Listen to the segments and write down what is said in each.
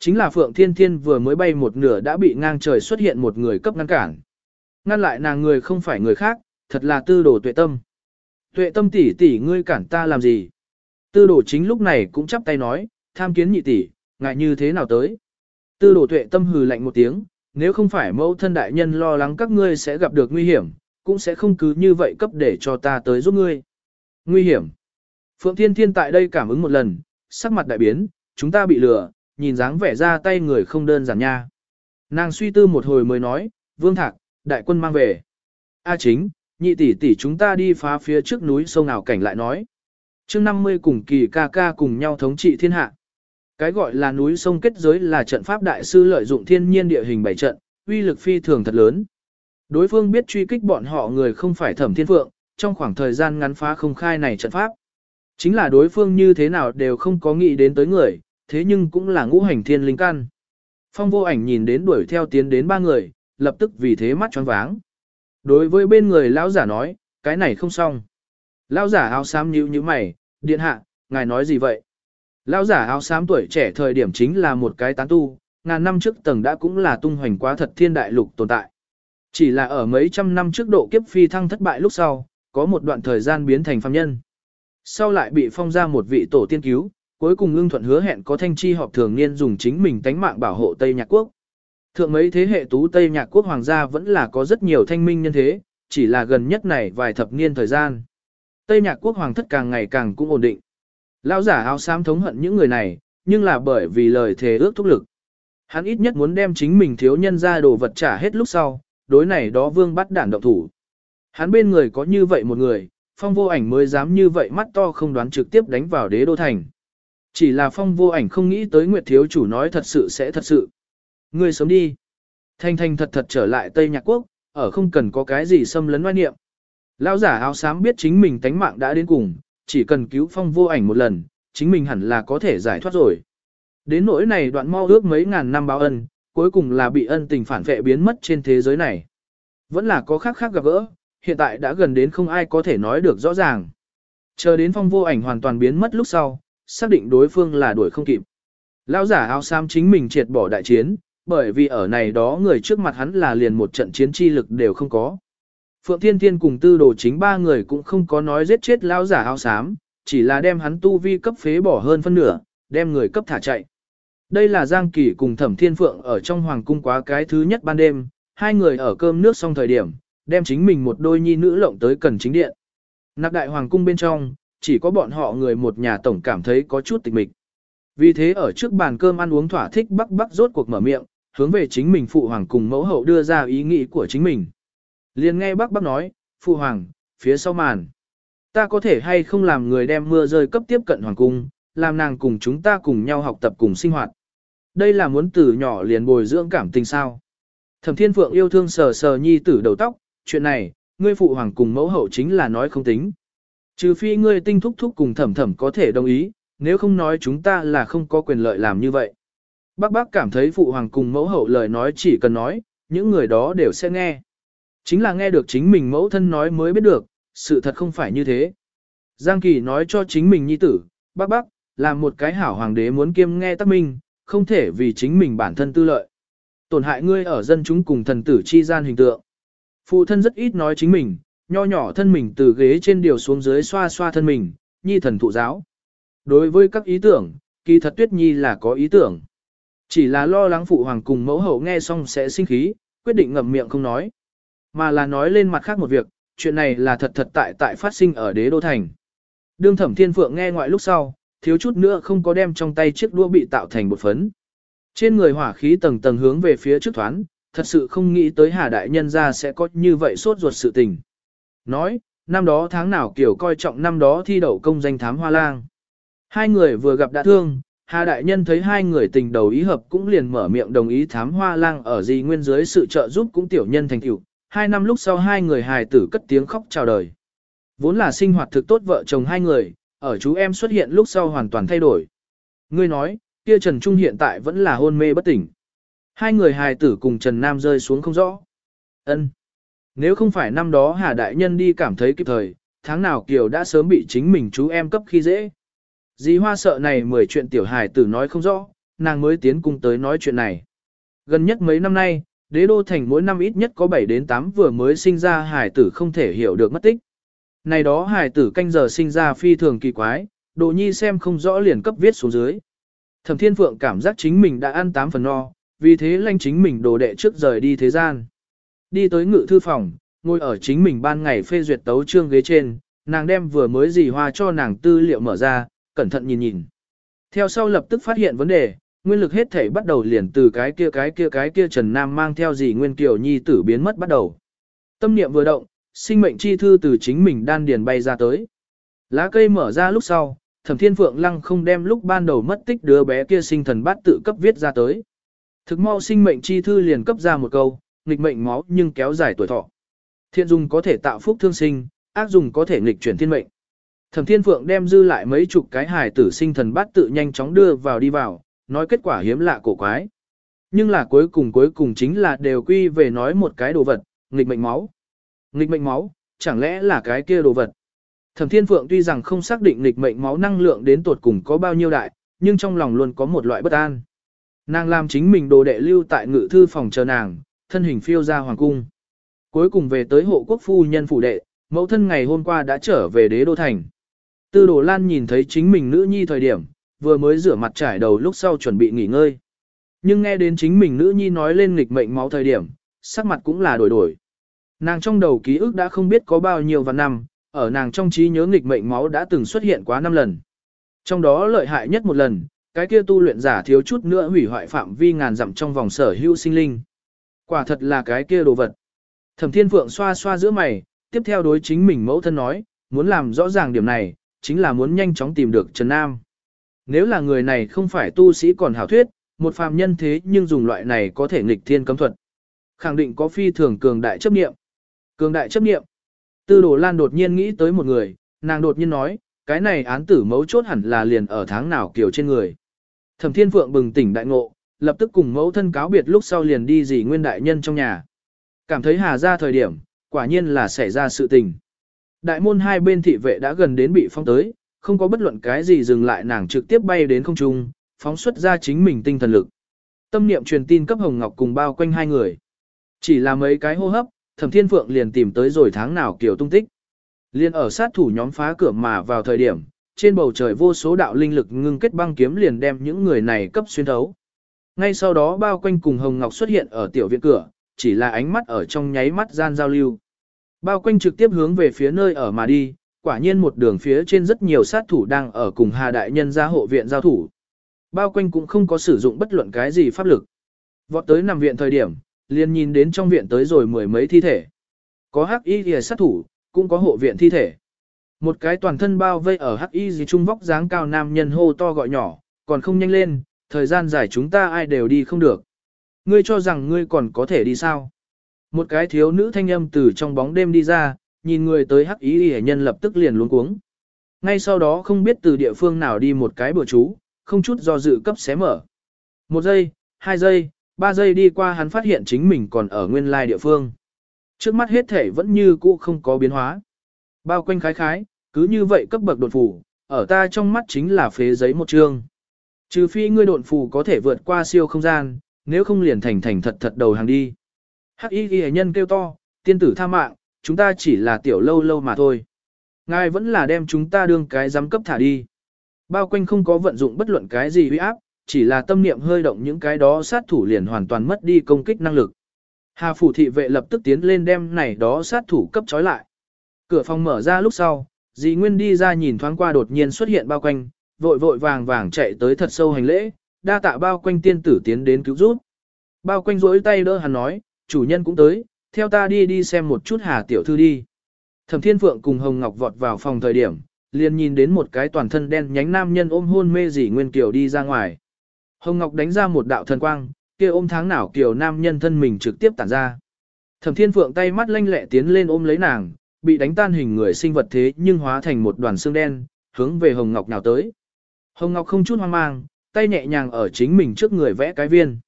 Chính là Phượng Thiên Thiên vừa mới bay một nửa đã bị ngang trời xuất hiện một người cấp ngăn cản. Ngăn lại nàng người không phải người khác, thật là tư đồ tuệ tâm. Tuệ tâm tỷ tỷ ngươi cản ta làm gì? Tư đồ chính lúc này cũng chắp tay nói, tham kiến nhị tỷ, ngại như thế nào tới? Tư đồ tuệ tâm hừ lạnh một tiếng, nếu không phải mẫu thân đại nhân lo lắng các ngươi sẽ gặp được nguy hiểm, cũng sẽ không cứ như vậy cấp để cho ta tới giúp ngươi. Nguy hiểm. Phượng Thiên Thiên tại đây cảm ứng một lần, sắc mặt đại biến, chúng ta bị lừa, nhìn dáng vẻ ra tay người không đơn giản nha. Nàng suy tư một hồi mới nói, Vương Thạc, đại quân mang về. A chính, nhị tỷ tỷ chúng ta đi phá phía trước núi sông nào cảnh lại nói. Trước 50 cùng kỳ ca ca cùng nhau thống trị thiên hạ. Cái gọi là núi sông kết giới là trận pháp đại sư lợi dụng thiên nhiên địa hình bảy trận, uy lực phi thường thật lớn. Đối phương biết truy kích bọn họ người không phải thẩm thiên phượng, trong khoảng thời gian ngắn phá không khai này trận pháp. Chính là đối phương như thế nào đều không có nghĩ đến tới người, thế nhưng cũng là ngũ hành thiên linh căn. Phong vô ảnh nhìn đến đuổi theo tiến đến ba người, lập tức vì thế mắt choáng váng. Đối với bên người lão giả nói, cái này không xong. Lão giả áo xám nhíu như mày, điện hạ, ngài nói gì vậy? Lão giả áo xám tuổi trẻ thời điểm chính là một cái tán tu, ngàn năm trước tầng đã cũng là tung hoành quá thật thiên đại lục tồn tại. Chỉ là ở mấy trăm năm trước độ kiếp phi thăng thất bại lúc sau, có một đoạn thời gian biến thành phàm nhân. Sau lại bị phong ra một vị tổ tiên cứu, cuối cùng ưng thuận hứa hẹn có thanh chi họp thường niên dùng chính mình tánh mạng bảo hộ Tây Nhạc Quốc. Thượng mấy thế hệ tú Tây Nhạc Quốc hoàng gia vẫn là có rất nhiều thanh minh nhân thế, chỉ là gần nhất này vài thập niên thời gian. Tây Nhạc Quốc hoàng thất càng ngày càng cũng ổn định. Lão giả áo xám thống hận những người này, nhưng là bởi vì lời thề ước thúc lực. Hắn ít nhất muốn đem chính mình thiếu nhân ra đồ vật trả hết lúc sau, đối này đó vương bắt đản động thủ. Hắn bên người có như vậy một người, phong vô ảnh mới dám như vậy mắt to không đoán trực tiếp đánh vào đế đô thành. Chỉ là phong vô ảnh không nghĩ tới Nguyệt Thiếu Chủ nói thật sự sẽ thật sự. Ngươi sớm đi. Thanh thanh thật thật trở lại Tây Nhạc Quốc, ở không cần có cái gì xâm lấn oai niệm. Lão giả áo xám biết chính mình tánh mạng đã đến cùng, chỉ cần cứu phong vô ảnh một lần, chính mình hẳn là có thể giải thoát rồi. Đến nỗi này đoạn mau ước mấy ngàn năm báo ân, cuối cùng là bị ân tình phản vệ biến mất trên thế giới này. Vẫn là có khác khác gặp gỡ, hiện tại đã gần đến không ai có thể nói được rõ ràng. Chờ đến phong vô ảnh hoàn toàn biến mất lúc sau, xác định đối phương là đuổi không kịp. Lão giả áo xám chính mình triệt bỏ đại chiến, bởi vì ở này đó người trước mặt hắn là liền một trận chiến chi lực đều không có. Phượng Thiên Thiên cùng tư đồ chính ba người cũng không có nói giết chết lão giả áo xám, chỉ là đem hắn tu vi cấp phế bỏ hơn phân nửa, đem người cấp thả chạy. Đây là Giang Kỳ cùng Thẩm Thiên Phượng ở trong hoàng cung quá cái thứ nhất ban đêm, hai người ở cơm nước xong thời điểm, đem chính mình một đôi nhi nữ lộng tới cần chính điện. Nạp đại hoàng cung bên trong, chỉ có bọn họ người một nhà tổng cảm thấy có chút tịch mịch. Vì thế ở trước bàn cơm ăn uống thỏa thích bắc bắc rốt cuộc mở miệng, hướng về chính mình phụ hoàng cùng mẫu hậu đưa ra ý nghĩ của chính mình. liền nghe bắc bắc nói, phụ hoàng, phía sau màn. Ta có thể hay không làm người đem mưa rơi cấp tiếp cận hoàng cung, làm nàng cùng chúng ta cùng nhau học tập cùng sinh hoạt. Đây là muốn từ nhỏ liền bồi dưỡng cảm tình sao. Thẩm Thiên Phượng yêu thương sờ sờ nhi tử đầu tóc, chuyện này, ngươi phụ hoàng cùng mẫu hậu chính là nói không tính. Trừ phi ngươi tinh thúc thúc cùng thẩm thẩm có thể đồng ý, nếu không nói chúng ta là không có quyền lợi làm như vậy. Bác bác cảm thấy phụ hoàng cùng mẫu hậu lời nói chỉ cần nói, những người đó đều sẽ nghe. Chính là nghe được chính mình mẫu thân nói mới biết được, sự thật không phải như thế. Giang Kỳ nói cho chính mình nhi tử, bác bác, làm một cái hảo hoàng đế muốn kiêm nghe tắc minh, không thể vì chính mình bản thân tư lợi. Tổn hại ngươi ở dân chúng cùng thần tử chi gian hình tượng. Phụ thân rất ít nói chính mình, nho nhỏ thân mình từ ghế trên điều xuống dưới xoa xoa thân mình, nhi thần thụ giáo. Đối với các ý tưởng, kỳ thật tuyết nhi là có ý tưởng. Chỉ là lo lắng phụ hoàng cùng mẫu hậu nghe xong sẽ sinh khí, quyết định ngậm miệng không nói. Mà là nói lên mặt khác một việc, chuyện này là thật thật tại tại phát sinh ở đế đô thành. Đương thẩm thiên phượng nghe ngoại lúc sau, thiếu chút nữa không có đem trong tay chiếc đua bị tạo thành một phấn. Trên người hỏa khí tầng tầng hướng về phía trước thoán, thật sự không nghĩ tới Hà Đại Nhân ra sẽ có như vậy sốt ruột sự tình. Nói, năm đó tháng nào kiểu coi trọng năm đó thi đậu công danh thám hoa lang. Hai người vừa gặp đã thương, Hà Đại Nhân thấy hai người tình đầu ý hợp cũng liền mở miệng đồng ý thám hoa lang ở gì nguyên dưới sự trợ giúp cũng tiểu nhân thành tiểu. Hai năm lúc sau hai người hài tử cất tiếng khóc chào đời. Vốn là sinh hoạt thực tốt vợ chồng hai người, ở chú em xuất hiện lúc sau hoàn toàn thay đổi. Ngươi nói, kia Trần Trung hiện tại vẫn là hôn mê bất tỉnh. Hai người hài tử cùng Trần Nam rơi xuống không rõ. Ân. Nếu không phải năm đó Hà Đại Nhân đi cảm thấy kịp thời, tháng nào Kiều đã sớm bị chính mình chú em cấp khi dễ. Dì Hoa sợ này mười chuyện tiểu hài tử nói không rõ, nàng mới tiến cung tới nói chuyện này. Gần nhất mấy năm nay, đế đô thành mỗi năm ít nhất có 7 đến 8 vừa mới sinh ra hải tử không thể hiểu được mất tích. Này đó hải tử canh giờ sinh ra phi thường kỳ quái, đồ nhi xem không rõ liền cấp viết xuống dưới. Thẩm Thiên Phượng cảm giác chính mình đã ăn 8 phần no, vì thế lanh chính mình đồ đệ trước rời đi thế gian. Đi tới ngự thư phòng, ngồi ở chính mình ban ngày phê duyệt tấu trương ghế trên, nàng đem vừa mới dì hoa cho nàng tư liệu mở ra, cẩn thận nhìn nhìn. Theo sau lập tức phát hiện vấn đề, nguyên lực hết thể bắt đầu liền từ cái kia cái kia cái kia Trần Nam mang theo dì Nguyên Kiều Nhi tử biến mất bắt đầu. Tâm niệm vừa động, sinh mệnh chi thư từ chính mình đan điền bay ra tới. Lá cây mở ra lúc sau, Thẩm Thiên Phượng Lăng không đem lúc ban đầu mất tích đứa bé kia sinh thần bát tự cấp viết ra tới. Thực mau sinh mệnh chi thư liền cấp ra một câu, nghịch mệnh máu nhưng kéo dài tuổi thọ. Thiện dùng có thể tạo phúc thương sinh, ác dùng có thể nghịch chuyển thiên mệnh. Thẩm Thiên Phượng đem dư lại mấy chục cái hài tử sinh thần bát tự nhanh chóng đưa vào đi vào, nói kết quả hiếm lạ cổ quái. Nhưng là cuối cùng cuối cùng chính là đều quy về nói một cái đồ vật, nghịch mệnh máu. Nghịch mệnh máu, chẳng lẽ là cái kia đồ vật? Thẩm Thiên Phượng tuy rằng không xác định nghịch mệnh máu năng lượng đến tột cùng có bao nhiêu đại, nhưng trong lòng luôn có một loại bất an. Nàng làm chính mình đồ đệ lưu tại ngự thư phòng chờ nàng, thân hình phiêu ra hoàng cung. Cuối cùng về tới hộ quốc phu nhân phủ đệ, mẫu thân ngày hôm qua đã trở về đế đô thành. Tư đồ lan nhìn thấy chính mình nữ nhi thời điểm, vừa mới rửa mặt trải đầu lúc sau chuẩn bị nghỉ ngơi. Nhưng nghe đến chính mình nữ nhi nói lên nghịch mệnh máu thời điểm, sắc mặt cũng là đổi đổi. Nàng trong đầu ký ức đã không biết có bao nhiêu và năm, ở nàng trong trí nhớ nghịch mệnh máu đã từng xuất hiện quá năm lần. Trong đó lợi hại nhất một lần, cái kia tu luyện giả thiếu chút nữa hủy hoại phạm vi ngàn dặm trong vòng sở hữu sinh linh. Quả thật là cái kia đồ vật. Thẩm Thiên Phượng xoa xoa giữa mày, tiếp theo đối chính mình mẫu thân nói, muốn làm rõ ràng điểm này, chính là muốn nhanh chóng tìm được Trần Nam. Nếu là người này không phải tu sĩ còn hảo thuyết, một phàm nhân thế nhưng dùng loại này có thể nghịch thiên cấm thuật. Khẳng định có phi thường cường đại chấp nghiệm. Cường đại chấp nghiệm. Tư đồ lan đột nhiên nghĩ tới một người, nàng đột nhiên nói, cái này án tử mấu chốt hẳn là liền ở tháng nào kiểu trên người. Thẩm Thiên Phượng bừng tỉnh đại ngộ, lập tức cùng mẫu thân cáo biệt lúc sau liền đi dì nguyên đại nhân trong nhà. Cảm thấy hà ra thời điểm, quả nhiên là xảy ra sự tình. Đại môn hai bên thị vệ đã gần đến bị phong tới, không có bất luận cái gì dừng lại nàng trực tiếp bay đến không trung, phóng xuất ra chính mình tinh thần lực. Tâm niệm truyền tin cấp Hồng Ngọc cùng bao quanh hai người. Chỉ là mấy cái hô hấp, Thẩm Thiên Phượng liền tìm tới rồi tháng nào kiểu tung tích. Liên ở sát thủ nhóm phá cửa mà vào thời điểm, trên bầu trời vô số đạo linh lực ngưng kết băng kiếm liền đem những người này cấp xuyên thấu. Ngay sau đó bao quanh cùng Hồng Ngọc xuất hiện ở tiểu viện cửa, chỉ là ánh mắt ở trong nháy mắt gian giao lưu. Bao quanh trực tiếp hướng về phía nơi ở mà đi, quả nhiên một đường phía trên rất nhiều sát thủ đang ở cùng Hà Đại Nhân ra hộ viện giao thủ. Bao quanh cũng không có sử dụng bất luận cái gì pháp lực. Vọt tới nằm viện thời điểm, liền nhìn đến trong viện tới rồi mười mấy thi thể. Có hắc y thì sát thủ, cũng có hộ viện thi thể. Một cái toàn thân bao vây ở hắc y gì trung vóc dáng cao nam nhân hô to gọi nhỏ, còn không nhanh lên, thời gian dài chúng ta ai đều đi không được. Ngươi cho rằng ngươi còn có thể đi sao? Một cái thiếu nữ thanh âm từ trong bóng đêm đi ra, nhìn người tới hắc ý hệ nhân lập tức liền luống cuống. Ngay sau đó không biết từ địa phương nào đi một cái bữa chú, không chút do dự cấp xé mở. Một giây, hai giây, ba giây đi qua hắn phát hiện chính mình còn ở nguyên lai địa phương. Trước mắt hết thể vẫn như cũ không có biến hóa. Bao quanh khái khái, cứ như vậy cấp bậc đột phủ, ở ta trong mắt chính là phế giấy một chương. Trừ phi ngươi độn phù có thể vượt qua siêu không gian, nếu không liền thành thành thật thật đầu hàng đi. Hắc y ghi nhân kêu to, tiên tử tha mạng, chúng ta chỉ là tiểu lâu lâu mà thôi. Ngài vẫn là đem chúng ta đương cái giám cấp thả đi. Bao quanh không có vận dụng bất luận cái gì uy áp, chỉ là tâm niệm hơi động những cái đó sát thủ liền hoàn toàn mất đi công kích năng lực. Hà phủ thị vệ lập tức tiến lên đem này đó sát thủ cấp trói lại. Cửa phòng mở ra lúc sau, dì Nguyên đi ra nhìn thoáng qua đột nhiên xuất hiện bao quanh, vội vội vàng vàng chạy tới thật sâu hành lễ, đa tạ bao quanh tiên tử tiến đến cứu giúp. Bao quanh rỗi tay đỡ hắn nói, chủ nhân cũng tới, theo ta đi đi xem một chút hà tiểu thư đi. Thẩm Thiên Phượng cùng Hồng Ngọc vọt vào phòng thời điểm, liền nhìn đến một cái toàn thân đen nhánh nam nhân ôm hôn mê dỉ Nguyên Kiều đi ra ngoài. Hồng Ngọc đánh ra một đạo thần quang, kia ôm tháng nào Kiều nam nhân thân mình trực tiếp tản ra. Thẩm Thiên Phượng tay mắt lanh lẹ tiến lên ôm lấy nàng, bị đánh tan hình người sinh vật thế nhưng hóa thành một đoàn xương đen, hướng về Hồng Ngọc nào tới. Hồng Ngọc không chút hoang mang, tay nhẹ nhàng ở chính mình trước người vẽ cái viên.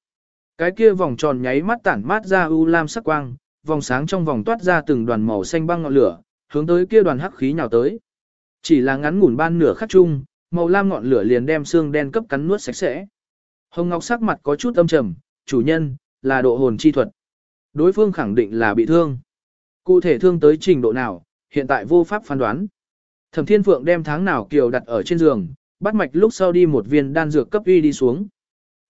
Cái kia vòng tròn nháy mắt tản mát ra u lam sắc quang, vòng sáng trong vòng toát ra từng đoàn màu xanh băng ngọn lửa, hướng tới kia đoàn hắc khí nhào tới. Chỉ là ngắn ngủn ban nửa khắc chung, màu lam ngọn lửa liền đem xương đen cấp cắn nuốt sạch sẽ. Hồng Ngọc sắc mặt có chút âm trầm, chủ nhân, là độ hồn chi thuật. Đối phương khẳng định là bị thương. Cụ thể thương tới trình độ nào, hiện tại vô pháp phán đoán. Thẩm Thiên Phượng đem tháng nào kiều đặt ở trên giường, bắt mạch lúc sau đi một viên đan dược cấp uy đi xuống.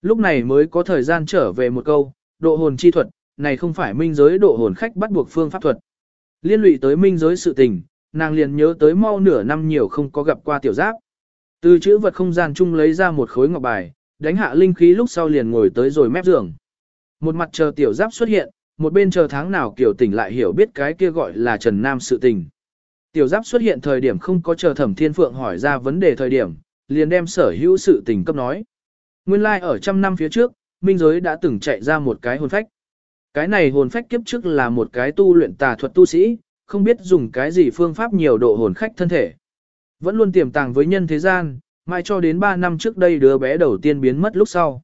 Lúc này mới có thời gian trở về một câu, độ hồn chi thuật, này không phải minh giới độ hồn khách bắt buộc phương pháp thuật. Liên lụy tới minh giới sự tình, nàng liền nhớ tới mau nửa năm nhiều không có gặp qua tiểu giáp. Từ chữ vật không gian chung lấy ra một khối ngọc bài, đánh hạ linh khí lúc sau liền ngồi tới rồi mép giường. Một mặt chờ tiểu giáp xuất hiện, một bên chờ tháng nào kiểu tỉnh lại hiểu biết cái kia gọi là Trần Nam sự tình. Tiểu giáp xuất hiện thời điểm không có chờ thẩm thiên phượng hỏi ra vấn đề thời điểm, liền đem sở hữu sự tình cấp nói. Nguyên lai like ở trăm năm phía trước, minh giới đã từng chạy ra một cái hồn phách. Cái này hồn phách kiếp trước là một cái tu luyện tà thuật tu sĩ, không biết dùng cái gì phương pháp nhiều độ hồn khách thân thể. Vẫn luôn tiềm tàng với nhân thế gian, mai cho đến 3 năm trước đây đứa bé đầu tiên biến mất lúc sau.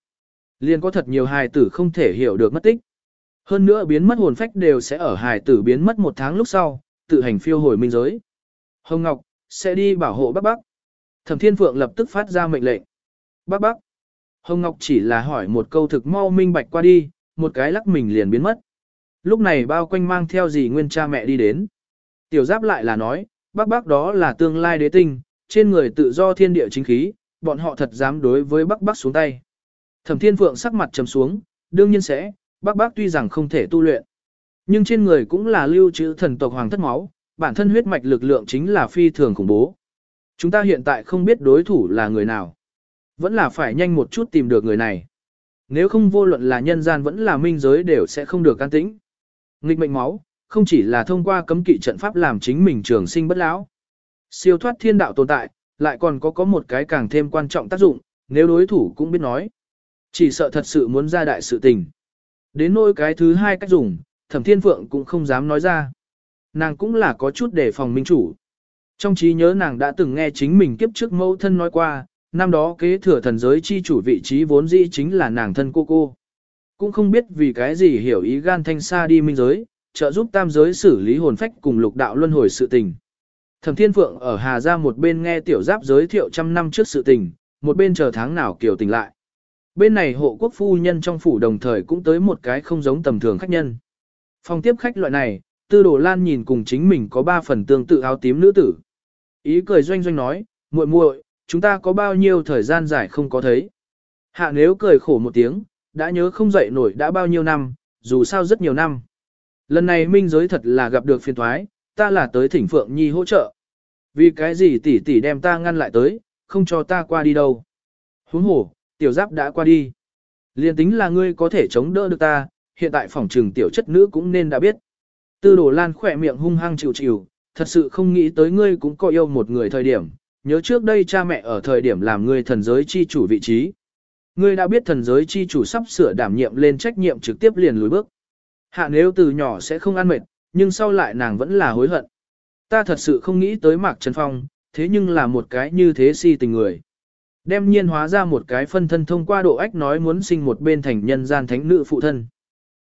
Liền có thật nhiều hài tử không thể hiểu được mất tích. Hơn nữa biến mất hồn phách đều sẽ ở hài tử biến mất một tháng lúc sau, tự hành phiêu hồi minh giới. Hồng Ngọc, sẽ đi bảo hộ bác bác. Thẩm Thiên Phượng lập tức phát ra mệnh lệnh. Bác bác. Hồng Ngọc chỉ là hỏi một câu thực mau minh bạch qua đi, một cái lắc mình liền biến mất. Lúc này bao quanh mang theo gì nguyên cha mẹ đi đến. Tiểu giáp lại là nói, bác bác đó là tương lai đế tinh, trên người tự do thiên địa chính khí, bọn họ thật dám đối với bác bác xuống tay. Thẩm Thiên Phượng sắc mặt trầm xuống, đương nhiên sẽ, bác bác tuy rằng không thể tu luyện, nhưng trên người cũng là lưu trữ thần tộc hoàng thất máu, bản thân huyết mạch lực lượng chính là phi thường khủng bố. Chúng ta hiện tại không biết đối thủ là người nào. Vẫn là phải nhanh một chút tìm được người này. Nếu không vô luận là nhân gian vẫn là minh giới đều sẽ không được can tĩnh. Nghịch mệnh máu, không chỉ là thông qua cấm kỵ trận pháp làm chính mình trường sinh bất lão. Siêu thoát thiên đạo tồn tại, lại còn có có một cái càng thêm quan trọng tác dụng, nếu đối thủ cũng biết nói. Chỉ sợ thật sự muốn ra đại sự tình. Đến nỗi cái thứ hai cách dùng, thẩm thiên phượng cũng không dám nói ra. Nàng cũng là có chút để phòng minh chủ. Trong trí nhớ nàng đã từng nghe chính mình kiếp trước mẫu thân nói qua, năm đó kế thừa thần giới chi chủ vị trí vốn dĩ chính là nàng thân cô cô. Cũng không biết vì cái gì hiểu ý gan thanh xa đi minh giới, trợ giúp tam giới xử lý hồn phách cùng lục đạo luân hồi sự tình. Thẩm Thiên Phượng ở Hà Gia một bên nghe tiểu giáp giới thiệu trăm năm trước sự tình, một bên chờ tháng nào kiểu tỉnh lại. Bên này hộ quốc phu nhân trong phủ đồng thời cũng tới một cái không giống tầm thường khách nhân. Phòng tiếp khách loại này, tư đồ lan nhìn cùng chính mình có ba phần tương tự áo tím nữ tử. Ý cười doanh doanh nói, muội muội, chúng ta có bao nhiêu thời gian dài không có thấy. Hạ nếu cười khổ một tiếng, đã nhớ không dậy nổi đã bao nhiêu năm, dù sao rất nhiều năm. Lần này minh giới thật là gặp được phiền thoái, ta là tới thỉnh Phượng Nhi hỗ trợ. Vì cái gì tỷ tỷ đem ta ngăn lại tới, không cho ta qua đi đâu. Huống hồ, tiểu giáp đã qua đi. Liên tính là ngươi có thể chống đỡ được ta, hiện tại phòng trừng tiểu chất nữ cũng nên đã biết. Tư đồ lan khỏe miệng hung hăng chịu chịu, thật sự không nghĩ tới ngươi cũng có yêu một người thời điểm, nhớ trước đây cha mẹ ở thời điểm làm ngươi thần giới chi chủ vị trí. Ngươi đã biết thần giới chi chủ sắp sửa đảm nhiệm lên trách nhiệm trực tiếp liền lùi bước. Hạ nếu từ nhỏ sẽ không ăn mệt, nhưng sau lại nàng vẫn là hối hận. Ta thật sự không nghĩ tới Mạc Trần Phong, thế nhưng là một cái như thế si tình người. Đem nhiên hóa ra một cái phân thân thông qua độ ách nói muốn sinh một bên thành nhân gian thánh nữ phụ thân.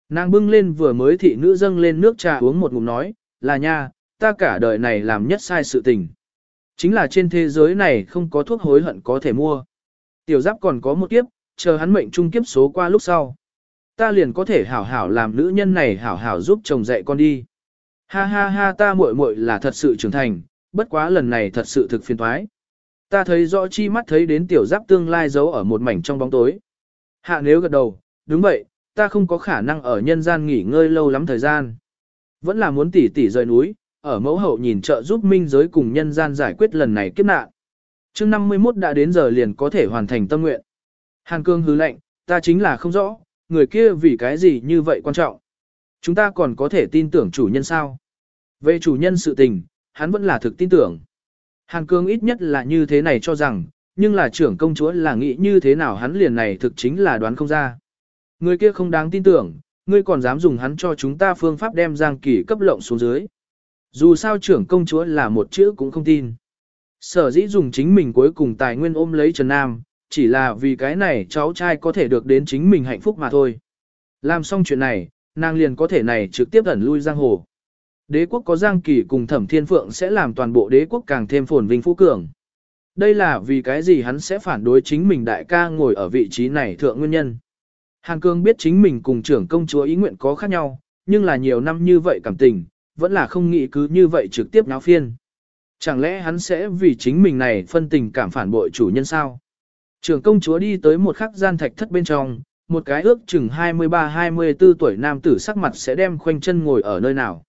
Nàng bưng lên vừa mới thị nữ dâng lên nước trà uống một ngụm nói, là nha, ta cả đời này làm nhất sai sự tình. Chính là trên thế giới này không có thuốc hối hận có thể mua. Tiểu giáp còn có một kiếp, chờ hắn mệnh trung kiếp số qua lúc sau. Ta liền có thể hảo hảo làm nữ nhân này hảo hảo giúp chồng dạy con đi. Ha ha ha ta muội muội là thật sự trưởng thành, bất quá lần này thật sự thực phiền thoái. Ta thấy rõ chi mắt thấy đến tiểu giáp tương lai giấu ở một mảnh trong bóng tối. Hạ nếu gật đầu, đúng vậy, ta không có khả năng ở nhân gian nghỉ ngơi lâu lắm thời gian. Vẫn là muốn tỉ tỉ rời núi, ở mẫu hậu nhìn trợ giúp minh giới cùng nhân gian giải quyết lần này kiếp nạn. Trước 51 đã đến giờ liền có thể hoàn thành tâm nguyện. Hàn cương hứ lệnh, ta chính là không rõ, người kia vì cái gì như vậy quan trọng. Chúng ta còn có thể tin tưởng chủ nhân sao? Về chủ nhân sự tình, hắn vẫn là thực tin tưởng. Hàn cương ít nhất là như thế này cho rằng, nhưng là trưởng công chúa là nghĩ như thế nào hắn liền này thực chính là đoán không ra. Người kia không đáng tin tưởng, ngươi còn dám dùng hắn cho chúng ta phương pháp đem Giang Kỳ cấp lộng xuống dưới. Dù sao trưởng công chúa là một chữ cũng không tin. Sở dĩ dùng chính mình cuối cùng tài nguyên ôm lấy Trần Nam, chỉ là vì cái này cháu trai có thể được đến chính mình hạnh phúc mà thôi. Làm xong chuyện này, nàng liền có thể này trực tiếp ẩn lui giang hồ. Đế quốc có Giang Kỳ cùng Thẩm Thiên Phượng sẽ làm toàn bộ đế quốc càng thêm phồn vinh phú cường. đây là vì cái gì hắn sẽ phản đối chính mình đại ca ngồi ở vị trí này thượng nguyên nhân. Hàn Cương biết chính mình cùng trưởng công chúa ý nguyện có khác nhau, nhưng là nhiều năm như vậy cảm tình, vẫn là không nghĩ cứ như vậy trực tiếp náo phiên. Chẳng lẽ hắn sẽ vì chính mình này phân tình cảm phản bội chủ nhân sao? Trưởng công chúa đi tới một khắc gian thạch thất bên trong, một cái ước chừng 23-24 tuổi nam tử sắc mặt sẽ đem khoanh chân ngồi ở nơi nào.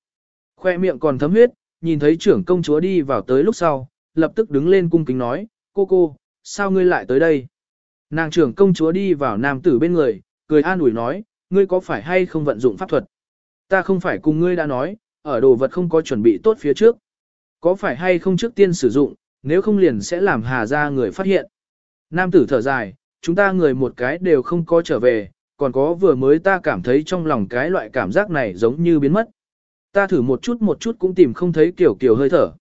Khoe miệng còn thấm huyết, nhìn thấy trưởng công chúa đi vào tới lúc sau, lập tức đứng lên cung kính nói, cô cô, sao ngươi lại tới đây? Nàng trưởng công chúa đi vào nam tử bên người, cười an ủi nói, ngươi có phải hay không vận dụng pháp thuật? Ta không phải cùng ngươi đã nói, ở đồ vật không có chuẩn bị tốt phía trước. Có phải hay không trước tiên sử dụng, nếu không liền sẽ làm hà ra người phát hiện. Nam tử thở dài, chúng ta người một cái đều không có trở về, còn có vừa mới ta cảm thấy trong lòng cái loại cảm giác này giống như biến mất. Ta thử một chút một chút cũng tìm không thấy kiểu kiểu hơi thở.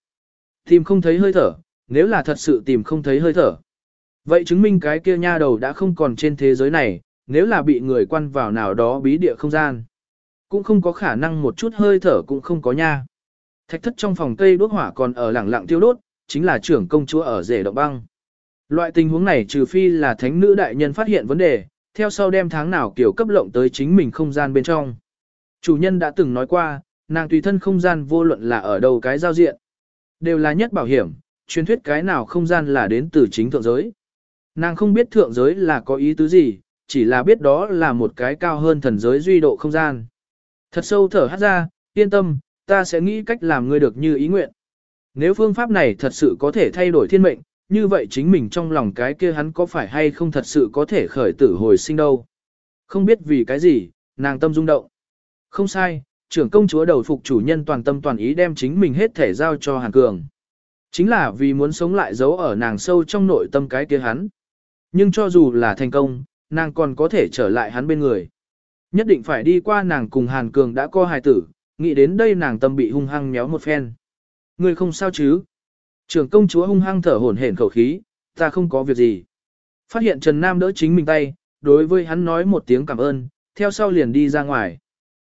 Tìm không thấy hơi thở, nếu là thật sự tìm không thấy hơi thở. Vậy chứng minh cái kia nha đầu đã không còn trên thế giới này, nếu là bị người quan vào nào đó bí địa không gian. Cũng không có khả năng một chút hơi thở cũng không có nha. Thạch thất trong phòng cây đốt hỏa còn ở lẳng lặng tiêu đốt, chính là trưởng công chúa ở rể động băng. Loại tình huống này trừ phi là thánh nữ đại nhân phát hiện vấn đề, theo sau đem tháng nào kiểu cấp lộng tới chính mình không gian bên trong. Chủ nhân đã từng nói qua, nàng tùy thân không gian vô luận là ở đâu cái giao diện. Đều là nhất bảo hiểm, truyền thuyết cái nào không gian là đến từ chính thượng giới. Nàng không biết thượng giới là có ý tứ gì, chỉ là biết đó là một cái cao hơn thần giới duy độ không gian. Thật sâu thở hát ra, yên tâm, ta sẽ nghĩ cách làm ngươi được như ý nguyện. Nếu phương pháp này thật sự có thể thay đổi thiên mệnh, như vậy chính mình trong lòng cái kia hắn có phải hay không thật sự có thể khởi tử hồi sinh đâu. Không biết vì cái gì, nàng tâm rung động. Không sai, trưởng công chúa đầu phục chủ nhân toàn tâm toàn ý đem chính mình hết thể giao cho Hàn Cường. Chính là vì muốn sống lại giấu ở nàng sâu trong nội tâm cái kia hắn. Nhưng cho dù là thành công, nàng còn có thể trở lại hắn bên người. Nhất định phải đi qua nàng cùng Hàn Cường đã co hài tử, nghĩ đến đây nàng tâm bị hung hăng méo một phen. Người không sao chứ? Trưởng công chúa hung hăng thở hổn hển khẩu khí, ta không có việc gì. Phát hiện Trần Nam đỡ chính mình tay, đối với hắn nói một tiếng cảm ơn, theo sau liền đi ra ngoài.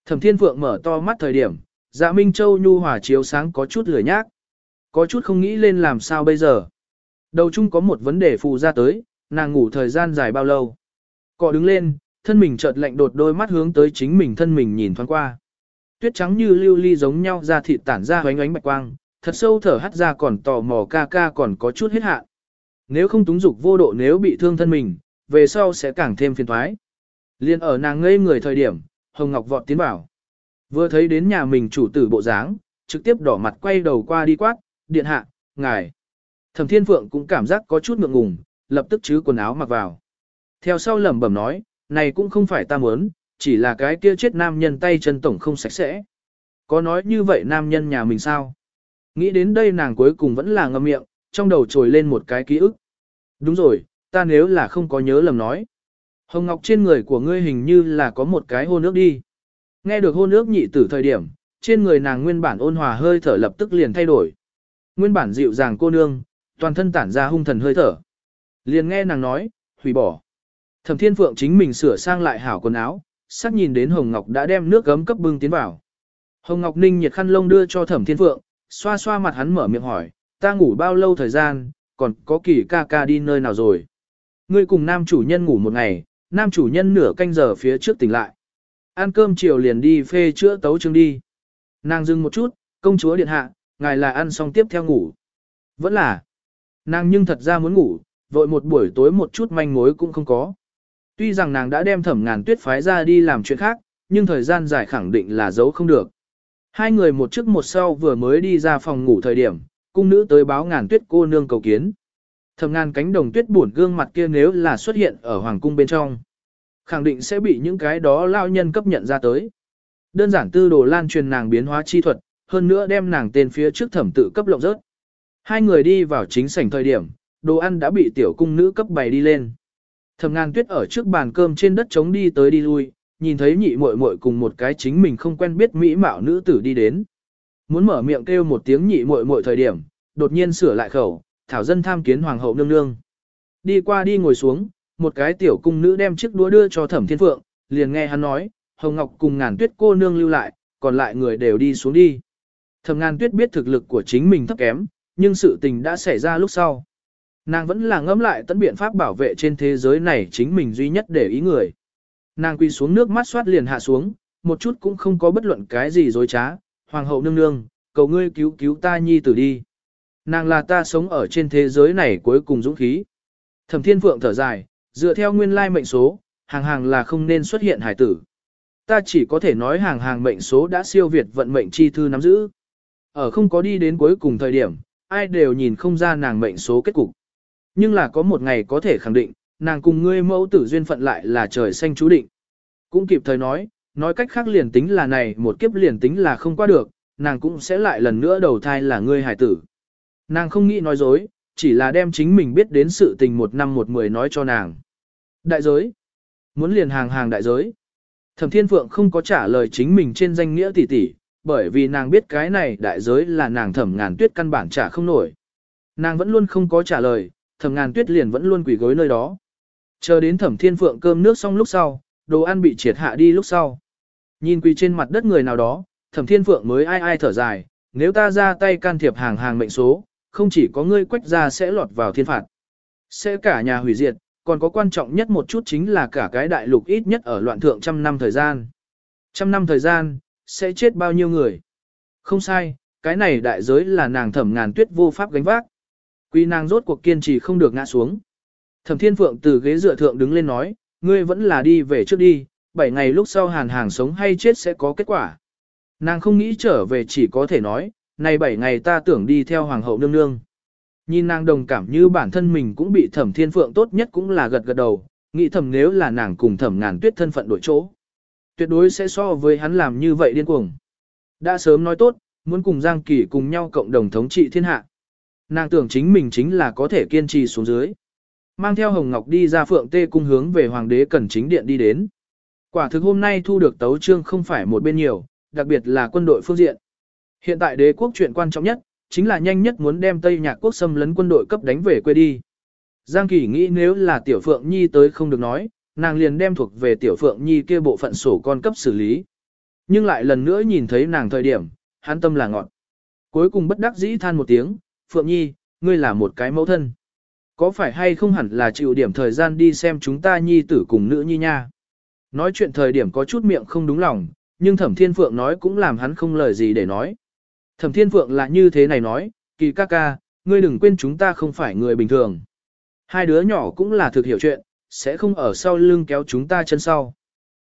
Thẩm Thiên Phượng mở to mắt thời điểm, Dạ Minh Châu nhu hòa chiếu sáng có chút lười nhác. Có chút không nghĩ lên làm sao bây giờ. Đầu chung có một vấn đề phụ ra tới, nàng ngủ thời gian dài bao lâu. Cọ đứng lên, thân mình chợt lạnh đột đôi mắt hướng tới chính mình thân mình nhìn thoáng qua. Tuyết trắng như lưu ly giống nhau ra thịt tản ra hoánh ánh bạch quang, thật sâu thở hắt ra còn tò mò ca ca còn có chút hết hạn. Nếu không túng dục vô độ nếu bị thương thân mình, về sau sẽ càng thêm phiền thoái. Liên ở nàng ngây người thời điểm, Hồng Ngọc vọt tiến bảo. Vừa thấy đến nhà mình chủ tử bộ dáng, trực tiếp đỏ mặt quay đầu qua đi quát, điện hạ, ngài. Thẩm Thiên Phượng cũng cảm giác có chút ngượng ngùng, lập tức chứ quần áo mặc vào. Theo sau lẩm bẩm nói, này cũng không phải ta muốn, chỉ là cái kia chết nam nhân tay chân tổng không sạch sẽ. Có nói như vậy nam nhân nhà mình sao? Nghĩ đến đây nàng cuối cùng vẫn là ngậm miệng, trong đầu trồi lên một cái ký ức. Đúng rồi, ta nếu là không có nhớ lầm nói. Hồng Ngọc trên người của ngươi hình như là có một cái hôn ước đi. Nghe được hôn ước nhị tử thời điểm, trên người nàng nguyên bản ôn hòa hơi thở lập tức liền thay đổi. Nguyên bản dịu dàng cô nương, toàn thân tản ra hung thần hơi thở. Liền nghe nàng nói, hủy bỏ. Thẩm Thiên Phượng chính mình sửa sang lại hảo quần áo, sắc nhìn đến Hồng Ngọc đã đem nước gấm cấp bưng tiến vào. Hồng Ngọc Ninh nhiệt khăn lông đưa cho Thẩm Thiên Phượng, xoa xoa mặt hắn mở miệng hỏi, ta ngủ bao lâu thời gian, còn có kỳ ca ca đi nơi nào rồi. Ngươi cùng nam chủ nhân ngủ một ngày, nam chủ nhân nửa canh giờ phía trước tỉnh lại. Ăn cơm chiều liền đi phê chữa tấu chương đi. Nàng dừng một chút, công chúa điện hạ, ngài là ăn xong tiếp theo ngủ. Vẫn là. Nàng nhưng thật ra muốn ngủ, vội một buổi tối một chút manh mối cũng không có. Tuy rằng nàng đã đem thẩm ngàn tuyết phái ra đi làm chuyện khác, nhưng thời gian dài khẳng định là giấu không được. Hai người một trước một sau vừa mới đi ra phòng ngủ thời điểm, cung nữ tới báo ngàn tuyết cô nương cầu kiến. Thẩm ngàn cánh đồng tuyết buồn gương mặt kia nếu là xuất hiện ở hoàng cung bên trong. Khẳng định sẽ bị những cái đó lao nhân cấp nhận ra tới. Đơn giản tư đồ lan truyền nàng biến hóa chi thuật, hơn nữa đem nàng tên phía trước thẩm tự cấp lộng rớt. Hai người đi vào chính sảnh thời điểm, đồ ăn đã bị tiểu cung nữ cấp bày đi lên. Thẩm ngàn tuyết ở trước bàn cơm trên đất trống đi tới đi lui, nhìn thấy nhị muội muội cùng một cái chính mình không quen biết mỹ mạo nữ tử đi đến. Muốn mở miệng kêu một tiếng nhị muội muội thời điểm, đột nhiên sửa lại khẩu, thảo dân tham kiến hoàng hậu nương nương. Đi qua đi ngồi xuống, một cái tiểu cung nữ đem chiếc đũa đưa cho thẩm thiên phượng, liền nghe hắn nói, hồng ngọc cùng ngàn tuyết cô nương lưu lại, còn lại người đều đi xuống đi. Thẩm ngàn tuyết biết thực lực của chính mình thấp kém, nhưng sự tình đã xảy ra lúc sau. Nàng vẫn là ngẫm lại tận biện pháp bảo vệ trên thế giới này chính mình duy nhất để ý người. Nàng quy xuống nước mắt xoát liền hạ xuống, một chút cũng không có bất luận cái gì dối trá, hoàng hậu nương nương, cầu ngươi cứu cứu ta nhi tử đi. Nàng là ta sống ở trên thế giới này cuối cùng dũng khí. Thẩm thiên phượng thở dài, dựa theo nguyên lai mệnh số, hàng hàng là không nên xuất hiện hải tử. Ta chỉ có thể nói hàng hàng mệnh số đã siêu việt vận mệnh chi thư nắm giữ. Ở không có đi đến cuối cùng thời điểm, ai đều nhìn không ra nàng mệnh số kết cục. Nhưng là có một ngày có thể khẳng định, nàng cùng ngươi mẫu tử duyên phận lại là trời xanh chú định. Cũng kịp thời nói, nói cách khác liền tính là này một kiếp liền tính là không qua được, nàng cũng sẽ lại lần nữa đầu thai là ngươi hải tử. Nàng không nghĩ nói dối, chỉ là đem chính mình biết đến sự tình một năm một mười nói cho nàng. Đại giới. Muốn liền hàng hàng đại giới. Thẩm Thiên Phượng không có trả lời chính mình trên danh nghĩa tỷ tỷ, bởi vì nàng biết cái này đại giới là nàng thẩm ngàn tuyết căn bản trả không nổi. Nàng vẫn luôn không có trả lời, thẩm ngàn tuyết liền vẫn luôn quỷ gối nơi đó. Chờ đến thẩm thiên phượng cơm nước xong lúc sau, đồ ăn bị triệt hạ đi lúc sau. Nhìn quỳ trên mặt đất người nào đó, thẩm thiên phượng mới ai ai thở dài, nếu ta ra tay can thiệp hàng hàng mệnh số, không chỉ có ngươi quách ra sẽ lọt vào thiên phạt. Sẽ cả nhà hủy diệt, còn có quan trọng nhất một chút chính là cả cái đại lục ít nhất ở loạn thượng trăm năm thời gian. Trăm năm thời gian, sẽ chết bao nhiêu người. Không sai, cái này đại giới là nàng thẩm ngàn tuyết vô pháp gánh vác. Quy nàng rốt cuộc kiên trì không được ngã xuống. Thẩm Thiên Phượng từ ghế dựa thượng đứng lên nói, ngươi vẫn là đi về trước đi, 7 ngày lúc sau hàn hàng sống hay chết sẽ có kết quả. Nàng không nghĩ trở về chỉ có thể nói, này 7 ngày ta tưởng đi theo hoàng hậu nương nương. Nhìn nàng đồng cảm như bản thân mình cũng bị thẩm thiên phượng tốt nhất cũng là gật gật đầu, nghĩ thầm nếu là nàng cùng thẩm ngàn tuyết thân phận đổi chỗ. Tuyệt đối sẽ so với hắn làm như vậy điên cuồng. Đã sớm nói tốt, muốn cùng Giang Kỳ cùng nhau cộng đồng thống trị thiên hạ. Nàng tưởng chính mình chính là có thể kiên trì xuống dưới. Mang theo Hồng Ngọc đi ra phượng tê cung hướng về Hoàng đế cẩn chính điện đi đến. Quả thực hôm nay thu được tấu trương không phải một bên nhiều, đặc biệt là quân đội phương diện. Hiện tại đế quốc chuyện quan trọng nhất, chính là nhanh nhất muốn đem Tây Nhạc quốc xâm lấn quân đội cấp đánh về quê đi. Giang Kỳ nghĩ nếu là Tiểu Phượng Nhi tới không được nói, nàng liền đem thuộc về Tiểu Phượng Nhi kia bộ phận sổ con cấp xử lý. Nhưng lại lần nữa nhìn thấy nàng thời điểm, hắn tâm là ngọn. Cuối cùng bất đắc dĩ than một tiếng, Phượng Nhi, ngươi là một cái mẫu thân. Có phải hay không hẳn là chịu điểm thời gian đi xem chúng ta nhi tử cùng nữ nhi nha. Nói chuyện thời điểm có chút miệng không đúng lòng, nhưng Thẩm Thiên Phượng nói cũng làm hắn không lời gì để nói. Thẩm Thiên Phượng là như thế này nói, kỳ ca ca, ngươi đừng quên chúng ta không phải người bình thường. Hai đứa nhỏ cũng là thực hiểu chuyện, sẽ không ở sau lưng kéo chúng ta chân sau.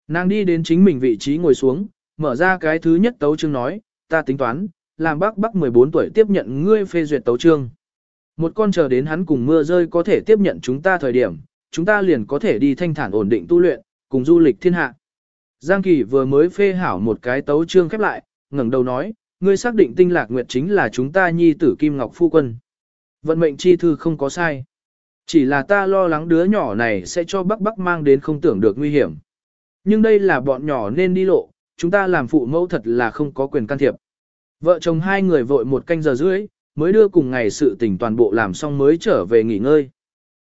Nàng đi đến chính mình vị trí ngồi xuống, mở ra cái thứ nhất tấu chương nói, ta tính toán, làm bác bác 14 tuổi tiếp nhận ngươi phê duyệt tấu chương. Một con chờ đến hắn cùng mưa rơi có thể tiếp nhận chúng ta thời điểm, chúng ta liền có thể đi thanh thản ổn định tu luyện, cùng du lịch thiên hạ. Giang Kỳ vừa mới phê hảo một cái tấu chương khép lại, ngẩng đầu nói, ngươi xác định tinh lạc nguyệt chính là chúng ta nhi tử Kim Ngọc Phu Quân. Vận mệnh chi thư không có sai. Chỉ là ta lo lắng đứa nhỏ này sẽ cho bắc bắc mang đến không tưởng được nguy hiểm. Nhưng đây là bọn nhỏ nên đi lộ, chúng ta làm phụ mẫu thật là không có quyền can thiệp. Vợ chồng hai người vội một canh giờ rưỡi, mới đưa cùng ngày sự tình toàn bộ làm xong mới trở về nghỉ ngơi.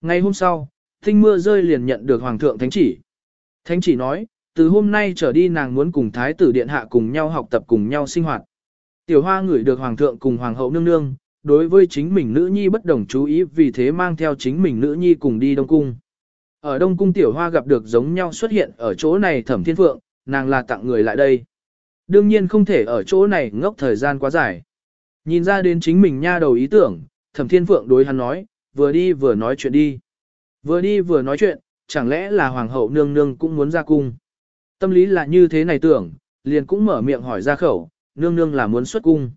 Ngày hôm sau, tinh mưa rơi liền nhận được Hoàng thượng Thánh chỉ. Thánh chỉ nói, từ hôm nay trở đi nàng muốn cùng Thái tử Điện Hạ cùng nhau học tập cùng nhau sinh hoạt. Tiểu Hoa ngửi được Hoàng thượng cùng Hoàng hậu nương nương, đối với chính mình nữ nhi bất đồng chú ý vì thế mang theo chính mình nữ nhi cùng đi Đông Cung. Ở Đông Cung Tiểu Hoa gặp được giống nhau xuất hiện ở chỗ này thẩm thiên phượng, nàng là tặng người lại đây. Đương nhiên không thể ở chỗ này ngốc thời gian quá dài. Nhìn ra đến chính mình nha đầu ý tưởng, thẩm thiên phượng đối hắn nói, vừa đi vừa nói chuyện đi. Vừa đi vừa nói chuyện, chẳng lẽ là hoàng hậu nương nương cũng muốn ra cung. Tâm lý là như thế này tưởng, liền cũng mở miệng hỏi ra khẩu, nương nương là muốn xuất cung.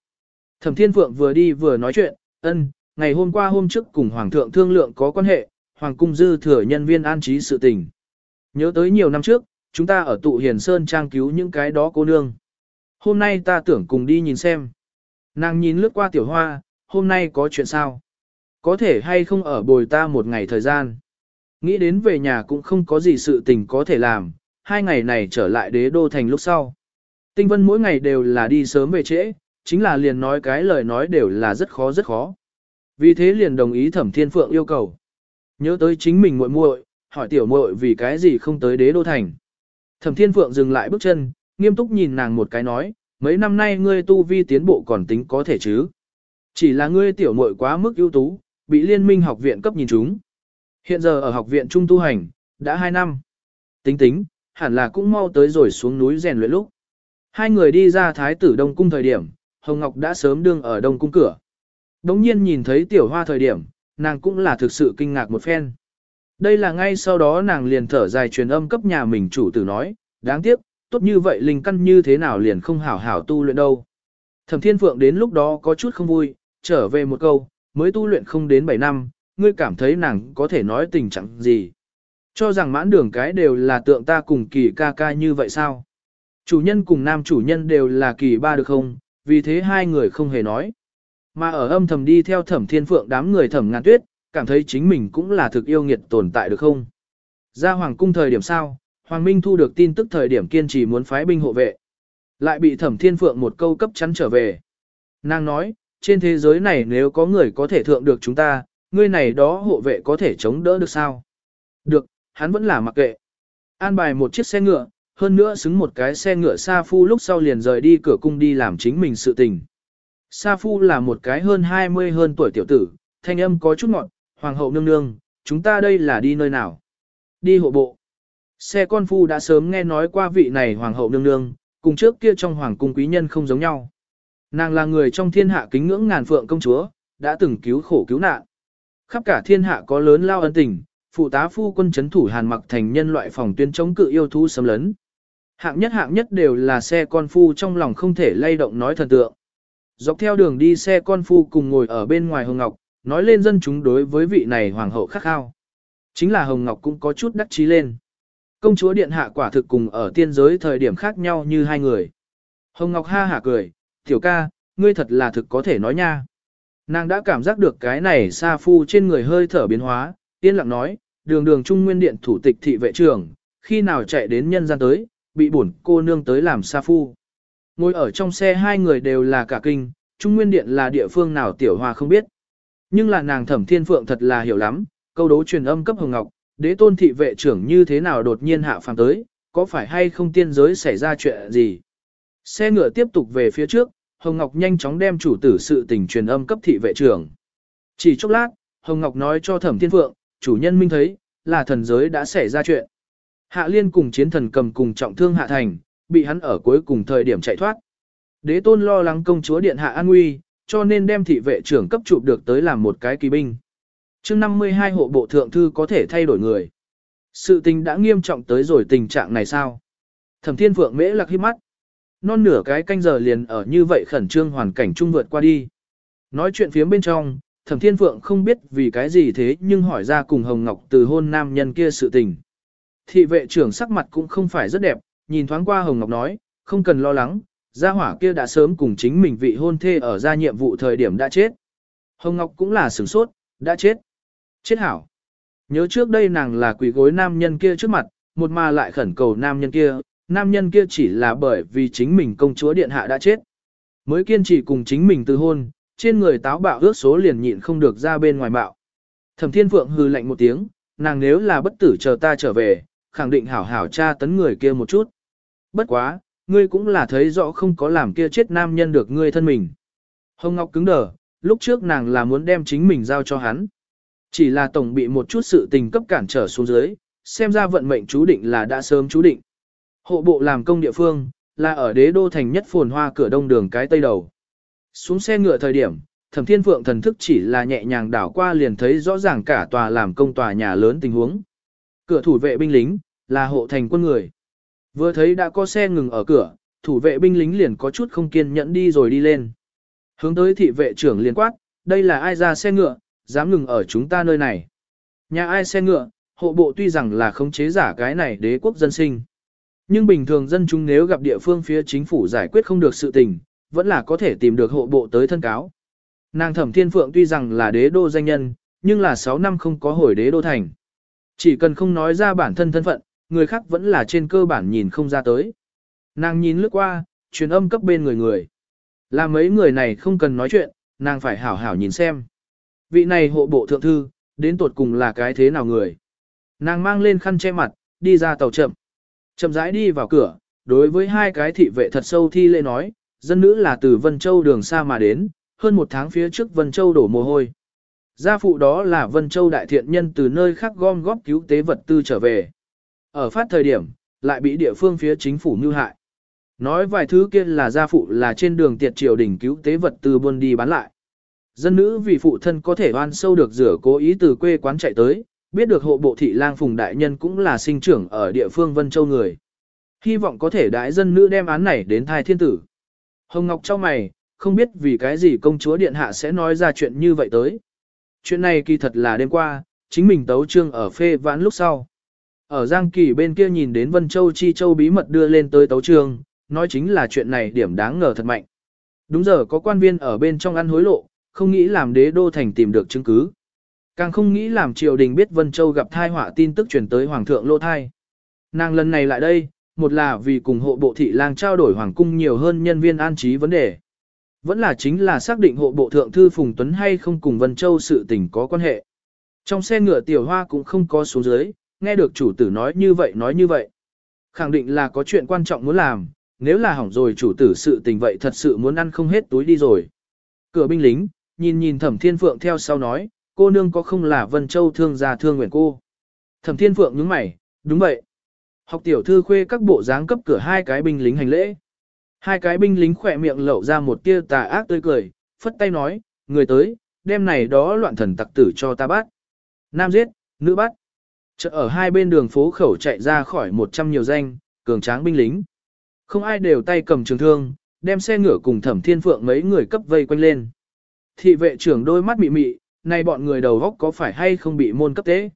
Thẩm thiên phượng vừa đi vừa nói chuyện, ân, ngày hôm qua hôm trước cùng hoàng thượng thương lượng có quan hệ, hoàng cung dư thừa nhân viên an trí sự tình. Nhớ tới nhiều năm trước, chúng ta ở tụ hiền sơn trang cứu những cái đó cô nương. Hôm nay ta tưởng cùng đi nhìn xem. Nàng nhìn lướt qua tiểu hoa, hôm nay có chuyện sao? Có thể hay không ở bồi ta một ngày thời gian? Nghĩ đến về nhà cũng không có gì sự tình có thể làm, hai ngày này trở lại đế đô thành lúc sau. Tinh vân mỗi ngày đều là đi sớm về trễ, chính là liền nói cái lời nói đều là rất khó rất khó. Vì thế liền đồng ý thẩm thiên phượng yêu cầu. Nhớ tới chính mình muội muội, hỏi tiểu muội vì cái gì không tới đế đô thành. Thẩm thiên phượng dừng lại bước chân, nghiêm túc nhìn nàng một cái nói, mấy năm nay ngươi tu vi tiến bộ còn tính có thể chứ. Chỉ là ngươi tiểu muội quá mức ưu tú, bị liên minh học viện cấp nhìn chúng. Hiện giờ ở học viện trung tu hành, đã 2 năm. Tính tính, hẳn là cũng mau tới rồi xuống núi rèn luyện lúc. Hai người đi ra thái tử Đông Cung thời điểm, Hồng Ngọc đã sớm đương ở Đông Cung cửa. Đống nhiên nhìn thấy tiểu hoa thời điểm, nàng cũng là thực sự kinh ngạc một phen. Đây là ngay sau đó nàng liền thở dài truyền âm cấp nhà mình chủ tử nói, đáng tiếc, tốt như vậy linh căn như thế nào liền không hảo hảo tu luyện đâu. Thẩm Thiên Phượng đến lúc đó có chút không vui, trở về một câu, mới tu luyện không đến 7 năm, ngươi cảm thấy nàng có thể nói tình trạng gì. Cho rằng mãn đường cái đều là tượng ta cùng kỳ ca ca như vậy sao? Chủ nhân cùng nam chủ nhân đều là kỳ ba được không? Vì thế hai người không hề nói. Mà ở âm thầm đi theo thẩm thiên phượng đám người thẩm ngàn tuyết, cảm thấy chính mình cũng là thực yêu nghiệt tồn tại được không? Ra hoàng cung thời điểm sao, Hoàng Minh thu được tin tức thời điểm kiên trì muốn phái binh hộ vệ. Lại bị thẩm thiên phượng một câu cấp chắn trở về. Nàng nói, trên thế giới này nếu có người có thể thượng được chúng ta, ngươi này đó hộ vệ có thể chống đỡ được sao? Được, hắn vẫn là mặc kệ. An bài một chiếc xe ngựa, hơn nữa xứng một cái xe ngựa Sa Phu lúc sau liền rời đi cửa cung đi làm chính mình sự tình. Sa Phu là một cái hơn 20 hơn tuổi tiểu tử, thanh âm có chút ngọn, hoàng hậu nương nương, chúng ta đây là đi nơi nào? Đi hộ bộ. Xe con phu đã sớm nghe nói qua vị này hoàng hậu nương nương, cùng trước kia trong hoàng cung quý nhân không giống nhau. Nàng là người trong thiên hạ kính ngưỡng ngàn phượng công chúa, đã từng cứu khổ cứu nạn. Khắp cả thiên hạ có lớn lao ân tình, phụ tá phu quân chấn thủ hàn mặc thành nhân loại phòng tuyên chống cự yêu thú xâm lấn. Hạng nhất hạng nhất đều là xe con phu trong lòng không thể lay động nói thần tượng. Dọc theo đường đi xe con phu cùng ngồi ở bên ngoài Hồng Ngọc, nói lên dân chúng đối với vị này hoàng hậu khắc khao. Chính là Hồng Ngọc cũng có chút đắc chí lên. Công chúa điện hạ quả thực cùng ở tiên giới thời điểm khác nhau như hai người. Hồng Ngọc ha hả cười, tiểu ca, ngươi thật là thực có thể nói nha. Nàng đã cảm giác được cái này sa phu trên người hơi thở biến hóa, yên lặng nói, đường đường trung nguyên điện thủ tịch thị vệ trưởng, khi nào chạy đến nhân gian tới, bị bổn cô nương tới làm sa phu. Ngồi ở trong xe hai người đều là cả kinh, trung nguyên điện là địa phương nào tiểu hoa không biết. Nhưng là nàng thẩm thiên phượng thật là hiểu lắm, câu đố truyền âm cấp hồng ngọc, đế tôn thị vệ trưởng như thế nào đột nhiên hạ phàm tới, có phải hay không tiên giới xảy ra chuyện gì. Xe ngựa tiếp tục về phía trước, Hồng Ngọc nhanh chóng đem chủ tử sự tình truyền âm cấp thị vệ trưởng. Chỉ chốc lát, Hồng Ngọc nói cho Thẩm Thiên Phượng, chủ nhân minh thấy, là thần giới đã xảy ra chuyện. Hạ Liên cùng chiến thần cầm cùng trọng thương Hạ Thành, bị hắn ở cuối cùng thời điểm chạy thoát. Đế tôn lo lắng công chúa điện hạ an nguy, cho nên đem thị vệ trưởng cấp chụp được tới làm một cái kỳ binh chương 52 hộ bộ thượng thư có thể thay đổi người. Sự tình đã nghiêm trọng tới rồi tình trạng này sao? Thẩm Thiên Phượng mễ lạc hiếp mắt. Non nửa cái canh giờ liền ở như vậy khẩn trương hoàn cảnh trung vượt qua đi. Nói chuyện phía bên trong, Thẩm Thiên Phượng không biết vì cái gì thế nhưng hỏi ra cùng Hồng Ngọc từ hôn nam nhân kia sự tình. Thị vệ trưởng sắc mặt cũng không phải rất đẹp, nhìn thoáng qua Hồng Ngọc nói, không cần lo lắng, gia hỏa kia đã sớm cùng chính mình vị hôn thê ở ra nhiệm vụ thời điểm đã chết. Hồng Ngọc cũng là sửng sốt, đã chết. Chết hảo. Nhớ trước đây nàng là quỷ gối nam nhân kia trước mặt, một mà lại khẩn cầu nam nhân kia, nam nhân kia chỉ là bởi vì chính mình công chúa điện hạ đã chết. Mới kiên trì cùng chính mình từ hôn, trên người táo bạo ước số liền nhịn không được ra bên ngoài bạo. Thẩm Thiên Phượng hừ lạnh một tiếng, nàng nếu là bất tử chờ ta trở về, khẳng định hảo hảo tra tấn người kia một chút. Bất quá, ngươi cũng là thấy rõ không có làm kia chết nam nhân được ngươi thân mình. Hồng Ngọc cứng đờ, lúc trước nàng là muốn đem chính mình giao cho hắn. Chỉ là tổng bị một chút sự tình cấp cản trở xuống dưới, xem ra vận mệnh chú định là đã sớm chú định. Hộ bộ làm công địa phương, là ở đế đô thành nhất phồn hoa cửa đông đường cái tây đầu. Xuống xe ngựa thời điểm, thẩm thiên phượng thần thức chỉ là nhẹ nhàng đảo qua liền thấy rõ ràng cả tòa làm công tòa nhà lớn tình huống. Cửa thủ vệ binh lính, là hộ thành quân người. Vừa thấy đã có xe ngừng ở cửa, thủ vệ binh lính liền có chút không kiên nhẫn đi rồi đi lên. Hướng tới thị vệ trưởng liền quát, đây là ai ra xe ngựa, dám ngừng ở chúng ta nơi này. Nhà ai xe ngựa, hộ bộ tuy rằng là khống chế giả cái này đế quốc dân sinh. Nhưng bình thường dân chúng nếu gặp địa phương phía chính phủ giải quyết không được sự tình, vẫn là có thể tìm được hộ bộ tới thân cáo. Nàng thẩm thiên phượng tuy rằng là đế đô danh nhân, nhưng là 6 năm không có hồi đế đô thành. Chỉ cần không nói ra bản thân thân phận, người khác vẫn là trên cơ bản nhìn không ra tới. Nàng nhìn lướt qua, truyền âm cấp bên người người. Là mấy người này không cần nói chuyện, nàng phải hảo hảo nhìn xem. Vị này hộ bộ thượng thư, đến tột cùng là cái thế nào người. Nàng mang lên khăn che mặt, đi ra tàu chậm. Chậm rãi đi vào cửa, đối với hai cái thị vệ thật sâu thi lễ nói, dân nữ là từ Vân Châu đường xa mà đến, hơn một tháng phía trước Vân Châu đổ mồ hôi. Gia phụ đó là Vân Châu đại thiện nhân từ nơi khác gom góp cứu tế vật tư trở về. Ở phát thời điểm, lại bị địa phương phía chính phủ mưu hại. Nói vài thứ kia là gia phụ là trên đường tiệt triều đỉnh cứu tế vật tư buôn đi bán lại. Dân nữ vì phụ thân có thể oan sâu được rửa cố ý từ quê quán chạy tới, biết được hộ bộ thị lang phùng đại nhân cũng là sinh trưởng ở địa phương Vân Châu người. Hy vọng có thể đãi dân nữ đem án này đến thai thiên tử. Hồng Ngọc cho mày, không biết vì cái gì công chúa điện hạ sẽ nói ra chuyện như vậy tới. Chuyện này kỳ thật là đêm qua, chính mình tấu trương ở phê vãn lúc sau. Ở Giang Kỳ bên kia nhìn đến Vân Châu Chi Châu bí mật đưa lên tới tấu trương, nói chính là chuyện này điểm đáng ngờ thật mạnh. Đúng giờ có quan viên ở bên trong ăn hối lộ, không nghĩ làm đế đô thành tìm được chứng cứ. Càng không nghĩ làm triều đình biết Vân Châu gặp thai họa tin tức truyền tới Hoàng thượng Lô Thai. Nàng lần này lại đây, một là vì cùng hộ bộ thị lang trao đổi Hoàng cung nhiều hơn nhân viên an trí vấn đề. Vẫn là chính là xác định hộ bộ thượng thư Phùng Tuấn hay không cùng Vân Châu sự tình có quan hệ. Trong xe ngựa tiểu hoa cũng không có xuống dưới, nghe được chủ tử nói như vậy nói như vậy. Khẳng định là có chuyện quan trọng muốn làm, nếu là hỏng rồi chủ tử sự tình vậy thật sự muốn ăn không hết túi đi rồi. Cửa binh lính, nhìn nhìn thẩm thiên phượng theo sau nói, cô nương có không là Vân Châu thương gia thương nguyện cô. Thẩm thiên phượng nhướng mày, đúng vậy. Học tiểu thư khuê các bộ dáng cấp cửa hai cái binh lính hành lễ. Hai cái binh lính khỏe miệng lẩu ra một tia tà ác tươi cười, phất tay nói, người tới, đem này đó loạn thần tặc tử cho ta bắt. Nam giết, nữ bắt. Chợ ở hai bên đường phố khẩu chạy ra khỏi một trăm nhiều danh, cường tráng binh lính. Không ai đều tay cầm trường thương, đem xe ngựa cùng thẩm thiên phượng mấy người cấp vây quanh lên. Thị vệ trưởng đôi mắt mị mị, nay bọn người đầu góc có phải hay không bị môn cấp tế.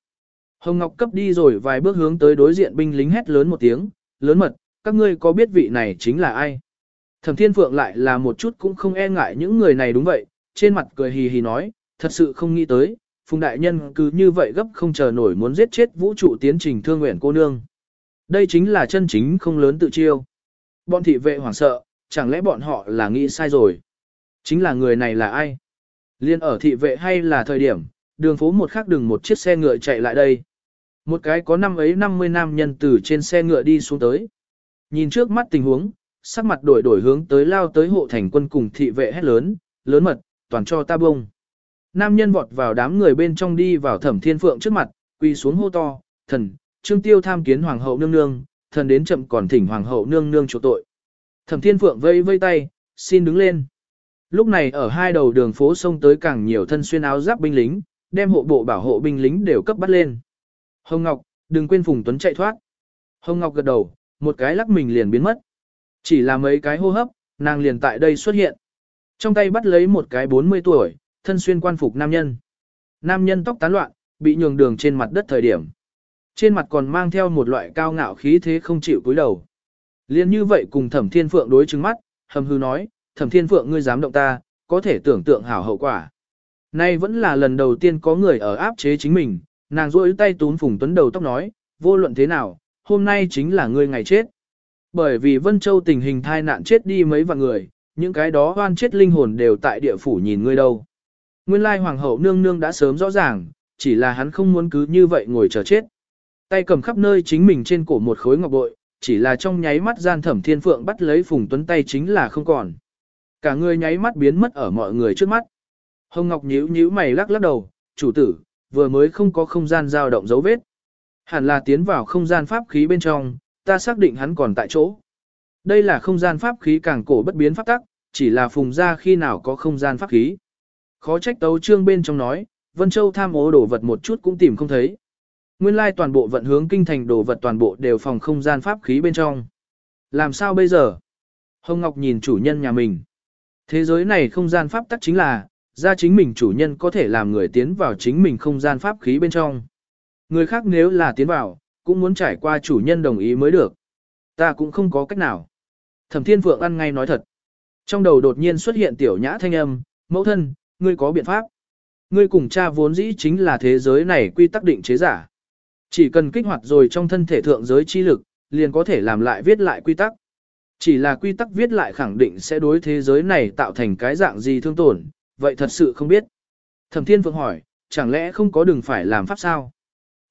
Hồng Ngọc cấp đi rồi vài bước hướng tới đối diện binh lính hét lớn một tiếng, lớn mật, các ngươi có biết vị này chính là ai? Thẩm Thiên Phượng lại là một chút cũng không e ngại những người này đúng vậy, trên mặt cười hì hì nói, thật sự không nghĩ tới, Phùng Đại Nhân cứ như vậy gấp không chờ nổi muốn giết chết vũ trụ tiến trình thương nguyện cô nương. Đây chính là chân chính không lớn tự chiêu. Bọn thị vệ hoảng sợ, chẳng lẽ bọn họ là nghĩ sai rồi? Chính là người này là ai? Liên ở thị vệ hay là thời điểm, đường phố một khắc đường một chiếc xe ngựa chạy lại đây. Một cái có năm ấy 50 nam nhân từ trên xe ngựa đi xuống tới. Nhìn trước mắt tình huống, sắc mặt đổi đổi hướng tới lao tới hộ thành quân cùng thị vệ hét lớn, lớn mật, toàn cho ta bông. Nam nhân vọt vào đám người bên trong đi vào thẩm thiên phượng trước mặt, quỳ xuống hô to, thần, trương tiêu tham kiến hoàng hậu nương nương, thần đến chậm còn thỉnh hoàng hậu nương nương chỗ tội. Thẩm thiên phượng vây vây tay, xin đứng lên. Lúc này ở hai đầu đường phố sông tới càng nhiều thân xuyên áo giáp binh lính, đem hộ bộ bảo hộ binh lính đều cấp bắt lên. Hồng Ngọc, đừng quên Phùng Tuấn chạy thoát. Hồng Ngọc gật đầu, một cái lắc mình liền biến mất. Chỉ là mấy cái hô hấp, nàng liền tại đây xuất hiện. Trong tay bắt lấy một cái 40 tuổi, thân xuyên quan phục nam nhân. Nam nhân tóc tán loạn, bị nhường đường trên mặt đất thời điểm. Trên mặt còn mang theo một loại cao ngạo khí thế không chịu cúi đầu. Liên như vậy cùng thẩm thiên phượng đối chứng mắt, hầm hư nói, thẩm thiên phượng ngươi dám động ta, có thể tưởng tượng hảo hậu quả. Nay vẫn là lần đầu tiên có người ở áp chế chính mình, nàng rôi tay tún phùng tuấn đầu tóc nói, vô luận thế nào, hôm nay chính là ngươi ngày chết. Bởi vì Vân Châu tình hình thai nạn chết đi mấy vạn người, những cái đó hoan chết linh hồn đều tại địa phủ nhìn ngươi đâu. Nguyên lai hoàng hậu nương nương đã sớm rõ ràng, chỉ là hắn không muốn cứ như vậy ngồi chờ chết. Tay cầm khắp nơi chính mình trên cổ một khối ngọc bội, chỉ là trong nháy mắt gian thẩm thiên phượng bắt lấy phùng tuấn tay chính là không còn. Cả người nháy mắt biến mất ở mọi người trước mắt. Hồng Ngọc nhíu nhíu mày lắc lắc đầu, chủ tử, vừa mới không có không gian dao động dấu vết. Hẳn là tiến vào không gian pháp khí bên trong, ta xác định hắn còn tại chỗ. Đây là không gian pháp khí càng cổ bất biến pháp tắc, chỉ là phùng ra khi nào có không gian pháp khí. Khó trách tấu trương bên trong nói, Vân Châu tham ố đồ vật một chút cũng tìm không thấy. Nguyên lai toàn bộ vận hướng kinh thành đồ vật toàn bộ đều phòng không gian pháp khí bên trong. Làm sao bây giờ? Hồng Ngọc nhìn chủ nhân nhà mình. Thế giới này không gian pháp tắc chính là, ra chính mình chủ nhân có thể làm người tiến vào chính mình không gian pháp khí bên trong. Người khác nếu là tiến vào, cũng muốn trải qua chủ nhân đồng ý mới được. Ta cũng không có cách nào. Thẩm Thiên Phượng ăn ngay nói thật. Trong đầu đột nhiên xuất hiện tiểu nhã thanh âm, mẫu thân, ngươi có biện pháp. Ngươi cùng cha vốn dĩ chính là thế giới này quy tắc định chế giả. Chỉ cần kích hoạt rồi trong thân thể thượng giới chi lực, liền có thể làm lại viết lại quy tắc. Chỉ là quy tắc viết lại khẳng định sẽ đối thế giới này tạo thành cái dạng gì thương tổn, vậy thật sự không biết. Thẩm Thiên Phượng hỏi, chẳng lẽ không có đừng phải làm pháp sao?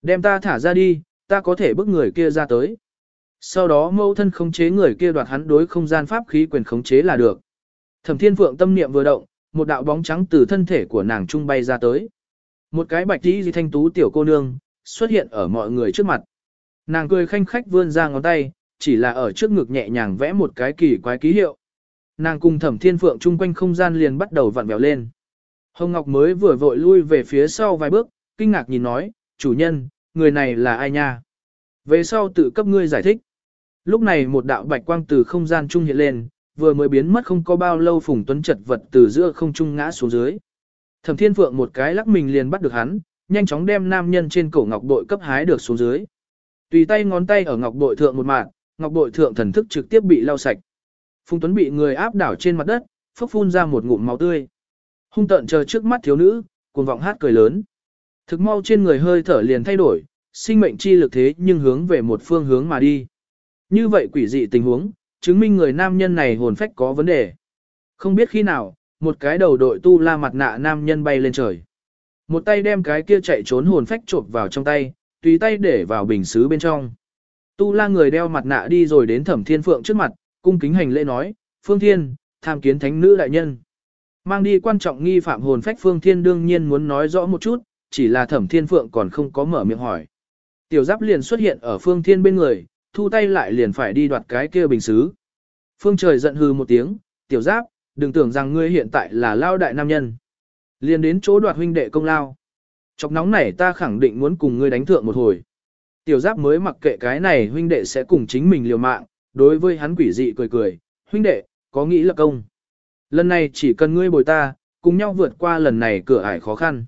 Đem ta thả ra đi, ta có thể bức người kia ra tới. Sau đó mâu thân khống chế người kia đoạt hắn đối không gian pháp khí quyền khống chế là được. Thẩm Thiên Phượng tâm niệm vừa động, một đạo bóng trắng từ thân thể của nàng trung bay ra tới. Một cái bạch tí thanh tú tiểu cô nương, xuất hiện ở mọi người trước mặt. Nàng cười khanh khách vươn ra ngón tay, chỉ là ở trước ngực nhẹ nhàng vẽ một cái kỳ quái ký hiệu. Nàng cùng thẩm thiên phượng chung quanh không gian liền bắt đầu vặn vẹo lên. Hồng Ngọc mới vừa vội lui về phía sau vài bước, kinh ngạc nhìn nói, chủ nhân, người này là ai nha? Về sau tự cấp ngươi giải thích. Lúc này một đạo bạch quang từ không gian trung hiện lên, vừa mới biến mất không có bao lâu Phùng Tuấn chật vật từ giữa không trung ngã xuống dưới. Thẩm Thiên Phượng một cái lắc mình liền bắt được hắn, nhanh chóng đem nam nhân trên cổ ngọc bội cấp hái được xuống dưới. Tùy tay ngón tay ở ngọc bội thượng một mạng, ngọc bội thượng thần thức trực tiếp bị lau sạch. Phùng Tuấn bị người áp đảo trên mặt đất, phốc phun ra một ngụm máu tươi. Hung tận chờ trước mắt thiếu nữ, cuồng vọng hát cười lớn. Thực mau trên người hơi thở liền thay đổi, sinh mệnh chi lực thế nhưng hướng về một phương hướng mà đi. Như vậy quỷ dị tình huống, chứng minh người nam nhân này hồn phách có vấn đề. Không biết khi nào, một cái đầu đội tu la mặt nạ nam nhân bay lên trời. Một tay đem cái kia chạy trốn hồn phách trộn vào trong tay, tùy tay để vào bình xứ bên trong. Tu la người đeo mặt nạ đi rồi đến thẩm thiên phượng trước mặt, cung kính hành lễ nói, Phương Thiên, tham kiến thánh nữ đại nhân. Mang đi quan trọng nghi phạm hồn phách Phương Thiên đương nhiên muốn nói rõ một chút, chỉ là thẩm thiên phượng còn không có mở miệng hỏi. Tiểu giáp liền xuất hiện ở Phương Thiên bên người, thu tay lại liền phải đi đoạt cái kia bình xứ. Phương trời giận hư một tiếng, tiểu giáp, đừng tưởng rằng ngươi hiện tại là lao đại nam nhân. Liền đến chỗ đoạt huynh đệ công lao. Chọc nóng này ta khẳng định muốn cùng ngươi đánh thượng một hồi. Tiểu giáp mới mặc kệ cái này huynh đệ sẽ cùng chính mình liều mạng, đối với hắn quỷ dị cười cười, huynh đệ, có nghĩ là công. Lần này chỉ cần ngươi bồi ta, cùng nhau vượt qua lần này cửa ải khó khăn.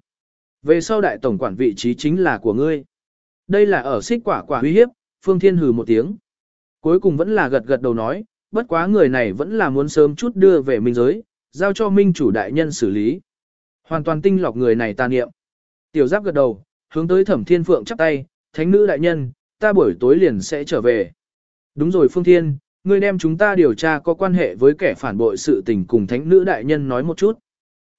Về sau đại tổng quản vị trí chính là của ngươi. Đây là ở xích quả quả uy hiếp, Phương Thiên hừ một tiếng. Cuối cùng vẫn là gật gật đầu nói, bất quá người này vẫn là muốn sớm chút đưa về minh giới, giao cho minh chủ đại nhân xử lý. Hoàn toàn tinh lọc người này ta niệm. Tiểu giáp gật đầu, hướng tới thẩm thiên phượng chắp tay, thánh nữ đại nhân, ta buổi tối liền sẽ trở về. Đúng rồi Phương Thiên, ngươi đem chúng ta điều tra có quan hệ với kẻ phản bội sự tình cùng thánh nữ đại nhân nói một chút.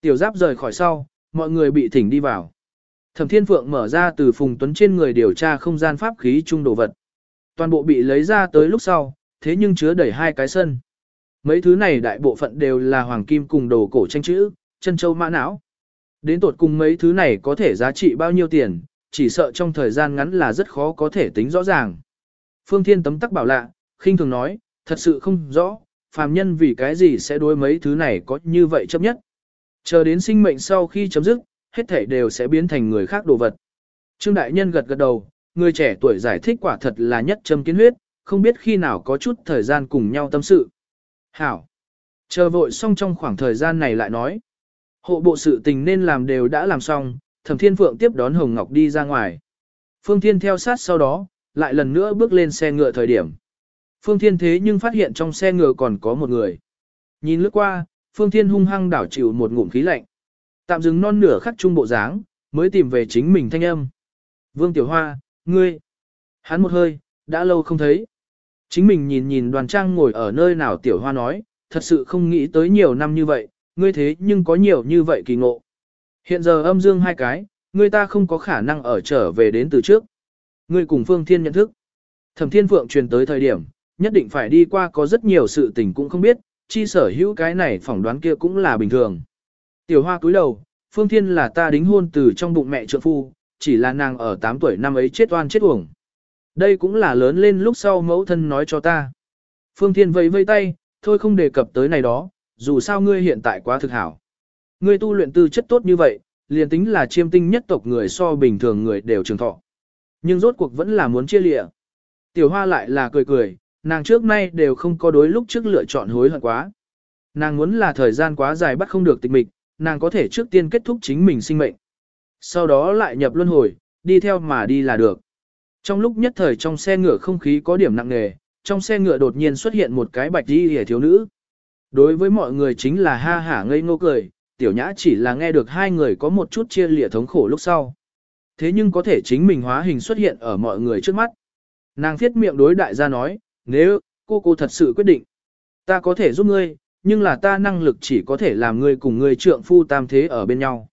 Tiểu giáp rời khỏi sau, mọi người bị thỉnh đi vào. Thẩm Thiên Phượng mở ra từ Phùng Tuấn trên người điều tra không gian pháp khí trung đồ vật. Toàn bộ bị lấy ra tới lúc sau, thế nhưng chứa đầy hai cái sân. Mấy thứ này đại bộ phận đều là hoàng kim cùng đồ cổ tranh chữ, chân châu mã não. Đến tột cùng mấy thứ này có thể giá trị bao nhiêu tiền, chỉ sợ trong thời gian ngắn là rất khó có thể tính rõ ràng. Phương Thiên tấm tắc bảo lạ, khinh thường nói, thật sự không rõ, phàm nhân vì cái gì sẽ đối mấy thứ này có như vậy chấp nhất. Chờ đến sinh mệnh sau khi chấm dứt, hết thể đều sẽ biến thành người khác đồ vật. Trương Đại Nhân gật gật đầu, người trẻ tuổi giải thích quả thật là nhất châm kiến huyết, không biết khi nào có chút thời gian cùng nhau tâm sự. Hảo! Chờ vội xong trong khoảng thời gian này lại nói. Hộ bộ sự tình nên làm đều đã làm xong, Thẩm Thiên Phượng tiếp đón Hồng Ngọc đi ra ngoài. Phương Thiên theo sát sau đó, lại lần nữa bước lên xe ngựa thời điểm. Phương Thiên thế nhưng phát hiện trong xe ngựa còn có một người. Nhìn lướt qua, Phương Thiên hung hăng đảo chịu một ngụm khí lạnh. Tạm dừng non nửa khắc trung bộ dáng, mới tìm về chính mình thanh âm. Vương Tiểu Hoa, ngươi. Hắn một hơi, đã lâu không thấy. Chính mình nhìn nhìn đoàn trang ngồi ở nơi nào Tiểu Hoa nói, thật sự không nghĩ tới nhiều năm như vậy, ngươi thế nhưng có nhiều như vậy kỳ ngộ. Hiện giờ âm dương hai cái, người ta không có khả năng ở trở về đến từ trước. Ngươi cùng Phương Thiên nhận thức. Thẩm Thiên Phượng truyền tới thời điểm, nhất định phải đi qua có rất nhiều sự tình cũng không biết, chi sở hữu cái này phỏng đoán kia cũng là bình thường. Tiểu Hoa cúi đầu, Phương Thiên là ta đính hôn từ trong bụng mẹ trượng phu, chỉ là nàng ở 8 tuổi năm ấy chết oan chết uổng. Đây cũng là lớn lên lúc sau mẫu thân nói cho ta. Phương Thiên vẫy vây tay, thôi không đề cập tới này đó, dù sao ngươi hiện tại quá thực hảo. Ngươi tu luyện tư chất tốt như vậy, liền tính là chiêm tinh nhất tộc người so bình thường người đều trường thọ. Nhưng rốt cuộc vẫn là muốn chia lịa. Tiểu hoa lại là cười cười, nàng trước nay đều không có đối lúc trước lựa chọn hối hận quá. Nàng muốn là thời gian quá dài bắt không được tịch mịch, nàng có thể trước tiên kết thúc chính mình sinh mệnh. Sau đó lại nhập luân hồi, đi theo mà đi là được. Trong lúc nhất thời trong xe ngựa không khí có điểm nặng nề, trong xe ngựa đột nhiên xuất hiện một cái bạch đi hề thiếu nữ. Đối với mọi người chính là ha hả ngây ngô cười, tiểu nhã chỉ là nghe được hai người có một chút chia lịa thống khổ lúc sau. Thế nhưng có thể chính mình hóa hình xuất hiện ở mọi người trước mắt. Nàng thiết miệng đối đại gia nói, nếu, cô cô thật sự quyết định, ta có thể giúp ngươi, nhưng là ta năng lực chỉ có thể làm ngươi cùng ngươi trượng phu tam thế ở bên nhau.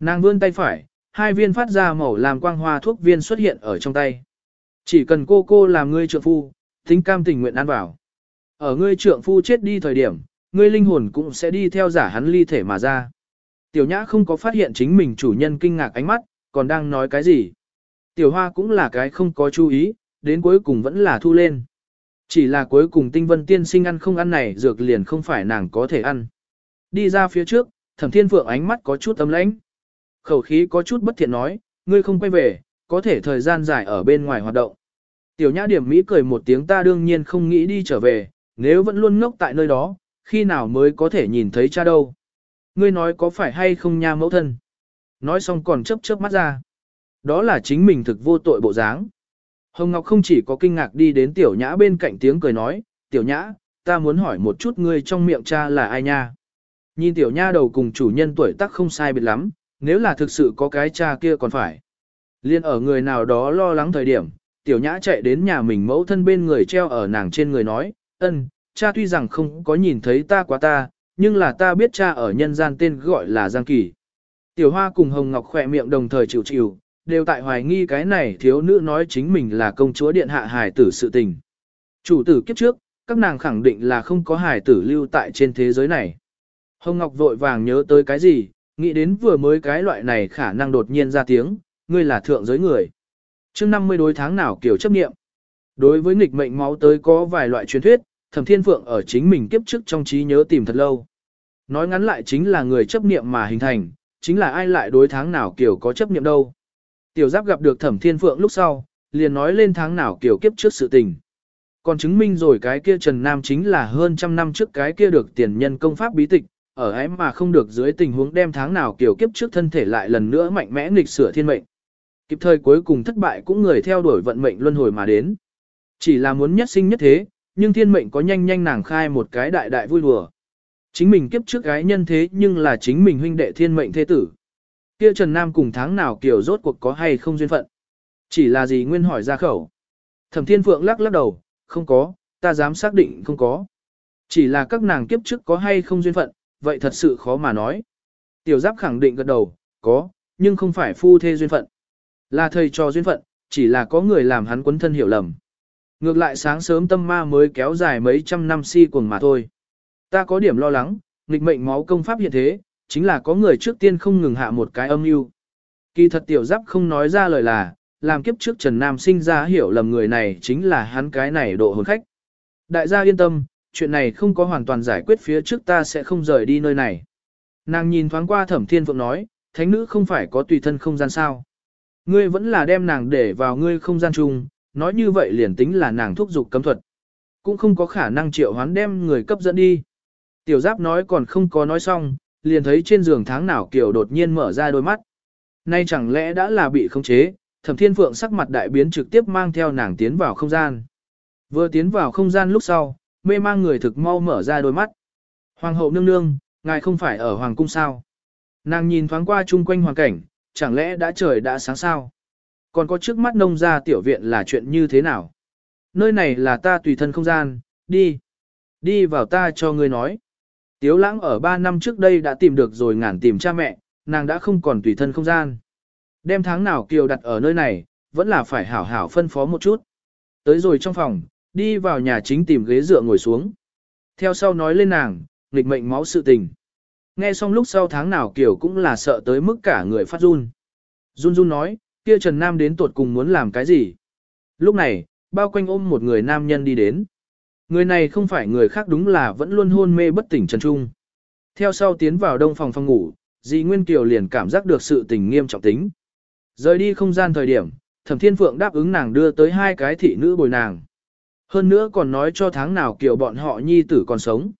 Nàng vươn tay phải, hai viên phát ra màu làm quang hoa thuốc viên xuất hiện ở trong tay. Chỉ cần cô cô làm ngươi trượng phu, tính cam tình nguyện ăn vào. Ở ngươi trượng phu chết đi thời điểm, ngươi linh hồn cũng sẽ đi theo giả hắn ly thể mà ra. Tiểu nhã không có phát hiện chính mình chủ nhân kinh ngạc ánh mắt, còn đang nói cái gì. Tiểu hoa cũng là cái không có chú ý, đến cuối cùng vẫn là thu lên. Chỉ là cuối cùng tinh vân tiên sinh ăn không ăn này dược liền không phải nàng có thể ăn. Đi ra phía trước, thẩm thiên phượng ánh mắt có chút tấm lãnh. Khẩu khí có chút bất thiện nói, ngươi không quay về, có thể thời gian dài ở bên ngoài hoạt động. Tiểu nhã điểm Mỹ cười một tiếng ta đương nhiên không nghĩ đi trở về, nếu vẫn luôn ngốc tại nơi đó, khi nào mới có thể nhìn thấy cha đâu. Ngươi nói có phải hay không nha mẫu thân. Nói xong còn chớp chớp mắt ra. Đó là chính mình thực vô tội bộ dáng. Hồng Ngọc không chỉ có kinh ngạc đi đến tiểu nhã bên cạnh tiếng cười nói, tiểu nhã, ta muốn hỏi một chút ngươi trong miệng cha là ai nha. Nhìn tiểu nha đầu cùng chủ nhân tuổi tác không sai biệt lắm, nếu là thực sự có cái cha kia còn phải. Liên ở người nào đó lo lắng thời điểm, tiểu nhã chạy đến nhà mình mẫu thân bên người treo ở nàng trên người nói, ân, cha tuy rằng không có nhìn thấy ta quá ta, nhưng là ta biết cha ở nhân gian tên gọi là Giang Kỳ. Tiểu Hoa cùng Hồng Ngọc khỏe miệng đồng thời chịu chịu, đều tại hoài nghi cái này thiếu nữ nói chính mình là công chúa điện hạ hài tử sự tình. Chủ tử kiếp trước, các nàng khẳng định là không có hài tử lưu tại trên thế giới này. Hồng Ngọc vội vàng nhớ tới cái gì, nghĩ đến vừa mới cái loại này khả năng đột nhiên ra tiếng, ngươi là thượng giới người. Trước 50 đối tháng nào kiểu chấp nghiệm. Đối với nghịch mệnh máu tới có vài loại truyền thuyết, Thẩm Thiên Phượng ở chính mình kiếp trước trong trí nhớ tìm thật lâu. Nói ngắn lại chính là người chấp niệm mà hình thành, chính là ai lại đối tháng nào kiểu có chấp niệm đâu. Tiểu Giáp gặp được Thẩm Thiên Phượng lúc sau, liền nói lên tháng nào kiểu kiếp trước sự tình. Còn chứng minh rồi cái kia Trần Nam chính là hơn trăm năm trước cái kia được tiền nhân công pháp bí tịch, ở ấy mà không được dưới tình huống đem tháng nào kiểu kiếp trước thân thể lại lần nữa mạnh mẽ nghịch sửa thiên mệnh. Kịp thời cuối cùng thất bại cũng người theo đuổi vận mệnh luân hồi mà đến. Chỉ là muốn nhất sinh nhất thế, nhưng thiên mệnh có nhanh nhanh nàng khai một cái đại đại vui đùa. Chính mình kiếp trước gái nhân thế nhưng là chính mình huynh đệ thiên mệnh thế tử. Kia Trần Nam cùng tháng nào kiểu rốt cuộc có hay không duyên phận. Chỉ là gì nguyên hỏi ra khẩu. Thẩm Thiên Phượng lắc lắc đầu, không có, ta dám xác định không có. Chỉ là các nàng kiếp trước có hay không duyên phận, vậy thật sự khó mà nói. Tiểu giáp khẳng định gật đầu, có, nhưng không phải phu thê duyên phận. Là thầy cho duyên phận, chỉ là có người làm hắn quấn thân hiểu lầm. Ngược lại sáng sớm tâm ma mới kéo dài mấy trăm năm si cuồng mà thôi. Ta có điểm lo lắng, nghịch mệnh máu công pháp hiện thế, chính là có người trước tiên không ngừng hạ một cái âm mưu. Kỳ thật tiểu giáp không nói ra lời là, làm kiếp trước Trần Nam sinh ra hiểu lầm người này chính là hắn cái này độ hồn khách. Đại gia yên tâm, chuyện này không có hoàn toàn giải quyết phía trước ta sẽ không rời đi nơi này. Nàng nhìn thoáng qua thẩm thiên phượng nói, thánh nữ không phải có tùy thân không gian sao. Ngươi vẫn là đem nàng để vào ngươi không gian chung, nói như vậy liền tính là nàng thúc giục cấm thuật. Cũng không có khả năng triệu hoán đem người cấp dẫn đi. Tiểu giáp nói còn không có nói xong, liền thấy trên giường tháng nào kiểu đột nhiên mở ra đôi mắt. Nay chẳng lẽ đã là bị khống chế, thẩm thiên phượng sắc mặt đại biến trực tiếp mang theo nàng tiến vào không gian. Vừa tiến vào không gian lúc sau, mê mang người thực mau mở ra đôi mắt. Hoàng hậu nương nương, ngài không phải ở hoàng cung sao? Nàng nhìn thoáng qua chung quanh hoàn cảnh, chẳng lẽ đã trời đã sáng sao? Còn có trước mắt nông gia tiểu viện là chuyện như thế nào? Nơi này là ta tùy thân không gian, đi. Đi vào ta cho ngươi nói. Tiếu lãng ở 3 năm trước đây đã tìm được rồi ngàn tìm cha mẹ, nàng đã không còn tùy thân không gian. Đem tháng nào kiều đặt ở nơi này, vẫn là phải hảo hảo phân phó một chút. Tới rồi trong phòng, đi vào nhà chính tìm ghế dựa ngồi xuống. Theo sau nói lên nàng, nghịch mệnh máu sự tình. Nghe xong lúc sau tháng nào kiểu cũng là sợ tới mức cả người phát run. Run run nói, kia Trần Nam đến tuột cùng muốn làm cái gì. Lúc này, bao quanh ôm một người nam nhân đi đến. Người này không phải người khác đúng là vẫn luôn hôn mê bất tỉnh Trần Trung. Theo sau tiến vào đông phòng phòng ngủ, dì Nguyên Kiều liền cảm giác được sự tình nghiêm trọng tính. Rời đi không gian thời điểm, Thẩm Thiên Phượng đáp ứng nàng đưa tới hai cái thị nữ bồi nàng. Hơn nữa còn nói cho tháng nào kiểu bọn họ nhi tử còn sống.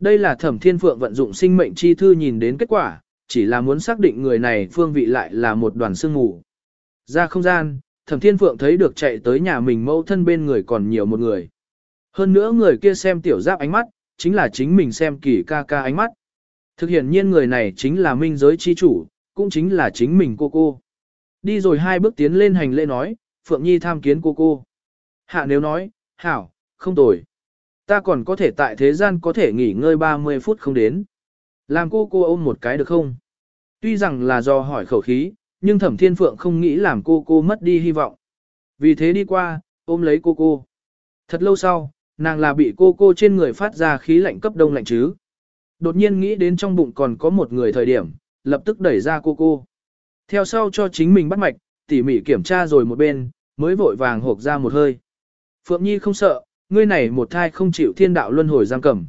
Đây là thẩm thiên phượng vận dụng sinh mệnh chi thư nhìn đến kết quả, chỉ là muốn xác định người này phương vị lại là một đoàn sương mù. Ra không gian, thẩm thiên phượng thấy được chạy tới nhà mình mẫu thân bên người còn nhiều một người. Hơn nữa người kia xem tiểu giáp ánh mắt, chính là chính mình xem kỳ ca ca ánh mắt. Thực hiện nhiên người này chính là minh giới chi chủ, cũng chính là chính mình cô cô. Đi rồi hai bước tiến lên hành lễ nói, Phượng Nhi tham kiến cô cô. Hạ nếu nói, hảo, không tồi. Ta còn có thể tại thế gian có thể nghỉ ngơi 30 phút không đến. Làm cô cô ôm một cái được không? Tuy rằng là do hỏi khẩu khí, nhưng thẩm thiên phượng không nghĩ làm cô cô mất đi hy vọng. Vì thế đi qua, ôm lấy cô cô. Thật lâu sau, nàng là bị cô cô trên người phát ra khí lạnh cấp đông lạnh chứ. Đột nhiên nghĩ đến trong bụng còn có một người thời điểm, lập tức đẩy ra cô cô. Theo sau cho chính mình bắt mạch, tỉ mỉ kiểm tra rồi một bên, mới vội vàng hộp ra một hơi. Phượng Nhi không sợ, ngươi này một thai không chịu thiên đạo luân hồi giam cầm.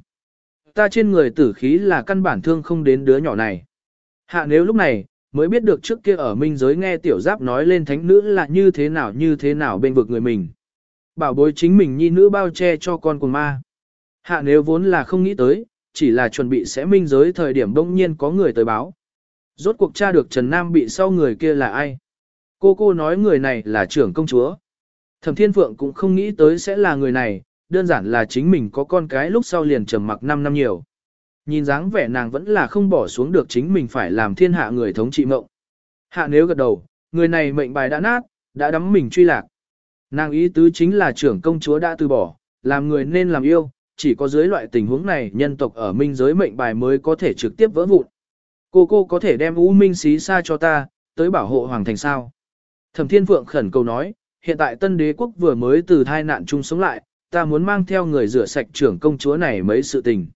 Ta trên người tử khí là căn bản thương không đến đứa nhỏ này. Hạ nếu lúc này, mới biết được trước kia ở minh giới nghe tiểu giáp nói lên thánh nữ là như thế nào như thế nào bên vực người mình. Bảo bối chính mình nhi nữ bao che cho con cùng ma. Hạ nếu vốn là không nghĩ tới, chỉ là chuẩn bị sẽ minh giới thời điểm đông nhiên có người tới báo. Rốt cuộc tra được Trần Nam bị sau người kia là ai. Cô cô nói người này là trưởng công chúa. Thẩm Thiên Phượng cũng không nghĩ tới sẽ là người này, đơn giản là chính mình có con cái lúc sau liền trầm mặc 5 năm nhiều. Nhìn dáng vẻ nàng vẫn là không bỏ xuống được chính mình phải làm thiên hạ người thống trị mộng. Hạ nếu gật đầu, người này mệnh bài đã nát, đã đắm mình truy lạc. Nàng ý tứ chính là trưởng công chúa đã từ bỏ, làm người nên làm yêu, chỉ có dưới loại tình huống này nhân tộc ở minh giới mệnh bài mới có thể trực tiếp vỡ vụn. Cô cô có thể đem U Minh xí xa cho ta, tới bảo hộ hoàng thành sao. Thẩm Thiên Phượng khẩn cầu nói, hiện tại tân đế quốc vừa mới từ thai nạn chung sống lại, ta muốn mang theo người rửa sạch trưởng công chúa này mấy sự tình.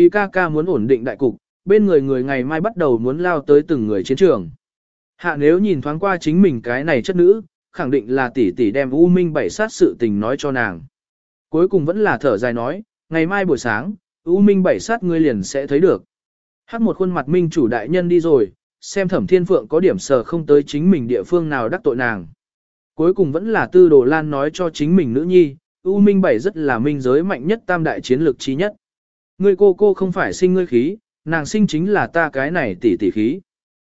Kỳ ca ca muốn ổn định đại cục, bên người người ngày mai bắt đầu muốn lao tới từng người chiến trường. Hạ nếu nhìn thoáng qua chính mình cái này chất nữ, khẳng định là tỷ tỷ đem U Minh bảy sát sự tình nói cho nàng. Cuối cùng vẫn là thở dài nói, ngày mai buổi sáng, U Minh bảy sát ngươi liền sẽ thấy được. Hát một khuôn mặt minh chủ đại nhân đi rồi, xem thẩm thiên phượng có điểm sờ không tới chính mình địa phương nào đắc tội nàng. Cuối cùng vẫn là tư đồ lan nói cho chính mình nữ nhi, U Minh bảy rất là minh giới mạnh nhất tam đại chiến lược trí nhất. Ngươi cô cô không phải sinh ngươi khí, nàng sinh chính là ta cái này tỷ tỷ khí.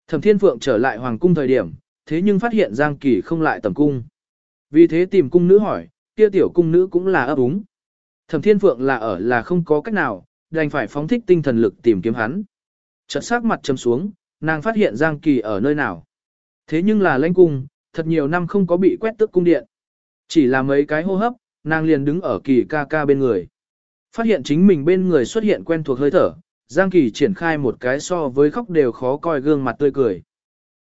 Thẩm Thiên Phượng trở lại hoàng cung thời điểm, thế nhưng phát hiện Giang Kỳ không lại tầm cung. Vì thế tìm cung nữ hỏi, kia tiểu cung nữ cũng là ấp úng. Thẩm Thiên Phượng là ở là không có cách nào, đành phải phóng thích tinh thần lực tìm kiếm hắn. Chợt sắc mặt trầm xuống, nàng phát hiện Giang Kỳ ở nơi nào. Thế nhưng là lãnh cung, thật nhiều năm không có bị quét tước cung điện. Chỉ là mấy cái hô hấp, nàng liền đứng ở Kỳ ca ca bên người. Phát hiện chính mình bên người xuất hiện quen thuộc hơi thở, Giang Kỳ triển khai một cái so với khóc đều khó coi gương mặt tươi cười.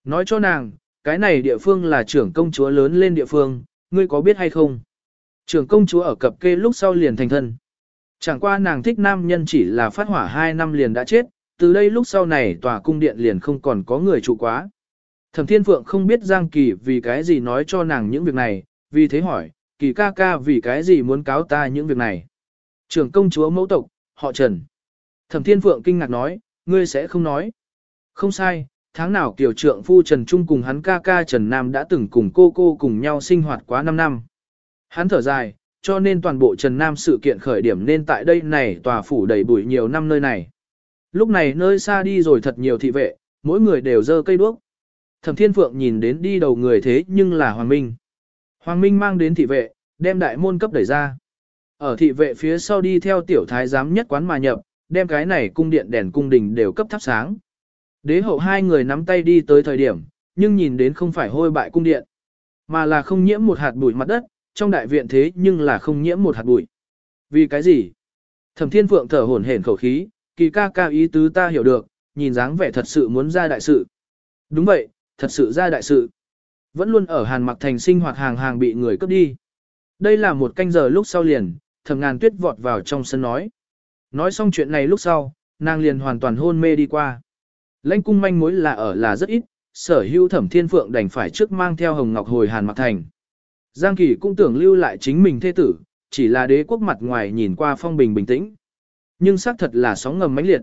Nói cho nàng, cái này địa phương là trưởng công chúa lớn lên địa phương, ngươi có biết hay không? Trưởng công chúa ở cập kê lúc sau liền thành thân. Chẳng qua nàng thích nam nhân chỉ là phát hỏa hai năm liền đã chết, từ đây lúc sau này tòa cung điện liền không còn có người trụ quá. Thẩm Thiên Phượng không biết Giang Kỳ vì cái gì nói cho nàng những việc này, vì thế hỏi, Kỳ ca ca vì cái gì muốn cáo ta những việc này. Trưởng công chúa mẫu tộc, họ Trần. Thẩm Thiên Phượng kinh ngạc nói, ngươi sẽ không nói. Không sai, tháng nào kiểu trượng phu Trần Trung cùng hắn ca ca Trần Nam đã từng cùng cô cô cùng nhau sinh hoạt quá 5 năm. Hắn thở dài, cho nên toàn bộ Trần Nam sự kiện khởi điểm nên tại đây này tòa phủ đầy bụi nhiều năm nơi này. Lúc này nơi xa đi rồi thật nhiều thị vệ, mỗi người đều dơ cây đuốc. Thẩm Thiên Phượng nhìn đến đi đầu người thế nhưng là Hoàng Minh. Hoàng Minh mang đến thị vệ, đem đại môn cấp đẩy ra. Ở thị vệ phía sau đi theo tiểu thái giám nhất quán mà nhập, đem cái này cung điện đèn cung đình đều cấp thắp sáng. Đế hậu hai người nắm tay đi tới thời điểm, nhưng nhìn đến không phải hôi bại cung điện, mà là không nhiễm một hạt bụi mặt đất, trong đại viện thế nhưng là không nhiễm một hạt bụi. Vì cái gì? Thẩm Thiên Phượng thở hổn hển khẩu khí, kỳ ca ca ý tứ ta hiểu được, nhìn dáng vẻ thật sự muốn ra đại sự. Đúng vậy, thật sự ra đại sự. Vẫn luôn ở Hàn Mặc Thành sinh hoạt hàng hàng bị người cướp đi. Đây là một canh giờ lúc sau liền, thẩm ngàn tuyết vọt vào trong sân nói. Nói xong chuyện này lúc sau, nàng liền hoàn toàn hôn mê đi qua. Lãnh cung manh mối là ở là rất ít, sở hữu thẩm thiên phượng đành phải trước mang theo hồng ngọc hồi hàn mặc thành. Giang kỳ cũng tưởng lưu lại chính mình thế tử, chỉ là đế quốc mặt ngoài nhìn qua phong bình bình tĩnh. Nhưng xác thật là sóng ngầm mãnh liệt.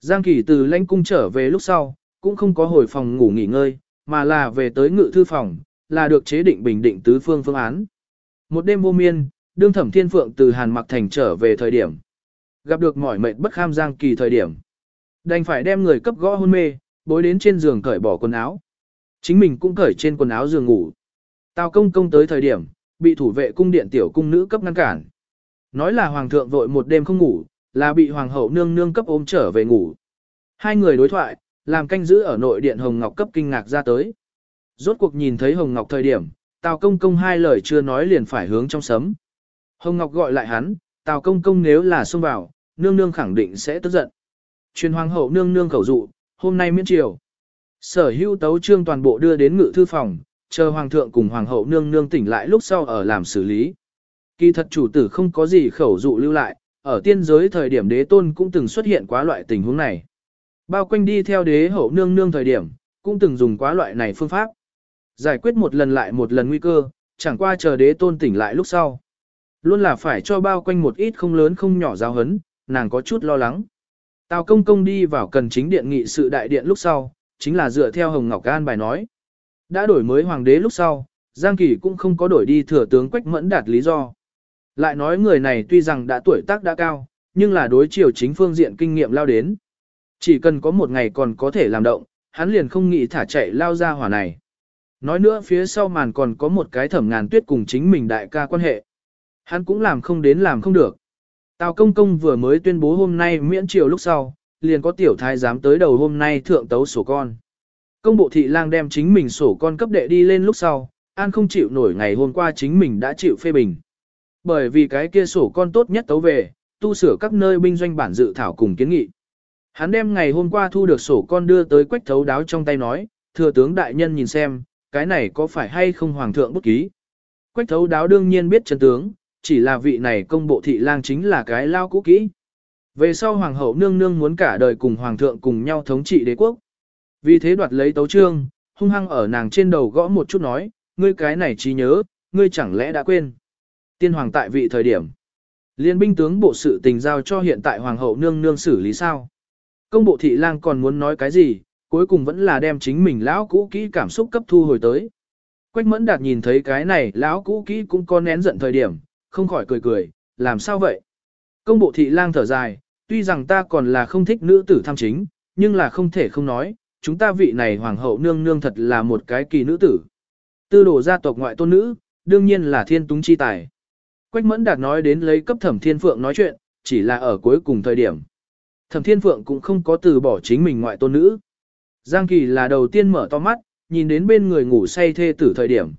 Giang kỳ từ lãnh cung trở về lúc sau, cũng không có hồi phòng ngủ nghỉ ngơi, mà là về tới ngự thư phòng, là được chế định bình định tứ phương phương án. Một đêm vô miên, đương thẩm thiên phượng từ Hàn Mặc Thành trở về thời điểm. Gặp được mỏi mệt bất kham Giang Kỳ thời điểm. Đành phải đem người cấp gõ hôn mê, bối đến trên giường cởi bỏ quần áo. Chính mình cũng cởi trên quần áo giường ngủ. Tào công công tới thời điểm, bị thủ vệ cung điện tiểu cung nữ cấp ngăn cản. Nói là hoàng thượng vội một đêm không ngủ, là bị hoàng hậu nương nương cấp ôm trở về ngủ. Hai người đối thoại, làm canh giữ ở nội điện Hồng Ngọc cấp kinh ngạc ra tới. Rốt cuộc nhìn thấy Hồng Ngọc thời điểm, Tào công công hai lời chưa nói liền phải hướng trong sấm. Hồng Ngọc gọi lại hắn, Tào công công nếu là xông vào, nương nương khẳng định sẽ tức giận. Truyền hoàng hậu nương nương khẩu dụ, hôm nay miễn triều. Sở hữu tấu trương toàn bộ đưa đến ngự thư phòng, chờ hoàng thượng cùng hoàng hậu nương nương tỉnh lại lúc sau ở làm xử lý. Kỳ thật chủ tử không có gì khẩu dụ lưu lại, ở tiên giới thời điểm đế tôn cũng từng xuất hiện quá loại tình huống này. Bao quanh đi theo đế hậu nương nương thời điểm, cũng từng dùng quá loại này phương pháp. Giải quyết một lần lại một lần nguy cơ, chẳng qua chờ đế tôn tỉnh lại lúc sau. Luôn là phải cho bao quanh một ít không lớn không nhỏ giáo hấn, nàng có chút lo lắng. Tào công công đi vào cần chính điện nghị sự đại điện lúc sau, chính là dựa theo Hồng Ngọc An bài nói. Đã đổi mới hoàng đế lúc sau, Giang Kỳ cũng không có đổi đi thừa tướng Quách Mẫn đạt lý do. Lại nói người này tuy rằng đã tuổi tác đã cao, nhưng là đối chiều chính phương diện kinh nghiệm lao đến. Chỉ cần có một ngày còn có thể làm động, hắn liền không nghĩ thả chạy lao ra hỏa này. Nói nữa phía sau màn còn có một cái thẩm ngàn tuyết cùng chính mình đại ca quan hệ. Hắn cũng làm không đến làm không được. Tào công công vừa mới tuyên bố hôm nay miễn triều lúc sau, liền có tiểu thái giám tới đầu hôm nay thượng tấu sổ con. Công bộ thị lang đem chính mình sổ con cấp đệ đi lên lúc sau, an không chịu nổi ngày hôm qua chính mình đã chịu phê bình. Bởi vì cái kia sổ con tốt nhất tấu về, tu sửa các nơi binh doanh bản dự thảo cùng kiến nghị. Hắn đem ngày hôm qua thu được sổ con đưa tới quách thấu đáo trong tay nói, thừa tướng đại nhân nhìn xem, cái này có phải hay không hoàng thượng bút ký. Quách thấu đáo đương nhiên biết chân tướng, chỉ là vị này công bộ thị lang chính là cái lao cũ kỹ. Về sau hoàng hậu nương nương muốn cả đời cùng hoàng thượng cùng nhau thống trị đế quốc. Vì thế đoạt lấy tấu trương, hung hăng ở nàng trên đầu gõ một chút nói, ngươi cái này trí nhớ, ngươi chẳng lẽ đã quên. Tiên hoàng tại vị thời điểm. Liên binh tướng bộ sự tình giao cho hiện tại hoàng hậu nương nương xử lý sao. Công bộ thị lang còn muốn nói cái gì, cuối cùng vẫn là đem chính mình lão cũ kỹ cảm xúc cấp thu hồi tới. Quách mẫn đạt nhìn thấy cái này lão cũ kỹ cũng có nén giận thời điểm, không khỏi cười cười, làm sao vậy? Công bộ thị lang thở dài, tuy rằng ta còn là không thích nữ tử tham chính, nhưng là không thể không nói, chúng ta vị này hoàng hậu nương nương thật là một cái kỳ nữ tử. Tư đồ gia tộc ngoại tôn nữ, đương nhiên là thiên túng chi tài. Quách mẫn đạt nói đến lấy cấp thẩm thiên phượng nói chuyện, chỉ là ở cuối cùng thời điểm. Thẩm thiên phượng cũng không có từ bỏ chính mình ngoại tôn nữ. Giang kỳ là đầu tiên mở to mắt, nhìn đến bên người ngủ say thê tử thời điểm.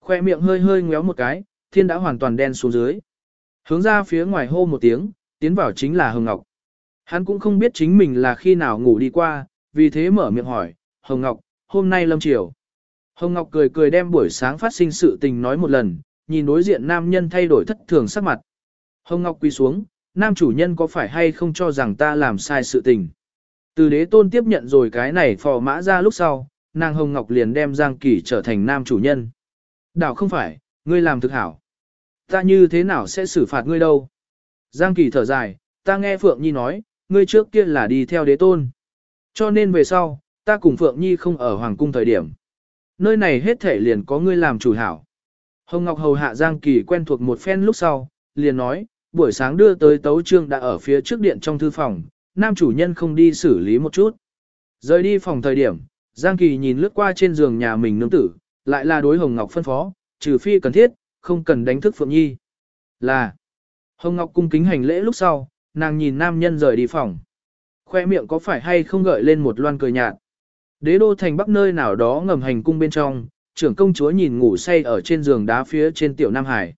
Khoe miệng hơi hơi ngéo một cái, thiên đã hoàn toàn đen xuống dưới. Hướng ra phía ngoài hô một tiếng, tiến vào chính là Hồng Ngọc. Hắn cũng không biết chính mình là khi nào ngủ đi qua, vì thế mở miệng hỏi, Hồng Ngọc, hôm nay lâm chiều. Hồng Ngọc cười cười đem buổi sáng phát sinh sự tình nói một lần, nhìn đối diện nam nhân thay đổi thất thường sắc mặt. Hồng Ngọc quỳ xuống, nam chủ nhân có phải hay không cho rằng ta làm sai sự tình. Từ đế tôn tiếp nhận rồi cái này phò mã ra lúc sau, nàng Hồng Ngọc liền đem Giang Kỳ trở thành nam chủ nhân. Đảo không phải, ngươi làm thực hảo. Ta như thế nào sẽ xử phạt ngươi đâu? Giang Kỳ thở dài, ta nghe Phượng Nhi nói, ngươi trước kia là đi theo đế tôn. Cho nên về sau, ta cùng Phượng Nhi không ở Hoàng cung thời điểm. Nơi này hết thể liền có ngươi làm chủ hảo. Hồng Ngọc Hầu hạ Giang Kỳ quen thuộc một phen lúc sau, liền nói, buổi sáng đưa tới tấu trương đã ở phía trước điện trong thư phòng, nam chủ nhân không đi xử lý một chút. Rời đi phòng thời điểm, Giang Kỳ nhìn lướt qua trên giường nhà mình nương tử, lại là đối Hồng Ngọc phân phó, trừ phi cần thiết, không cần đánh thức Phượng Nhi. Là, Hồng Ngọc cung kính hành lễ lúc sau, nàng nhìn nam nhân rời đi phòng. Khoe miệng có phải hay không gợi lên một loan cười nhạt. Đế đô thành bắc nơi nào đó ngầm hành cung bên trong, trưởng công chúa nhìn ngủ say ở trên giường đá phía trên tiểu Nam Hải.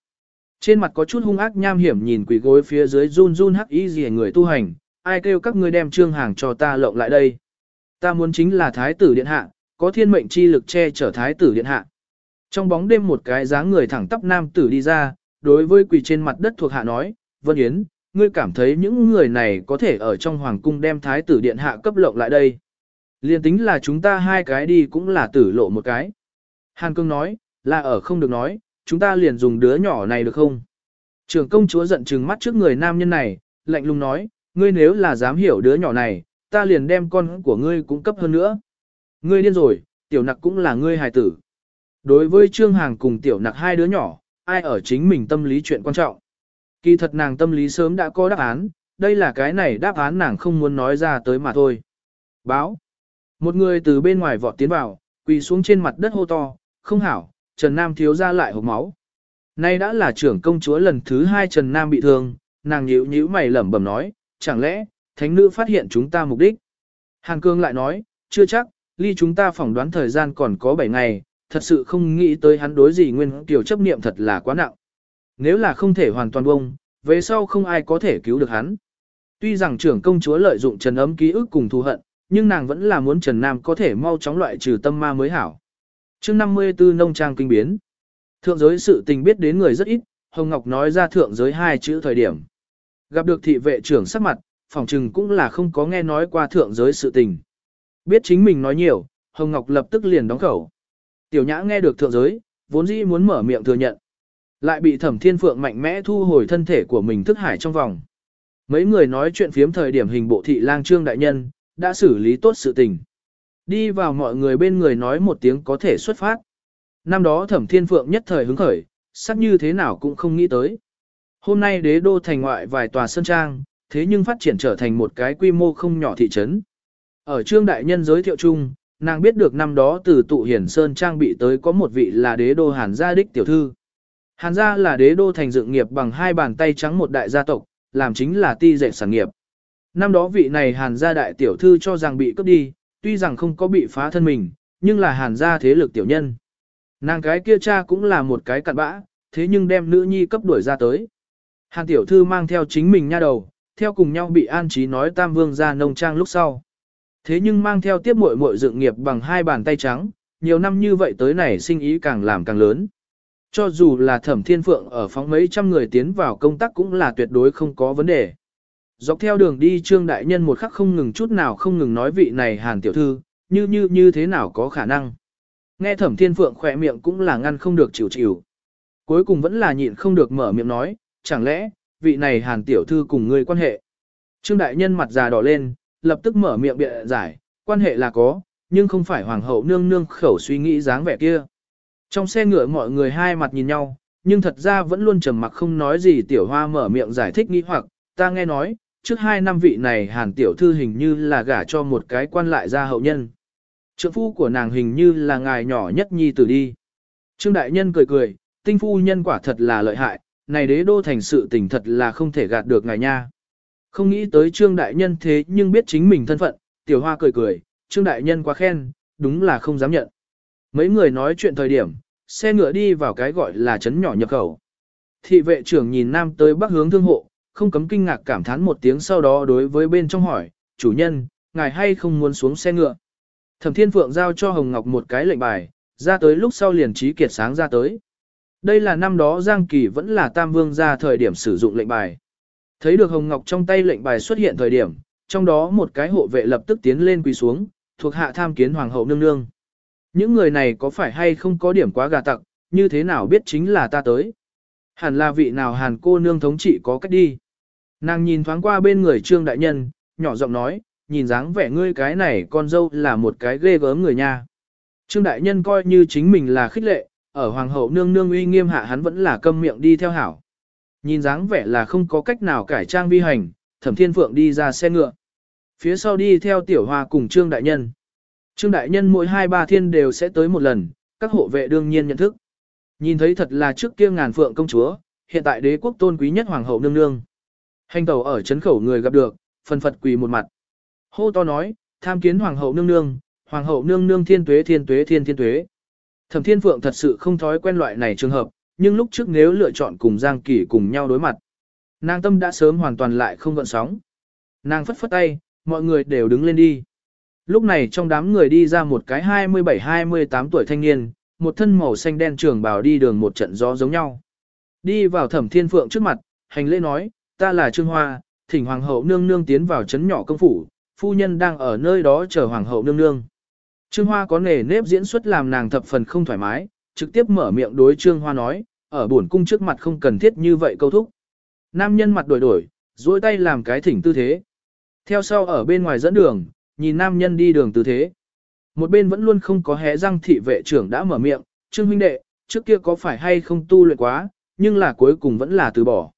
Trên mặt có chút hung ác nham hiểm nhìn quỷ gối phía dưới run run hắc y gì người tu hành, ai kêu các ngươi đem trương hàng cho ta lộng lại đây. Ta muốn chính là thái tử điện hạ, có thiên mệnh chi lực che chở thái tử điện hạ. Trong bóng đêm một cái dáng người thẳng tắp nam tử đi ra, đối với quỳ trên mặt đất thuộc hạ nói, Vân Yến, ngươi cảm thấy những người này có thể ở trong hoàng cung đem thái tử điện hạ cấp lộng lại đây. Liên tính là chúng ta hai cái đi cũng là tử lộ một cái. Hàn Cương nói, là ở không được nói, chúng ta liền dùng đứa nhỏ này được không? Trưởng công chúa giận trừng mắt trước người nam nhân này, lạnh lùng nói, ngươi nếu là dám hiểu đứa nhỏ này, ta liền đem con của ngươi cũng cấp hơn nữa. Ngươi điên rồi, tiểu nặc cũng là ngươi hài tử. Đối với Trương Hàng cùng tiểu nặc hai đứa nhỏ, ai ở chính mình tâm lý chuyện quan trọng. Kỳ thật nàng tâm lý sớm đã có đáp án, đây là cái này đáp án nàng không muốn nói ra tới mà thôi. Báo. Một người từ bên ngoài vọt tiến vào, quỳ xuống trên mặt đất hô to, không hảo, Trần Nam thiếu ra lại hộp máu. Nay đã là trưởng công chúa lần thứ hai Trần Nam bị thương, nàng nhíu nhíu mày lẩm bẩm nói, chẳng lẽ, thánh nữ phát hiện chúng ta mục đích. Hàng cương lại nói, chưa chắc, ly chúng ta phỏng đoán thời gian còn có 7 ngày, thật sự không nghĩ tới hắn đối gì nguyên tiểu chấp niệm thật là quá nặng. Nếu là không thể hoàn toàn bông, về sau không ai có thể cứu được hắn. Tuy rằng trưởng công chúa lợi dụng Trần ấm ký ức cùng thù hận, nhưng nàng vẫn là muốn Trần Nam có thể mau chóng loại trừ tâm ma mới hảo. chương 54 nông trang kinh biến. Thượng giới sự tình biết đến người rất ít, Hồng Ngọc nói ra thượng giới hai chữ thời điểm. Gặp được thị vệ trưởng sắc mặt, phỏng chừng cũng là không có nghe nói qua thượng giới sự tình. Biết chính mình nói nhiều, Hồng Ngọc lập tức liền đóng khẩu. Tiểu nhã nghe được thượng giới, vốn dĩ muốn mở miệng thừa nhận. Lại bị thẩm thiên phượng mạnh mẽ thu hồi thân thể của mình thức hải trong vòng. Mấy người nói chuyện phiếm thời điểm hình bộ thị lang trương đại nhân, đã xử lý tốt sự tình. Đi vào mọi người bên người nói một tiếng có thể xuất phát. Năm đó thẩm thiên phượng nhất thời hứng khởi, sắc như thế nào cũng không nghĩ tới. Hôm nay đế đô thành ngoại vài tòa sân trang, thế nhưng phát triển trở thành một cái quy mô không nhỏ thị trấn. Ở trương đại nhân giới thiệu chung, nàng biết được năm đó từ tụ hiển sơn trang bị tới có một vị là đế đô hàn gia đích tiểu thư. Hàn gia là đế đô thành dựng nghiệp bằng hai bàn tay trắng một đại gia tộc, làm chính là ti dệt sản nghiệp. Năm đó vị này hàn gia đại tiểu thư cho rằng bị cướp đi, tuy rằng không có bị phá thân mình, nhưng là hàn gia thế lực tiểu nhân. Nàng cái kia cha cũng là một cái cặn bã, thế nhưng đem nữ nhi cấp đuổi ra tới. Hàn tiểu thư mang theo chính mình nha đầu, theo cùng nhau bị an trí nói tam vương ra nông trang lúc sau. Thế nhưng mang theo tiếp muội muội dựng nghiệp bằng hai bàn tay trắng, nhiều năm như vậy tới này sinh ý càng làm càng lớn. Cho dù là thẩm thiên phượng ở phóng mấy trăm người tiến vào công tác cũng là tuyệt đối không có vấn đề. Dọc theo đường đi trương đại nhân một khắc không ngừng chút nào không ngừng nói vị này hàn tiểu thư, như như như thế nào có khả năng. Nghe thẩm thiên phượng khỏe miệng cũng là ngăn không được chịu chịu. Cuối cùng vẫn là nhịn không được mở miệng nói, chẳng lẽ, vị này hàn tiểu thư cùng ngươi quan hệ. Trương đại nhân mặt già đỏ lên, lập tức mở miệng bịa giải, quan hệ là có, nhưng không phải hoàng hậu nương nương khẩu suy nghĩ dáng vẻ kia. Trong xe ngựa mọi người hai mặt nhìn nhau, nhưng thật ra vẫn luôn trầm mặc không nói gì tiểu hoa mở miệng giải thích nghĩ hoặc, ta nghe nói, trước hai năm vị này hàn tiểu thư hình như là gả cho một cái quan lại gia hậu nhân. Trượng phu của nàng hình như là ngài nhỏ nhất nhi tử đi. Trương đại nhân cười cười, tinh phu nhân quả thật là lợi hại, này đế đô thành sự tình thật là không thể gạt được ngài nha. Không nghĩ tới trương đại nhân thế nhưng biết chính mình thân phận, tiểu hoa cười cười, trương đại nhân quá khen, đúng là không dám nhận. Mấy người nói chuyện thời điểm, xe ngựa đi vào cái gọi là trấn nhỏ nhập khẩu. Thị vệ trưởng nhìn nam tới bắc hướng thương hộ, không cấm kinh ngạc cảm thán một tiếng sau đó đối với bên trong hỏi, chủ nhân, ngài hay không muốn xuống xe ngựa. Thẩm Thiên Phượng giao cho Hồng Ngọc một cái lệnh bài, ra tới lúc sau liền trí kiệt sáng ra tới. Đây là năm đó Giang Kỳ vẫn là Tam Vương ra thời điểm sử dụng lệnh bài. Thấy được Hồng Ngọc trong tay lệnh bài xuất hiện thời điểm, trong đó một cái hộ vệ lập tức tiến lên quỳ xuống, thuộc hạ tham kiến Hoàng hậu nương nương. Những người này có phải hay không có điểm quá gà tặc, như thế nào biết chính là ta tới. Hẳn là vị nào hàn cô nương thống trị có cách đi. Nàng nhìn thoáng qua bên người trương đại nhân, nhỏ giọng nói, nhìn dáng vẻ ngươi cái này con dâu là một cái ghê gớm người nha. Trương đại nhân coi như chính mình là khích lệ, ở hoàng hậu nương nương uy nghiêm hạ hắn vẫn là câm miệng đi theo hảo. Nhìn dáng vẻ là không có cách nào cải trang vi hành, thẩm thiên phượng đi ra xe ngựa. Phía sau đi theo tiểu hoa cùng trương đại nhân. Trương đại nhân mỗi hai ba thiên đều sẽ tới một lần, các hộ vệ đương nhiên nhận thức. Nhìn thấy thật là trước kia ngàn phượng công chúa, hiện tại đế quốc tôn quý nhất hoàng hậu nương nương. Hành tàu ở chấn khẩu người gặp được, phần phật quỳ một mặt. Hô to nói, tham kiến hoàng hậu nương nương, hoàng hậu nương nương thiên tuế thiên tuế thiên thiên tuế. Thẩm Thiên Phượng thật sự không thói quen loại này trường hợp, nhưng lúc trước nếu lựa chọn cùng Giang Kỳ cùng nhau đối mặt, nàng tâm đã sớm hoàn toàn lại không gợn sóng. Nàng phất phất tay, mọi người đều đứng lên đi. Lúc này trong đám người đi ra một cái 27-28 tuổi thanh niên, một thân màu xanh đen trường bào đi đường một trận gió giống nhau. Đi vào Thẩm Thiên Phượng trước mặt, hành lễ nói, ta là Trương Hoa, thỉnh Hoàng hậu nương nương tiến vào trấn nhỏ công phủ, phu nhân đang ở nơi đó chờ Hoàng hậu nương nương. Trương Hoa có nề nếp diễn xuất làm nàng thập phần không thoải mái, trực tiếp mở miệng đối Trương Hoa nói, ở buồn cung trước mặt không cần thiết như vậy câu thúc. Nam nhân mặt đổi đổi, duỗi tay làm cái thỉnh tư thế. Theo sau ở bên ngoài dẫn đường, nhìn nam nhân đi đường tư thế. Một bên vẫn luôn không có hé răng thị vệ trưởng đã mở miệng, Trương huynh đệ, trước kia có phải hay không tu luyện quá, nhưng là cuối cùng vẫn là từ bỏ.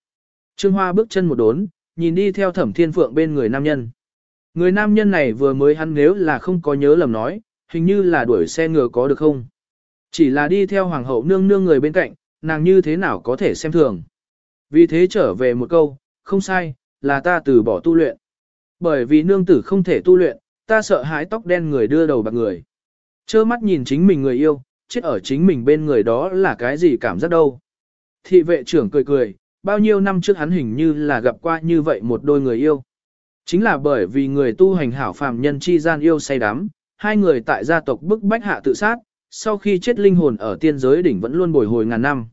Trương Hoa bước chân một đốn, nhìn đi theo thẩm thiên phượng bên người nam nhân. Người nam nhân này vừa mới hắn nếu là không có nhớ lầm nói, hình như là đuổi xe ngựa có được không? Chỉ là đi theo hoàng hậu nương nương người bên cạnh, nàng như thế nào có thể xem thường. Vì thế trở về một câu, không sai, là ta từ bỏ tu luyện. Bởi vì nương tử không thể tu luyện, ta sợ hãi tóc đen người đưa đầu bạc người. Chơ mắt nhìn chính mình người yêu, chết ở chính mình bên người đó là cái gì cảm giác đâu. Thị vệ trưởng cười cười, bao nhiêu năm trước hắn hình như là gặp qua như vậy một đôi người yêu. Chính là bởi vì người tu hành hảo phàm nhân chi gian yêu say đắm, hai người tại gia tộc bức bách hạ tự sát, sau khi chết linh hồn ở tiên giới đỉnh vẫn luôn bồi hồi ngàn năm.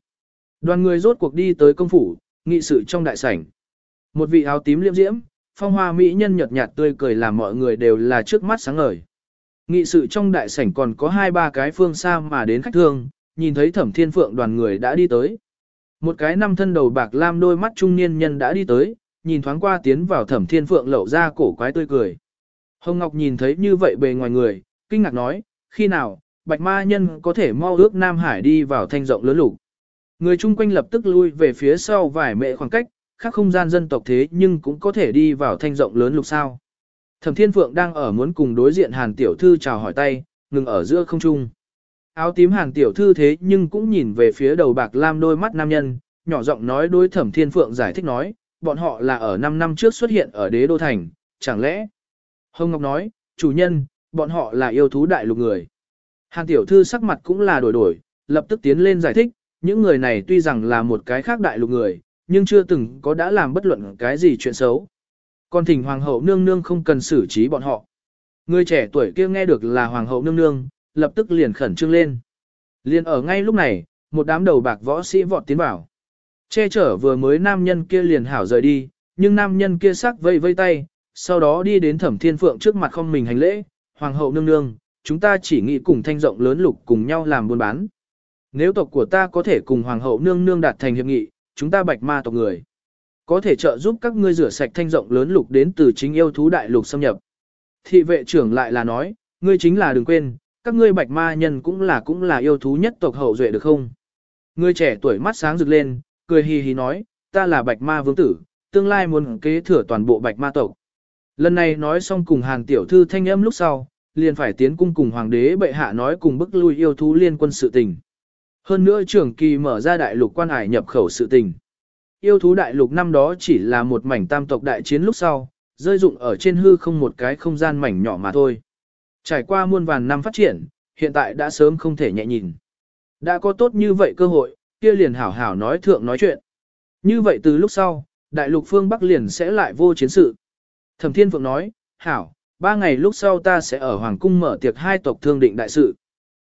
Đoàn người rốt cuộc đi tới công phủ, nghị sự trong đại sảnh. Một vị áo tím liêm diễm, phong hoa mỹ nhân nhợt nhạt tươi cười làm mọi người đều là trước mắt sáng ngời. Nghị sự trong đại sảnh còn có hai ba cái phương xa mà đến khách thương, nhìn thấy thẩm thiên phượng đoàn người đã đi tới. Một cái năm thân đầu bạc lam đôi mắt trung niên nhân đã đi tới, nhìn thoáng qua tiến vào thẩm thiên phượng lậu ra cổ quái tươi cười. Hồng Ngọc nhìn thấy như vậy bề ngoài người, kinh ngạc nói, khi nào, bạch ma nhân có thể mau ước Nam Hải đi vào thanh rộng lớn lục. Người chung quanh lập tức lui về phía sau vài mệ khoảng cách, khác không gian dân tộc thế nhưng cũng có thể đi vào thanh rộng lớn lục sao. Thẩm Thiên Phượng đang ở muốn cùng đối diện Hàn Tiểu Thư chào hỏi tay, ngừng ở giữa không trung. Áo tím Hàn Tiểu Thư thế nhưng cũng nhìn về phía đầu bạc lam đôi mắt nam nhân, nhỏ giọng nói đối Thẩm Thiên Phượng giải thích nói, bọn họ là ở 5 năm trước xuất hiện ở đế đô thành, chẳng lẽ? Hồng Ngọc nói, chủ nhân, bọn họ là yêu thú đại lục người. Hàn Tiểu Thư sắc mặt cũng là đổi đổi, lập tức tiến lên giải thích, những người này tuy rằng là một cái khác đại lục người, nhưng chưa từng có đã làm bất luận cái gì chuyện xấu. Còn thỉnh hoàng hậu nương nương không cần xử trí bọn họ. Người trẻ tuổi kia nghe được là hoàng hậu nương nương, lập tức liền khẩn trương lên. Liền ở ngay lúc này, một đám đầu bạc võ sĩ vọt tiến vào. Che chở vừa mới nam nhân kia liền hảo rời đi, nhưng nam nhân kia sắc vây vây tay, sau đó đi đến thẩm thiên phượng trước mặt không mình hành lễ, hoàng hậu nương nương, chúng ta chỉ nghĩ cùng thanh rộng lớn lục cùng nhau làm buôn bán. Nếu tộc của ta có thể cùng hoàng hậu nương nương đạt thành hiệp nghị, chúng ta bạch ma tộc người. Có thể trợ giúp các ngươi rửa sạch thanh rộng lớn lục đến từ chính yêu thú đại lục xâm nhập. Thị vệ trưởng lại là nói, ngươi chính là đừng quên, các ngươi bạch ma nhân cũng là cũng là yêu thú nhất tộc hậu duệ được không? Ngươi trẻ tuổi mắt sáng rực lên, cười hì hì nói, ta là bạch ma vương tử, tương lai muốn kế thừa toàn bộ bạch ma tộc. Lần này nói xong cùng hàng tiểu thư thanh âm lúc sau, liền phải tiến cung cùng hoàng đế bệ hạ nói cùng bức lui yêu thú liên quân sự tình. Hơn nữa trưởng kỳ mở ra đại lục quan hải nhập khẩu sự tình. Yêu thú đại lục năm đó chỉ là một mảnh tam tộc đại chiến lúc sau, rơi dụng ở trên hư không một cái không gian mảnh nhỏ mà thôi. Trải qua muôn vàn năm phát triển, hiện tại đã sớm không thể nhẹ nhìn. Đã có tốt như vậy cơ hội, kia liền hảo hảo nói thượng nói chuyện. Như vậy từ lúc sau, đại lục phương Bắc liền sẽ lại vô chiến sự. Thẩm Thiên Phượng nói, hảo, ba ngày lúc sau ta sẽ ở Hoàng Cung mở tiệc hai tộc thương định đại sự.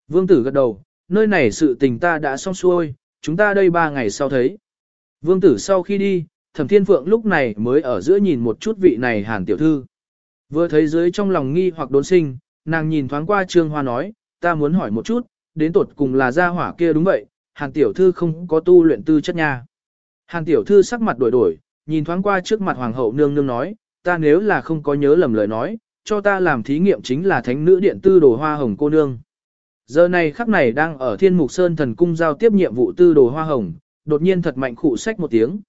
Vương tử gật đầu, nơi này sự tình ta đã xong xuôi, chúng ta đây ba ngày sau thấy. Vương tử sau khi đi, Thẩm Thiên Phượng lúc này mới ở giữa nhìn một chút vị này hàn tiểu thư. Vừa thấy dưới trong lòng nghi hoặc đốn sinh, nàng nhìn thoáng qua Trương Hoa nói, ta muốn hỏi một chút, đến tột cùng là gia hỏa kia đúng vậy, hàn tiểu thư không có tu luyện tư chất nha. Hàn tiểu thư sắc mặt đổi đổi, nhìn thoáng qua trước mặt hoàng hậu nương nương nói, ta nếu là không có nhớ lầm lời nói, cho ta làm thí nghiệm chính là thánh nữ điện tư đồ hoa hồng cô nương. Giờ này khắc này đang ở thiên mục sơn thần cung giao tiếp nhiệm vụ tư đồ hoa hồng, đột nhiên thật mạnh khụ sách một tiếng.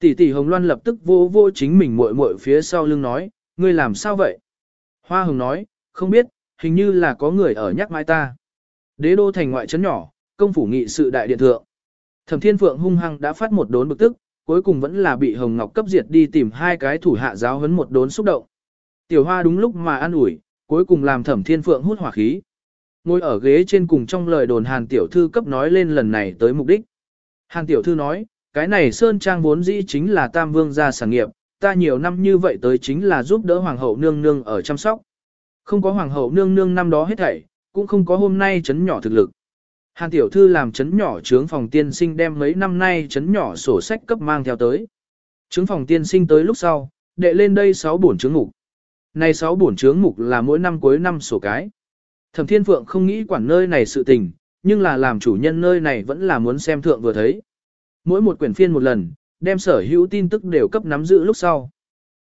Tỷ tỷ hồng loan lập tức vô vô chính mình muội muội phía sau lưng nói, ngươi làm sao vậy? Hoa hồng nói, không biết, hình như là có người ở nhắc mai ta. Đế đô thành ngoại trấn nhỏ, công phủ nghị sự đại điện thượng. Thẩm Thiên Phượng hung hăng đã phát một đốn bực tức, cuối cùng vẫn là bị Hồng Ngọc cấp diệt đi tìm hai cái thủ hạ giáo huấn một đốn xúc động. Tiểu Hoa đúng lúc mà an ủi, cuối cùng làm Thẩm Thiên Phượng hút hỏa khí. Ngồi ở ghế trên cùng trong lời đồn Hàn tiểu thư cấp nói lên lần này tới mục đích. Hàn tiểu thư nói, cái này Sơn Trang vốn dĩ chính là Tam Vương gia sản nghiệp, ta nhiều năm như vậy tới chính là giúp đỡ Hoàng hậu nương nương ở chăm sóc. Không có Hoàng hậu nương nương năm đó hết thảy, cũng không có hôm nay chấn nhỏ thực lực. Hàn tiểu thư làm chấn nhỏ trướng phòng tiên sinh đem mấy năm nay chấn nhỏ sổ sách cấp mang theo tới. Trướng phòng tiên sinh tới lúc sau, đệ lên đây 6 bổn trướng ngục. Này 6 bổn trướng mục là mỗi năm cuối năm sổ cái. Thẩm Thiên Phượng không nghĩ quản nơi này sự tình, nhưng là làm chủ nhân nơi này vẫn là muốn xem thượng vừa thấy. Mỗi một quyển phiên một lần, đem sở hữu tin tức đều cấp nắm giữ lúc sau.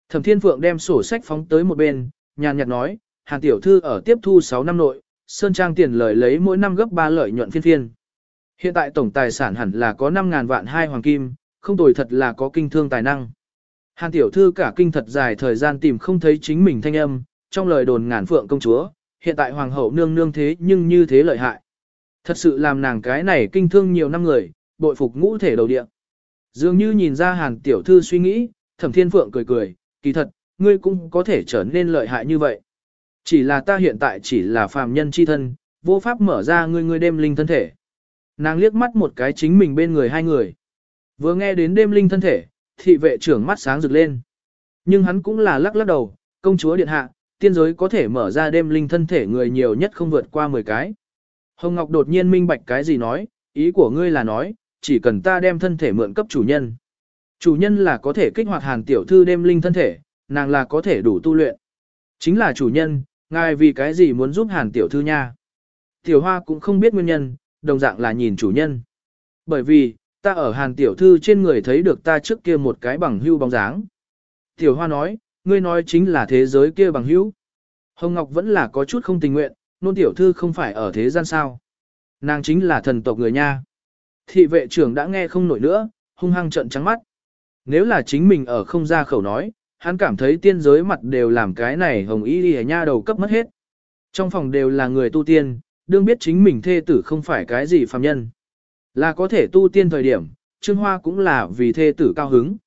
Thẩm Thiên Phượng đem sổ sách phóng tới một bên, nhàn nhạt nói, Hàn tiểu thư ở tiếp thu 6 năm nội, Sơn Trang tiền lời lấy mỗi năm gấp 3 lợi nhuận phiên phiên. Hiện tại tổng tài sản hẳn là có 5000 vạn hai hoàng kim, không tồi thật là có kinh thương tài năng. Hàn tiểu thư cả kinh thật dài thời gian tìm không thấy chính mình thanh âm, trong lời đồn ngàn phượng công chúa, hiện tại hoàng hậu nương nương thế nhưng như thế lợi hại. Thật sự làm nàng cái này kinh thương nhiều năm người, bội phục ngũ thể đầu địa. Dường như nhìn ra hàn tiểu thư suy nghĩ, thẩm thiên phượng cười cười, kỳ thật, ngươi cũng có thể trở nên lợi hại như vậy. Chỉ là ta hiện tại chỉ là phàm nhân chi thân, vô pháp mở ra ngươi ngươi đêm linh thân thể. Nàng liếc mắt một cái chính mình bên người hai người. Vừa nghe đến đêm linh thân thể, thị vệ trưởng mắt sáng rực lên. Nhưng hắn cũng là lắc lắc đầu, công chúa điện hạ, tiên giới có thể mở ra đêm linh thân thể người nhiều nhất không vượt qua 10 cái. Hồng Ngọc đột nhiên minh bạch cái gì nói, ý của ngươi là nói, chỉ cần ta đem thân thể mượn cấp chủ nhân. Chủ nhân là có thể kích hoạt hàn tiểu thư đêm linh thân thể, nàng là có thể đủ tu luyện. Chính là chủ nhân, ngài vì cái gì muốn giúp hàn tiểu thư nha. Tiểu hoa cũng không biết nguyên nhân, đồng dạng là nhìn chủ nhân. Bởi vì, ta ở hàn tiểu thư trên người thấy được ta trước kia một cái bằng hưu bóng dáng. Tiểu hoa nói, ngươi nói chính là thế giới kia bằng hữu. Hồng Ngọc vẫn là có chút không tình nguyện, nôn tiểu thư không phải ở thế gian sao. Nàng chính là thần tộc người nha. Thị vệ trưởng đã nghe không nổi nữa, hung hăng trận trắng mắt. Nếu là chính mình ở không ra khẩu nói, hắn cảm thấy tiên giới mặt đều làm cái này hồng y đi nha đầu cấp mất hết. Trong phòng đều là người tu tiên, đương biết chính mình thê tử không phải cái gì phàm nhân. Là có thể tu tiên thời điểm, Trương Hoa cũng là vì thê tử cao hứng.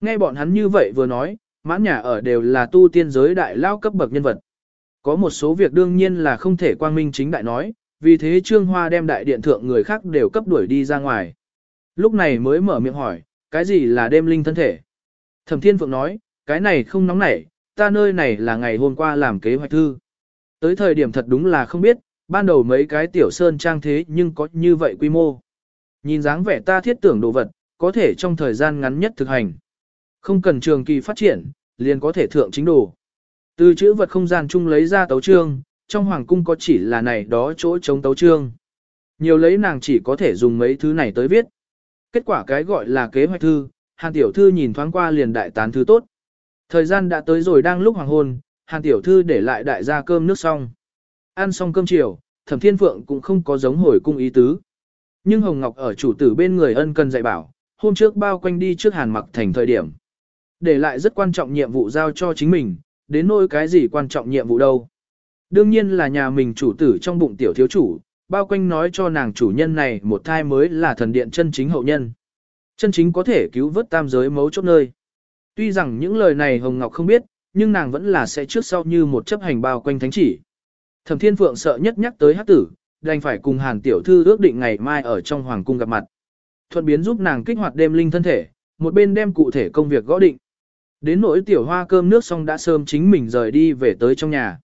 Nghe bọn hắn như vậy vừa nói, mãn nhà ở đều là tu tiên giới đại lao cấp bậc nhân vật. Có một số việc đương nhiên là không thể quang minh chính đại nói, vì thế Trương Hoa đem đại điện thượng người khác đều cấp đuổi đi ra ngoài. Lúc này mới mở miệng hỏi, cái gì là đêm linh thân thể? Thẩm Thiên Phượng nói, cái này không nóng nảy, ta nơi này là ngày hôm qua làm kế hoạch thư. Tới thời điểm thật đúng là không biết, ban đầu mấy cái tiểu sơn trang thế nhưng có như vậy quy mô. Nhìn dáng vẻ ta thiết tưởng đồ vật, có thể trong thời gian ngắn nhất thực hành. Không cần trường kỳ phát triển, liền có thể thượng chính đồ. Từ chữ vật không gian chung lấy ra tấu trương, trong hoàng cung có chỉ là này đó chỗ chống tấu trương. Nhiều lấy nàng chỉ có thể dùng mấy thứ này tới viết. Kết quả cái gọi là kế hoạch thư, Hàn tiểu thư nhìn thoáng qua liền đại tán thư tốt. Thời gian đã tới rồi đang lúc hoàng hôn, Hàn tiểu thư để lại đại gia cơm nước xong. Ăn xong cơm chiều, Thẩm Thiên Phượng cũng không có giống hồi cung ý tứ. Nhưng Hồng Ngọc ở chủ tử bên người ân cần dạy bảo, hôm trước bao quanh đi trước Hàn Mặc thành thời điểm. Để lại rất quan trọng nhiệm vụ giao cho chính mình, đến nỗi cái gì quan trọng nhiệm vụ đâu. Đương nhiên là nhà mình chủ tử trong bụng tiểu thiếu chủ, bao quanh nói cho nàng chủ nhân này một thai mới là thần điện chân chính hậu nhân. Chân chính có thể cứu vớt tam giới mấu chốt nơi. Tuy rằng những lời này Hồng Ngọc không biết, nhưng nàng vẫn là sẽ trước sau như một chấp hành bao quanh thánh chỉ. Thẩm Thiên Phượng sợ nhất nhắc tới hát tử, đành phải cùng Hàn Tiểu Thư ước định ngày mai ở trong Hoàng Cung gặp mặt. Thuận biến giúp nàng kích hoạt đêm linh thân thể, một bên đem cụ thể công việc gõ định. Đến nỗi tiểu hoa cơm nước xong đã sớm chính mình rời đi về tới trong nhà.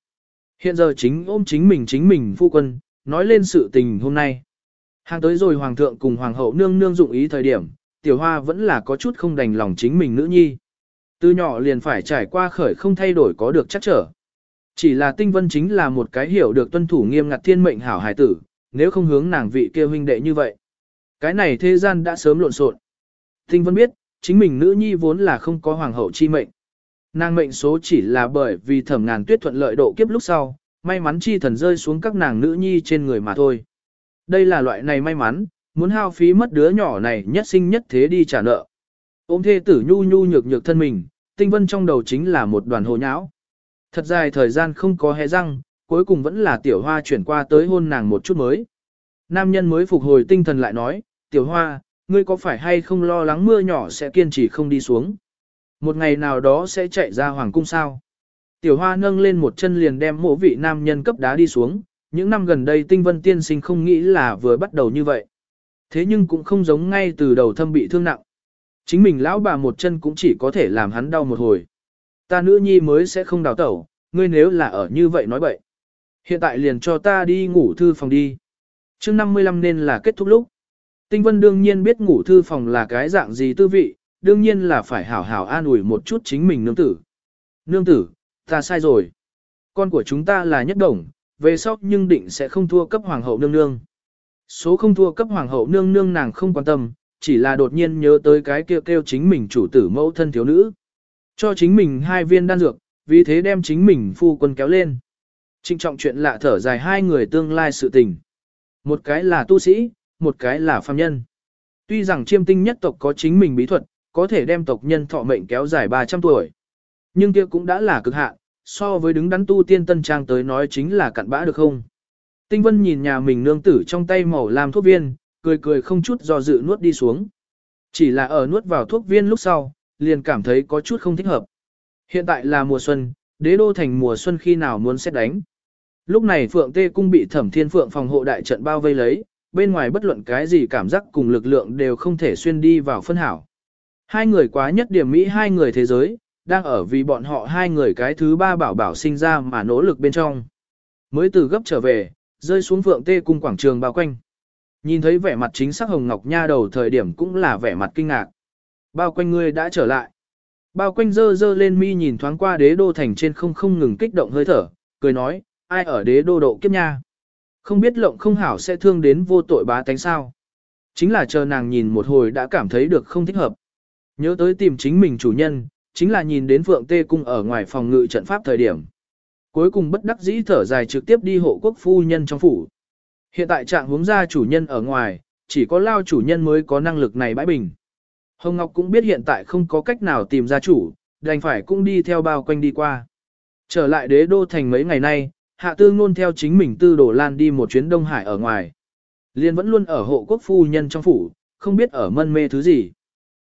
Hiện giờ chính ôm chính mình chính mình phu quân, nói lên sự tình hôm nay. Hàng tới rồi hoàng thượng cùng hoàng hậu nương nương dụng ý thời điểm, tiểu hoa vẫn là có chút không đành lòng chính mình nữ nhi. Từ nhỏ liền phải trải qua khởi không thay đổi có được chắc trở. Chỉ là tinh vân chính là một cái hiểu được tuân thủ nghiêm ngặt thiên mệnh hảo hải tử, nếu không hướng nàng vị kia huynh đệ như vậy. Cái này thế gian đã sớm lộn xộn. Tinh vân biết, chính mình nữ nhi vốn là không có hoàng hậu chi mệnh. Nàng mệnh số chỉ là bởi vì thẩm ngàn tuyết thuận lợi độ kiếp lúc sau, may mắn chi thần rơi xuống các nàng nữ nhi trên người mà thôi. Đây là loại này may mắn, muốn hao phí mất đứa nhỏ này nhất sinh nhất thế đi trả nợ. Ôm thê tử nhu nhu nhược nhược thân mình, tinh vân trong đầu chính là một đoàn hồ nhão. Thật dài thời gian không có hé răng, cuối cùng vẫn là tiểu hoa chuyển qua tới hôn nàng một chút mới. Nam nhân mới phục hồi tinh thần lại nói, tiểu hoa, ngươi có phải hay không lo lắng mưa nhỏ sẽ kiên trì không đi xuống? Một ngày nào đó sẽ chạy ra hoàng cung sao? Tiểu hoa nâng lên một chân liền đem mộ vị nam nhân cấp đá đi xuống, những năm gần đây tinh vân tiên sinh không nghĩ là vừa bắt đầu như vậy. Thế nhưng cũng không giống ngay từ đầu thâm bị thương nặng. Chính mình lão bà một chân cũng chỉ có thể làm hắn đau một hồi. Ta nữ nhi mới sẽ không đào tẩu, ngươi nếu là ở như vậy nói bậy. Hiện tại liền cho ta đi ngủ thư phòng đi. chương 55 nên là kết thúc lúc. Tinh Vân đương nhiên biết ngủ thư phòng là cái dạng gì tư vị, đương nhiên là phải hảo hảo an ủi một chút chính mình nương tử. Nương tử, ta sai rồi. Con của chúng ta là nhất đồng, về sau nhưng định sẽ không thua cấp hoàng hậu nương nương. Số không thua cấp hoàng hậu nương nương nàng không quan tâm, chỉ là đột nhiên nhớ tới cái kêu kêu chính mình chủ tử mẫu thân thiếu nữ. Cho chính mình hai viên đan dược, vì thế đem chính mình phu quân kéo lên. Trinh trọng chuyện lạ thở dài hai người tương lai sự tình. Một cái là tu sĩ, một cái là phàm nhân. Tuy rằng chiêm tinh nhất tộc có chính mình bí thuật, có thể đem tộc nhân thọ mệnh kéo dài 300 tuổi. Nhưng kia cũng đã là cực hạn, so với đứng đắn tu tiên tân trang tới nói chính là cặn bã được không. Tinh Vân nhìn nhà mình nương tử trong tay màu làm thuốc viên, cười cười không chút do dự nuốt đi xuống. Chỉ là ở nuốt vào thuốc viên lúc sau, liền cảm thấy có chút không thích hợp. Hiện tại là mùa xuân, đế đô thành mùa xuân khi nào muốn xét đánh. Lúc này Phượng Tê Cung bị thẩm thiên phượng phòng hộ đại trận bao vây lấy, bên ngoài bất luận cái gì cảm giác cùng lực lượng đều không thể xuyên đi vào phân hảo. Hai người quá nhất điểm Mỹ hai người thế giới, đang ở vì bọn họ hai người cái thứ ba bảo bảo sinh ra mà nỗ lực bên trong. Mới từ gấp trở về, rơi xuống Phượng Tê Cung quảng trường bao quanh. Nhìn thấy vẻ mặt chính xác Hồng Ngọc Nha đầu thời điểm cũng là vẻ mặt kinh ngạc. Bao quanh ngươi đã trở lại. Bao quanh dơ dơ lên mi nhìn thoáng qua đế đô thành trên không không ngừng kích động hơi thở, cười nói, ai ở đế đô độ kiếp nha. Không biết lộng không hảo sẽ thương đến vô tội bá tánh sao. Chính là chờ nàng nhìn một hồi đã cảm thấy được không thích hợp. Nhớ tới tìm chính mình chủ nhân, chính là nhìn đến Phượng Tê Cung ở ngoài phòng ngự trận pháp thời điểm. Cuối cùng bất đắc dĩ thở dài trực tiếp đi hộ quốc phu nhân trong phủ. Hiện tại trạng hướng ra chủ nhân ở ngoài, chỉ có lao chủ nhân mới có năng lực này bãi bình. Hồng Ngọc cũng biết hiện tại không có cách nào tìm ra chủ, đành phải cũng đi theo bao quanh đi qua. Trở lại đế đô thành mấy ngày nay, hạ tư ngôn theo chính mình tư đổ lan đi một chuyến Đông Hải ở ngoài. Liên vẫn luôn ở hộ quốc phu nhân trong phủ, không biết ở mân mê thứ gì.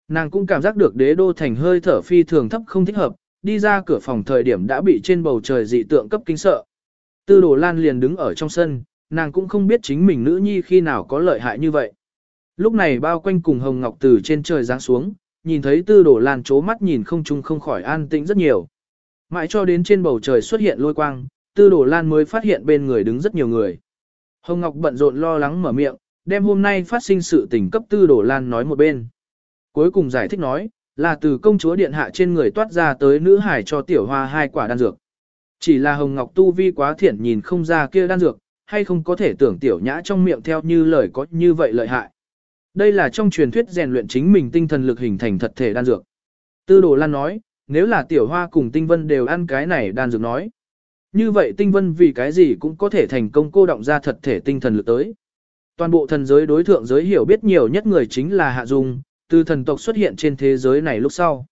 Nàng cũng cảm giác được đế đô thành hơi thở phi thường thấp không thích hợp, đi ra cửa phòng thời điểm đã bị trên bầu trời dị tượng cấp kinh sợ. Tư đồ lan liền đứng ở trong sân, nàng cũng không biết chính mình nữ nhi khi nào có lợi hại như vậy. Lúc này bao quanh cùng Hồng Ngọc từ trên trời giáng xuống, nhìn thấy tư Đổ lan chố mắt nhìn không chung không khỏi an tĩnh rất nhiều. Mãi cho đến trên bầu trời xuất hiện lôi quang, tư Đổ lan mới phát hiện bên người đứng rất nhiều người. Hồng Ngọc bận rộn lo lắng mở miệng, đem hôm nay phát sinh sự tình cấp tư Đổ lan nói một bên. Cuối cùng giải thích nói, là từ công chúa điện hạ trên người toát ra tới nữ hải cho tiểu hoa hai quả đan dược. Chỉ là Hồng Ngọc tu vi quá thiện nhìn không ra kia đan dược, hay không có thể tưởng tiểu nhã trong miệng theo như lời có như vậy lợi hại. Đây là trong truyền thuyết rèn luyện chính mình tinh thần lực hình thành thật thể đan dược. Tư đồ lan nói, nếu là tiểu hoa cùng tinh vân đều ăn cái này đan dược nói. Như vậy tinh vân vì cái gì cũng có thể thành công cô động ra thật thể tinh thần lực tới. Toàn bộ thần giới đối thượng giới hiểu biết nhiều nhất người chính là Hạ Dung, từ thần tộc xuất hiện trên thế giới này lúc sau.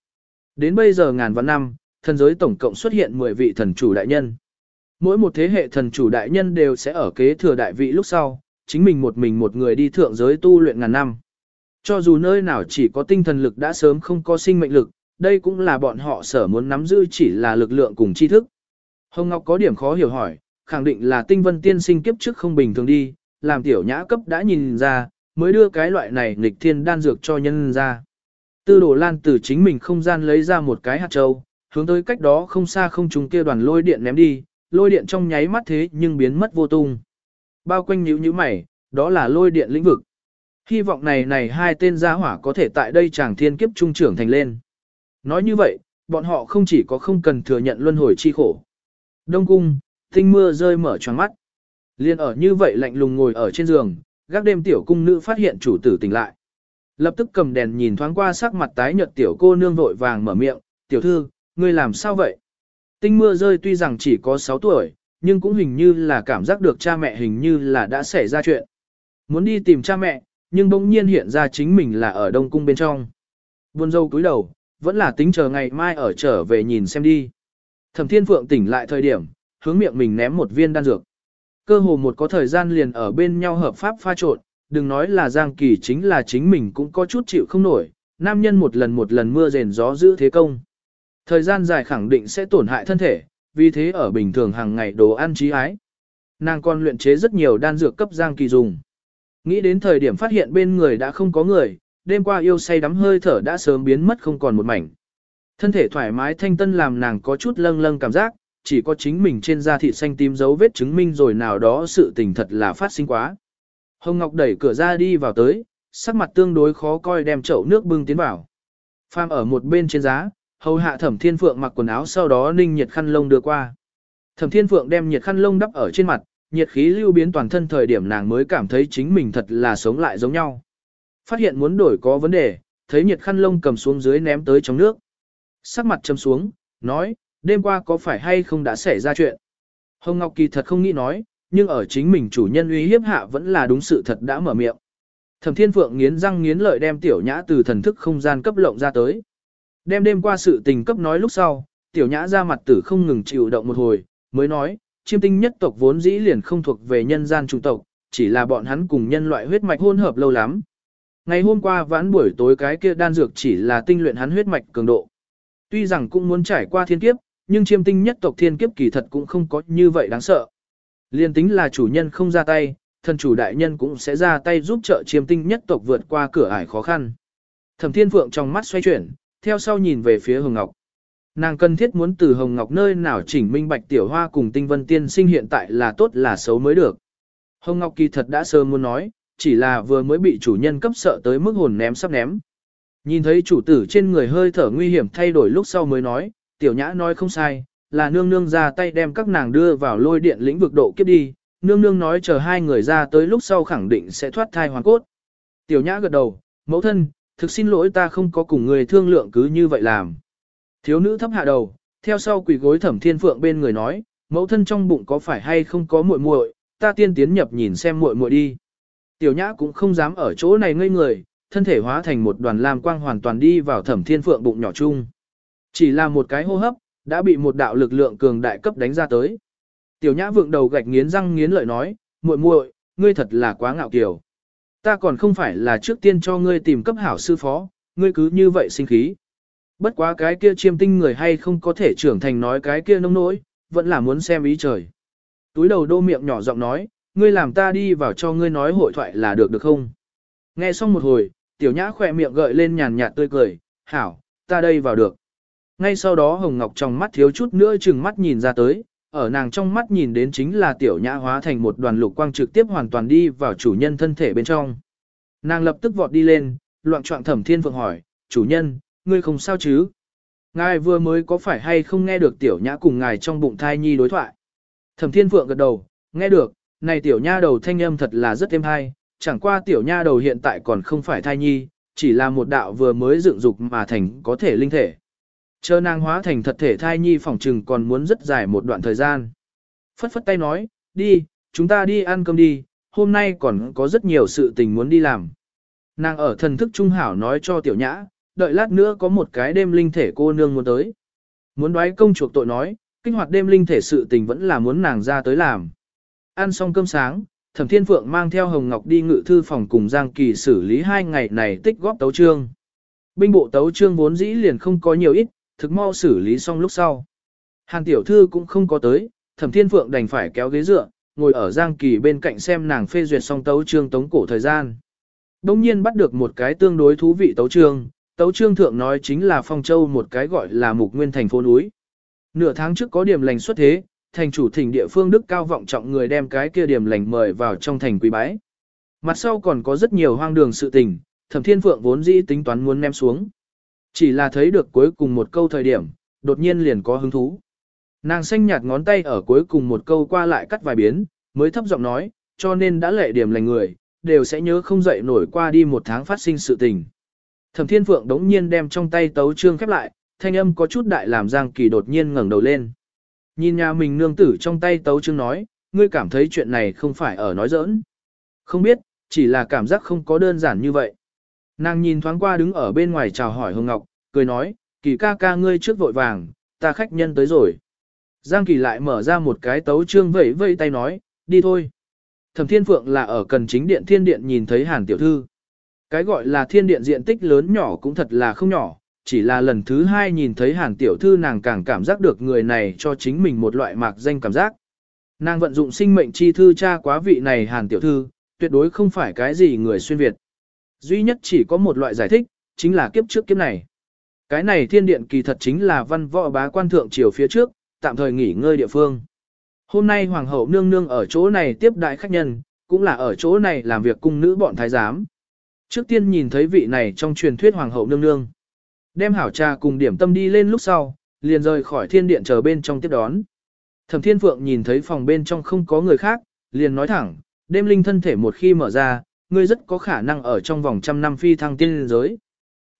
Đến bây giờ ngàn vạn năm, thần giới tổng cộng xuất hiện 10 vị thần chủ đại nhân. Mỗi một thế hệ thần chủ đại nhân đều sẽ ở kế thừa đại vị lúc sau, chính mình một mình một người đi thượng giới tu luyện ngàn năm. Cho dù nơi nào chỉ có tinh thần lực đã sớm không có sinh mệnh lực, đây cũng là bọn họ sở muốn nắm giữ chỉ là lực lượng cùng tri thức. Hồng Ngọc có điểm khó hiểu hỏi, khẳng định là tinh vân tiên sinh kiếp trước không bình thường đi, làm tiểu nhã cấp đã nhìn ra, mới đưa cái loại này nghịch thiên đan dược cho nhân ra. Tư đồ lan từ chính mình không gian lấy ra một cái hạt châu, hướng tới cách đó không xa không trùng kia đoàn lôi điện ném đi, lôi điện trong nháy mắt thế nhưng biến mất vô tung. Bao quanh nhíu nhíu mày, đó là lôi điện lĩnh vực. Hy vọng này này hai tên gia hỏa có thể tại đây chàng thiên kiếp trung trưởng thành lên. Nói như vậy, bọn họ không chỉ có không cần thừa nhận luân hồi chi khổ. Đông cung, tinh mưa rơi mở tròn mắt. Liên ở như vậy lạnh lùng ngồi ở trên giường, gác đêm tiểu cung nữ phát hiện chủ tử tỉnh lại. Lập tức cầm đèn nhìn thoáng qua sắc mặt tái nhợt tiểu cô nương vội vàng mở miệng, tiểu thư, ngươi làm sao vậy? Tinh mưa rơi tuy rằng chỉ có 6 tuổi, nhưng cũng hình như là cảm giác được cha mẹ hình như là đã xảy ra chuyện. Muốn đi tìm cha mẹ, nhưng bỗng nhiên hiện ra chính mình là ở Đông Cung bên trong. Buồn dâu cúi đầu, vẫn là tính chờ ngày mai ở trở về nhìn xem đi. Thẩm Thiên Phượng tỉnh lại thời điểm, hướng miệng mình ném một viên đan dược. Cơ hồ một có thời gian liền ở bên nhau hợp pháp pha trộn, đừng nói là Giang Kỳ chính là chính mình cũng có chút chịu không nổi, nam nhân một lần một lần mưa rền gió giữ thế công. Thời gian dài khẳng định sẽ tổn hại thân thể, vì thế ở bình thường hàng ngày đồ ăn trí ái. Nàng còn luyện chế rất nhiều đan dược cấp Giang Kỳ dùng. Nghĩ đến thời điểm phát hiện bên người đã không có người, đêm qua yêu say đắm hơi thở đã sớm biến mất không còn một mảnh. Thân thể thoải mái thanh tân làm nàng có chút lâng lâng cảm giác, chỉ có chính mình trên da thịt xanh tím dấu vết chứng minh rồi nào đó sự tình thật là phát sinh quá. Hồng Ngọc đẩy cửa ra đi vào tới, sắc mặt tương đối khó coi đem chậu nước bưng tiến vào. Pham ở một bên trên giá, hầu hạ thẩm thiên phượng mặc quần áo sau đó ninh nhiệt khăn lông đưa qua. Thẩm thiên phượng đem nhiệt khăn lông đắp ở trên mặt, nhiệt khí lưu biến toàn thân thời điểm nàng mới cảm thấy chính mình thật là sống lại giống nhau. Phát hiện muốn đổi có vấn đề, thấy nhiệt khăn lông cầm xuống dưới ném tới trong nước. Sắc mặt châm xuống, nói, đêm qua có phải hay không đã xảy ra chuyện. Hồng Ngọc Kỳ thật không nghĩ nói, nhưng ở chính mình chủ nhân uy hiếp hạ vẫn là đúng sự thật đã mở miệng. Thẩm Thiên Phượng nghiến răng nghiến lợi đem tiểu nhã từ thần thức không gian cấp lộng ra tới. Đêm đêm qua sự tình cấp nói lúc sau, tiểu nhã ra mặt tử không ngừng chịu động một hồi, mới nói, chiêm tinh nhất tộc vốn dĩ liền không thuộc về nhân gian trung tộc, chỉ là bọn hắn cùng nhân loại huyết mạch hôn hợp lâu lắm. Ngày hôm qua vãn buổi tối cái kia đan dược chỉ là tinh luyện hắn huyết mạch cường độ. Tuy rằng cũng muốn trải qua thiên kiếp, nhưng chiêm tinh nhất tộc thiên kiếp kỳ thật cũng không có như vậy đáng sợ. Liên tính là chủ nhân không ra tay, thần chủ đại nhân cũng sẽ ra tay giúp trợ chiêm tinh nhất tộc vượt qua cửa ải khó khăn. Thẩm Thiên Phượng trong mắt xoay chuyển, theo sau nhìn về phía Hồng Ngọc. Nàng cần thiết muốn từ Hồng Ngọc nơi nào chỉnh minh bạch tiểu hoa cùng tinh vân tiên sinh hiện tại là tốt là xấu mới được. Hồng Ngọc kỳ thật đã sớm muốn nói, chỉ là vừa mới bị chủ nhân cấp sợ tới mức hồn ném sắp ném. Nhìn thấy chủ tử trên người hơi thở nguy hiểm thay đổi lúc sau mới nói, tiểu nhã nói không sai, là nương nương ra tay đem các nàng đưa vào lôi điện lĩnh vực độ kiếp đi, nương nương nói chờ hai người ra tới lúc sau khẳng định sẽ thoát thai hoàn cốt. Tiểu nhã gật đầu, mẫu thân, thực xin lỗi ta không có cùng người thương lượng cứ như vậy làm. Thiếu nữ thấp hạ đầu, theo sau quỳ gối thẩm thiên phượng bên người nói, mẫu thân trong bụng có phải hay không có muội muội, ta tiên tiến nhập nhìn xem muội muội đi. Tiểu nhã cũng không dám ở chỗ này ngây người, thân thể hóa thành một đoàn lam quang hoàn toàn đi vào thẩm thiên phượng bụng nhỏ chung. Chỉ là một cái hô hấp, đã bị một đạo lực lượng cường đại cấp đánh ra tới. Tiểu nhã vượng đầu gạch nghiến răng nghiến lợi nói, muội muội, ngươi thật là quá ngạo kiều. Ta còn không phải là trước tiên cho ngươi tìm cấp hảo sư phó, ngươi cứ như vậy sinh khí. Bất quá cái kia chiêm tinh người hay không có thể trưởng thành nói cái kia nông nỗi, vẫn là muốn xem ý trời. Túi đầu đô miệng nhỏ giọng nói, ngươi làm ta đi vào cho ngươi nói hội thoại là được được không? Nghe xong một hồi, tiểu nhã khỏe miệng gợi lên nhàn nhạt tươi cười, hảo, ta đây vào được. Ngay sau đó Hồng Ngọc trong mắt thiếu chút nữa chừng mắt nhìn ra tới, ở nàng trong mắt nhìn đến chính là tiểu nhã hóa thành một đoàn lục quang trực tiếp hoàn toàn đi vào chủ nhân thân thể bên trong. Nàng lập tức vọt đi lên, loạn trọng thẩm thiên phượng hỏi, chủ nhân, ngươi không sao chứ? Ngài vừa mới có phải hay không nghe được tiểu nhã cùng ngài trong bụng thai nhi đối thoại? Thẩm thiên phượng gật đầu, nghe được, này tiểu nha đầu thanh âm thật là rất êm hay, chẳng qua tiểu nha đầu hiện tại còn không phải thai nhi, chỉ là một đạo vừa mới dựng dục mà thành có thể linh thể. Chờ nàng hóa thành thật thể thai nhi phỏng trừng còn muốn rất dài một đoạn thời gian. Phất phất tay nói, đi, chúng ta đi ăn cơm đi, hôm nay còn có rất nhiều sự tình muốn đi làm. Nàng ở thần thức trung hảo nói cho tiểu nhã, đợi lát nữa có một cái đêm linh thể cô nương muốn tới. Muốn đoái công chuộc tội nói, kinh hoạt đêm linh thể sự tình vẫn là muốn nàng ra tới làm. Ăn xong cơm sáng, Thẩm Thiên Phượng mang theo Hồng Ngọc đi ngự thư phòng cùng Giang Kỳ xử lý hai ngày này tích góp tấu trương. Binh bộ tấu trương vốn dĩ liền không có nhiều ít, thực mau xử lý xong lúc sau. Hàn tiểu thư cũng không có tới, Thẩm Thiên Phượng đành phải kéo ghế dựa, ngồi ở Giang Kỳ bên cạnh xem nàng phê duyệt xong tấu trương tống cổ thời gian. Đông nhiên bắt được một cái tương đối thú vị tấu trương, tấu trương thượng nói chính là Phong Châu một cái gọi là mục nguyên thành phố núi. Nửa tháng trước có điểm lành xuất thế, thành chủ thỉnh địa phương đức cao vọng trọng người đem cái kia điểm lành mời vào trong thành quý bái. Mặt sau còn có rất nhiều hoang đường sự tình, thẩm thiên phượng vốn dĩ tính toán muốn ném xuống. Chỉ là thấy được cuối cùng một câu thời điểm, đột nhiên liền có hứng thú. Nàng xanh nhạt ngón tay ở cuối cùng một câu qua lại cắt vài biến, mới thấp giọng nói, cho nên đã lệ điểm lành người, đều sẽ nhớ không dậy nổi qua đi một tháng phát sinh sự tình. Thẩm Thiên Phượng đống nhiên đem trong tay tấu trương khép lại, thanh âm có chút đại làm Giang Kỳ đột nhiên ngẩng đầu lên. Nhìn nhà mình nương tử trong tay tấu trương nói, ngươi cảm thấy chuyện này không phải ở nói giỡn. Không biết, chỉ là cảm giác không có đơn giản như vậy. Nàng nhìn thoáng qua đứng ở bên ngoài chào hỏi Hương Ngọc, cười nói, kỳ ca ca ngươi trước vội vàng, ta khách nhân tới rồi. Giang kỳ lại mở ra một cái tấu trương vẫy vẫy tay nói, đi thôi. Thẩm Thiên Phượng là ở cần chính điện thiên điện nhìn thấy hàn tiểu thư. Cái gọi là thiên điện diện tích lớn nhỏ cũng thật là không nhỏ, chỉ là lần thứ hai nhìn thấy hàn tiểu thư nàng càng cảm giác được người này cho chính mình một loại mạc danh cảm giác. Nàng vận dụng sinh mệnh chi thư cha quá vị này hàn tiểu thư, tuyệt đối không phải cái gì người xuyên Việt. Duy nhất chỉ có một loại giải thích, chính là kiếp trước kiếp này. Cái này thiên điện kỳ thật chính là văn võ bá quan thượng triều phía trước, tạm thời nghỉ ngơi địa phương. Hôm nay hoàng hậu nương nương ở chỗ này tiếp đại khách nhân, cũng là ở chỗ này làm việc cung nữ bọn thái giám. Trước tiên nhìn thấy vị này trong truyền thuyết hoàng hậu nương nương. Đem hảo trà cùng điểm tâm đi lên lúc sau, liền rời khỏi thiên điện chờ bên trong tiếp đón. Thẩm thiên phượng nhìn thấy phòng bên trong không có người khác, liền nói thẳng, đêm linh thân thể một khi mở ra, ngươi rất có khả năng ở trong vòng trăm năm phi thăng tiên giới.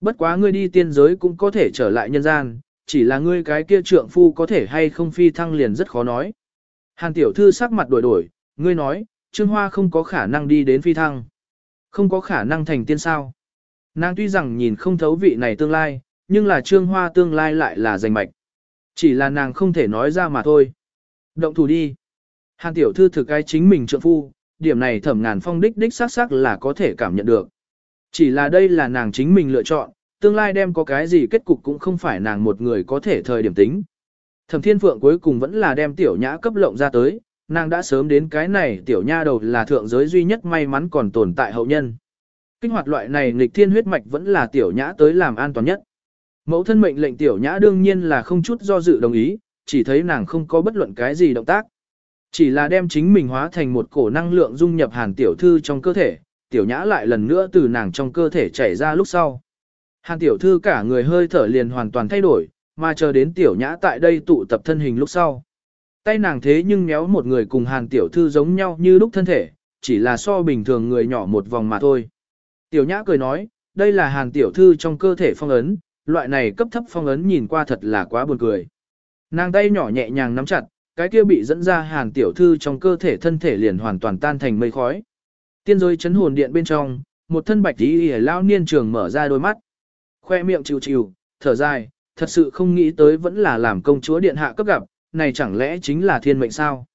Bất quá ngươi đi tiên giới cũng có thể trở lại nhân gian, chỉ là ngươi cái kia trượng phu có thể hay không phi thăng liền rất khó nói. Hàn tiểu thư sắc mặt đổi đổi, ngươi nói, Trương Hoa không có khả năng đi đến phi thăng. Không có khả năng thành tiên sao. Nàng tuy rằng nhìn không thấu vị này tương lai, nhưng là Trương Hoa tương lai lại là giành mạch. Chỉ là nàng không thể nói ra mà thôi. Động thủ đi. Hàn tiểu thư thực cái chính mình trượng phu, điểm này thẩm ngàn phong đích đích xác xác là có thể cảm nhận được. Chỉ là đây là nàng chính mình lựa chọn, tương lai đem có cái gì kết cục cũng không phải nàng một người có thể thời điểm tính. Thẩm thiên phượng cuối cùng vẫn là đem tiểu nhã cấp lộng ra tới, nàng đã sớm đến cái này tiểu nha đầu là thượng giới duy nhất may mắn còn tồn tại hậu nhân. Kinh hoạt loại này nghịch thiên huyết mạch vẫn là tiểu nhã tới làm an toàn nhất. Mẫu thân mệnh lệnh tiểu nhã đương nhiên là không chút do dự đồng ý, chỉ thấy nàng không có bất luận cái gì động tác. Chỉ là đem chính mình hóa thành một cổ năng lượng dung nhập hàn tiểu thư trong cơ thể, tiểu nhã lại lần nữa từ nàng trong cơ thể chảy ra lúc sau. Hàn tiểu thư cả người hơi thở liền hoàn toàn thay đổi, mà chờ đến tiểu nhã tại đây tụ tập thân hình lúc sau. Tay nàng thế nhưng méo một người cùng hàn tiểu thư giống nhau như lúc thân thể, chỉ là so bình thường người nhỏ một vòng mà thôi. Tiểu nhã cười nói, đây là hàn tiểu thư trong cơ thể phong ấn, loại này cấp thấp phong ấn nhìn qua thật là quá buồn cười. Nàng tay nhỏ nhẹ nhàng nắm chặt, cái kia bị dẫn ra hàn tiểu thư trong cơ thể thân thể liền hoàn toàn tan thành mây khói. Tiên giới chấn hồn điện bên trong, một thân bạch tí hề lao niên trường mở ra đôi mắt. Khoe miệng chịu chịu, thở dài, thật sự không nghĩ tới vẫn là làm công chúa điện hạ cấp gặp, này chẳng lẽ chính là thiên mệnh sao?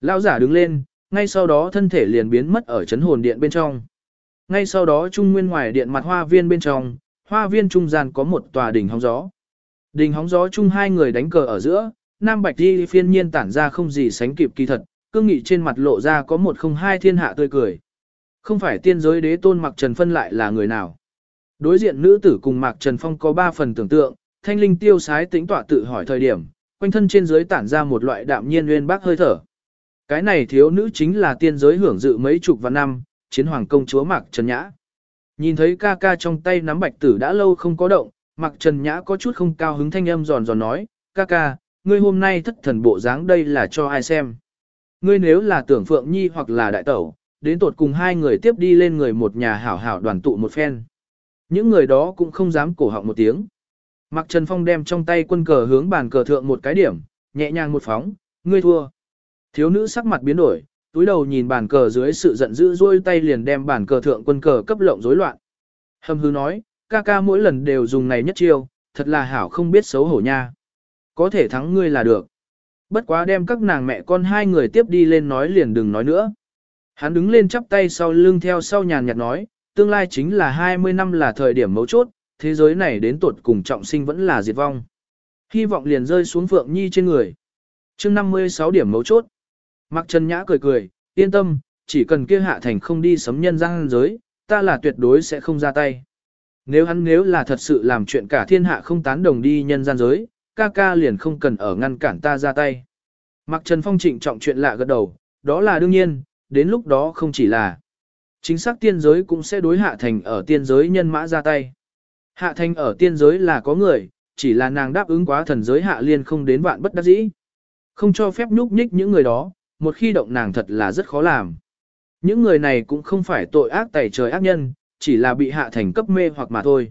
Lao giả đứng lên, ngay sau đó thân thể liền biến mất ở chấn hồn điện bên trong. Ngay sau đó trung nguyên ngoài điện mặt hoa viên bên trong, hoa viên trung gian có một tòa đỉnh hóng gió. Đỉnh hóng gió chung hai người đánh cờ ở giữa, Nam Bạch Di phiên nhiên tản ra không gì sánh kịp kỳ thật, cương nghị trên mặt lộ ra có một không hai thiên hạ tươi cười. Không phải tiên giới đế tôn Mạc Trần Phân lại là người nào. Đối diện nữ tử cùng Mạc Trần Phong có ba phần tưởng tượng, thanh linh tiêu sái tính tỏa tự hỏi thời điểm, quanh thân trên giới tản ra một loại đạm nhiên nguyên bác hơi thở. Cái này thiếu nữ chính là tiên giới hưởng dự mấy chục vạn năm, chiến hoàng công chúa Mạc Trần Nhã. Nhìn thấy ca ca trong tay nắm bạch tử đã lâu không có động, Mạc Trần Nhã có chút không cao hứng thanh âm giòn giòn nói, ca ca, ngươi hôm nay thất thần bộ dáng đây là cho ai xem. Ngươi nếu là tưởng Phượng Nhi hoặc là đại tẩu, đến tột cùng hai người tiếp đi lên người một nhà hảo hảo đoàn tụ một phen. Những người đó cũng không dám cổ họng một tiếng. Mạc Trần Phong đem trong tay quân cờ hướng bàn cờ thượng một cái điểm, nhẹ nhàng một phóng, ngươi thua. Thiếu nữ sắc mặt biến đổi, túi đầu nhìn bàn cờ dưới sự giận dữ rôi tay liền đem bàn cờ thượng quân cờ cấp lộng rối loạn. Hâm hư nói, ca ca mỗi lần đều dùng này nhất chiêu, thật là hảo không biết xấu hổ nha. Có thể thắng ngươi là được. Bất quá đem các nàng mẹ con hai người tiếp đi lên nói liền đừng nói nữa. Hắn đứng lên chắp tay sau lưng theo sau nhàn nhạt nói, tương lai chính là 20 năm là thời điểm mấu chốt, thế giới này đến tuột cùng trọng sinh vẫn là diệt vong. Hy vọng liền rơi xuống Phượng Nhi trên người. chương 56 điểm mấu chốt. Mạc Trần Nhã cười cười, yên tâm, chỉ cần kia hạ thành không đi sấm nhân gian giới, ta là tuyệt đối sẽ không ra tay. Nếu hắn nếu là thật sự làm chuyện cả thiên hạ không tán đồng đi nhân gian giới, ca ca liền không cần ở ngăn cản ta ra tay. Mạc Trần Phong trịnh trọng chuyện lạ gật đầu, đó là đương nhiên, đến lúc đó không chỉ là chính xác tiên giới cũng sẽ đối hạ thành ở tiên giới nhân mã ra tay. Hạ thành ở tiên giới là có người, chỉ là nàng đáp ứng quá thần giới hạ liên không đến vạn bất đắc dĩ. Không cho phép nhúc nhích những người đó, một khi động nàng thật là rất khó làm. Những người này cũng không phải tội ác tẩy trời ác nhân, chỉ là bị hạ thành cấp mê hoặc mà thôi.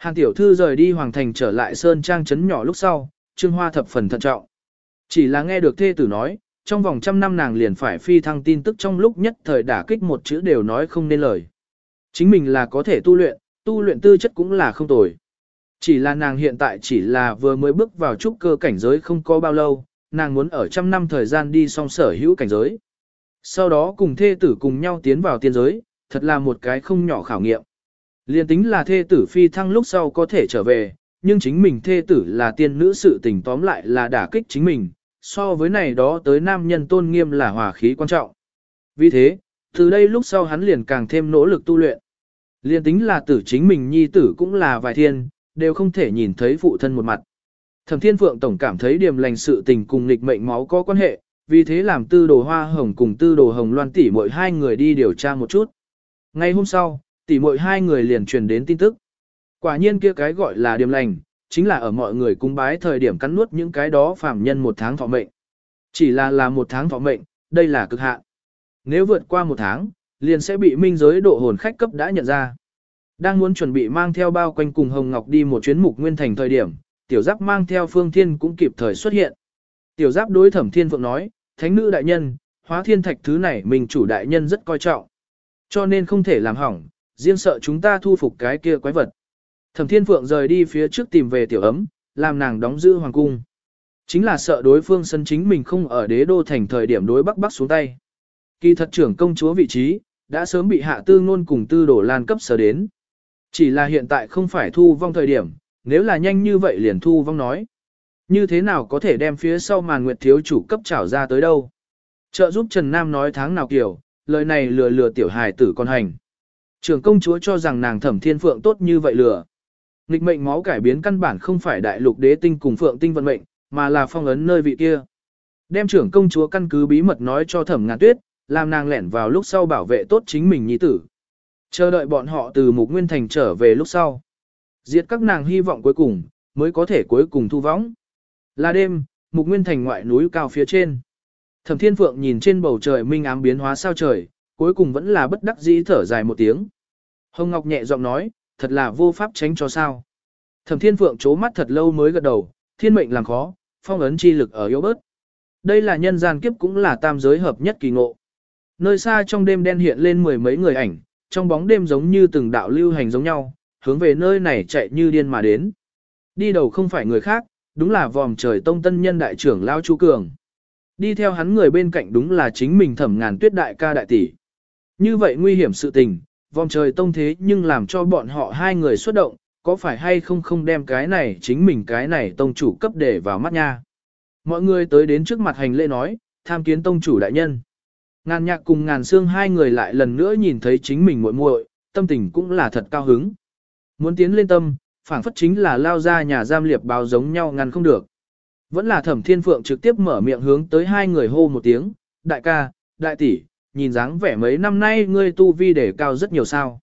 Hàn tiểu thư rời đi hoàng thành trở lại sơn trang trấn nhỏ lúc sau, trương hoa thập phần thận trọng. Chỉ là nghe được thê tử nói, trong vòng trăm năm nàng liền phải phi thăng tin tức trong lúc nhất thời đả kích một chữ đều nói không nên lời. Chính mình là có thể tu luyện, tu luyện tư chất cũng là không tồi. Chỉ là nàng hiện tại chỉ là vừa mới bước vào trúc cơ cảnh giới không có bao lâu, nàng muốn ở trăm năm thời gian đi song sở hữu cảnh giới. Sau đó cùng thê tử cùng nhau tiến vào tiên giới, thật là một cái không nhỏ khảo nghiệm. Liên tính là thê tử phi thăng lúc sau có thể trở về, nhưng chính mình thê tử là tiên nữ sự tình tóm lại là đả kích chính mình, so với này đó tới nam nhân tôn nghiêm là hòa khí quan trọng. Vì thế, từ đây lúc sau hắn liền càng thêm nỗ lực tu luyện. Liên tính là tử chính mình nhi tử cũng là vài thiên, đều không thể nhìn thấy phụ thân một mặt. Thẩm Thiên Phượng tổng cảm thấy điểm lành sự tình cùng nghịch mệnh máu có quan hệ, vì thế làm tư đồ hoa hồng cùng tư đồ hồng loan tỷ mỗi hai người đi điều tra một chút. Ngay hôm sau, tỉ mội hai người liền truyền đến tin tức. Quả nhiên kia cái gọi là điểm lành, chính là ở mọi người cung bái thời điểm cắn nuốt những cái đó phạm nhân một tháng thọ mệnh. Chỉ là là một tháng thọ mệnh, đây là cực hạn. Nếu vượt qua một tháng, liền sẽ bị minh giới độ hồn khách cấp đã nhận ra. Đang muốn chuẩn bị mang theo bao quanh cùng Hồng Ngọc đi một chuyến mục nguyên thành thời điểm, tiểu giáp mang theo phương thiên cũng kịp thời xuất hiện. Tiểu giáp đối thẩm thiên phượng nói, thánh nữ đại nhân, hóa thiên thạch thứ này mình chủ đại nhân rất coi trọng. Cho nên không thể làm hỏng, riêng sợ chúng ta thu phục cái kia quái vật. Thẩm thiên phượng rời đi phía trước tìm về tiểu ấm, làm nàng đóng giữ hoàng cung. Chính là sợ đối phương sân chính mình không ở đế đô thành thời điểm đối bắc bắc xuống tay. Kỳ thật trưởng công chúa vị trí, đã sớm bị hạ tư ngôn cùng tư đổ lan cấp sở đến. Chỉ là hiện tại không phải thu vong thời điểm, nếu là nhanh như vậy liền thu vong nói. Như thế nào có thể đem phía sau màn nguyệt thiếu chủ cấp trảo ra tới đâu. Trợ giúp Trần Nam nói tháng nào kiểu, lời này lừa lừa tiểu hài tử con hành. Trưởng công chúa cho rằng nàng thẩm thiên phượng tốt như vậy lừa. Nghịch mệnh máu cải biến căn bản không phải đại lục đế tinh cùng phượng tinh vận mệnh, mà là phong ấn nơi vị kia. Đem trưởng công chúa căn cứ bí mật nói cho thẩm ngàn tuyết, làm nàng lẻn vào lúc sau bảo vệ tốt chính mình nhi tử. Chờ đợi bọn họ từ mục nguyên thành trở về lúc sau. Diệt các nàng hy vọng cuối cùng, mới có thể cuối cùng thu võng. Là đêm, mục nguyên thành ngoại núi cao phía trên. Thẩm Thiên Phượng nhìn trên bầu trời minh ám biến hóa sao trời, cuối cùng vẫn là bất đắc dĩ thở dài một tiếng. Hồng Ngọc nhẹ giọng nói, thật là vô pháp tránh cho sao. Thẩm Thiên Phượng chố mắt thật lâu mới gật đầu, thiên mệnh làm khó, phong ấn chi lực ở yếu bớt. Đây là nhân gian kiếp cũng là tam giới hợp nhất kỳ ngộ. Nơi xa trong đêm đen hiện lên mười mấy người ảnh, trong bóng đêm giống như từng đạo lưu hành giống nhau, hướng về nơi này chạy như điên mà đến. Đi đầu không phải người khác, đúng là vòm trời tông tân nhân đại trưởng Lao Chu Cường. Đi theo hắn người bên cạnh đúng là chính mình thẩm ngàn tuyết đại ca đại tỷ. Như vậy nguy hiểm sự tình, vòng trời tông thế nhưng làm cho bọn họ hai người xuất động, có phải hay không không đem cái này chính mình cái này tông chủ cấp để vào mắt nha. Mọi người tới đến trước mặt hành lễ nói, tham kiến tông chủ đại nhân. Ngàn nhạc cùng ngàn xương hai người lại lần nữa nhìn thấy chính mình muội muội, tâm tình cũng là thật cao hứng. Muốn tiến lên tâm, phảng phất chính là lao ra nhà giam liệp báo giống nhau ngăn không được. Vẫn là thẩm thiên phượng trực tiếp mở miệng hướng tới hai người hô một tiếng, đại ca, đại tỷ, nhìn dáng vẻ mấy năm nay ngươi tu vi để cao rất nhiều sao.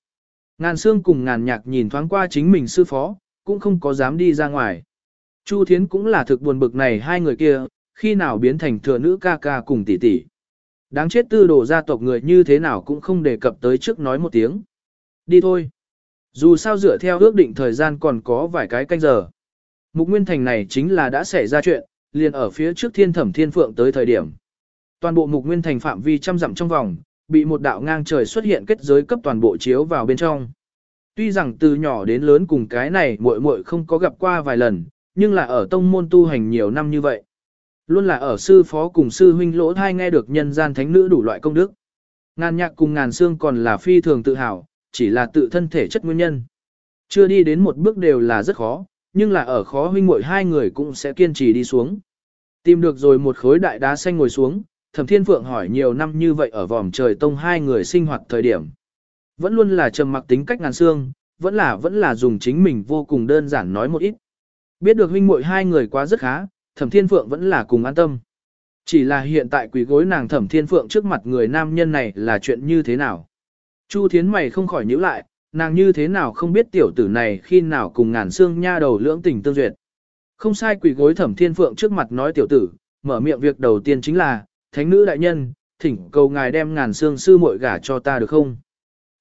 Ngàn xương cùng ngàn nhạc nhìn thoáng qua chính mình sư phó, cũng không có dám đi ra ngoài. Chu Thiến cũng là thực buồn bực này hai người kia, khi nào biến thành thừa nữ ca ca cùng tỷ tỷ. Đáng chết tư đồ gia tộc người như thế nào cũng không đề cập tới trước nói một tiếng. Đi thôi. Dù sao dựa theo ước định thời gian còn có vài cái canh giờ. Mục Nguyên Thành này chính là đã xảy ra chuyện, liền ở phía trước thiên thẩm thiên phượng tới thời điểm. Toàn bộ Mục Nguyên Thành phạm vi trăm dặm trong vòng, bị một đạo ngang trời xuất hiện kết giới cấp toàn bộ chiếu vào bên trong. Tuy rằng từ nhỏ đến lớn cùng cái này muội muội không có gặp qua vài lần, nhưng là ở tông môn tu hành nhiều năm như vậy. Luôn là ở sư phó cùng sư huynh lỗ thai nghe được nhân gian thánh nữ đủ loại công đức. Ngàn nhạc cùng ngàn xương còn là phi thường tự hào, chỉ là tự thân thể chất nguyên nhân. Chưa đi đến một bước đều là rất khó, nhưng là ở khó huynh muội hai người cũng sẽ kiên trì đi xuống. Tìm được rồi một khối đại đá xanh ngồi xuống, Thẩm Thiên Phượng hỏi nhiều năm như vậy ở vòm trời tông hai người sinh hoạt thời điểm. Vẫn luôn là trầm mặc tính cách ngàn xương, vẫn là vẫn là dùng chính mình vô cùng đơn giản nói một ít. Biết được huynh muội hai người quá rất khá, Thẩm Thiên Phượng vẫn là cùng an tâm. Chỉ là hiện tại quỷ gối nàng Thẩm Thiên Phượng trước mặt người nam nhân này là chuyện như thế nào. Chu Thiến mày không khỏi nhíu lại, nàng như thế nào không biết tiểu tử này khi nào cùng ngàn xương nha đầu lưỡng tình tương duyệt. Không sai quỷ gối Thẩm Thiên Phượng trước mặt nói tiểu tử, mở miệng việc đầu tiên chính là, thánh nữ đại nhân, thỉnh cầu ngài đem ngàn xương sư muội gả cho ta được không?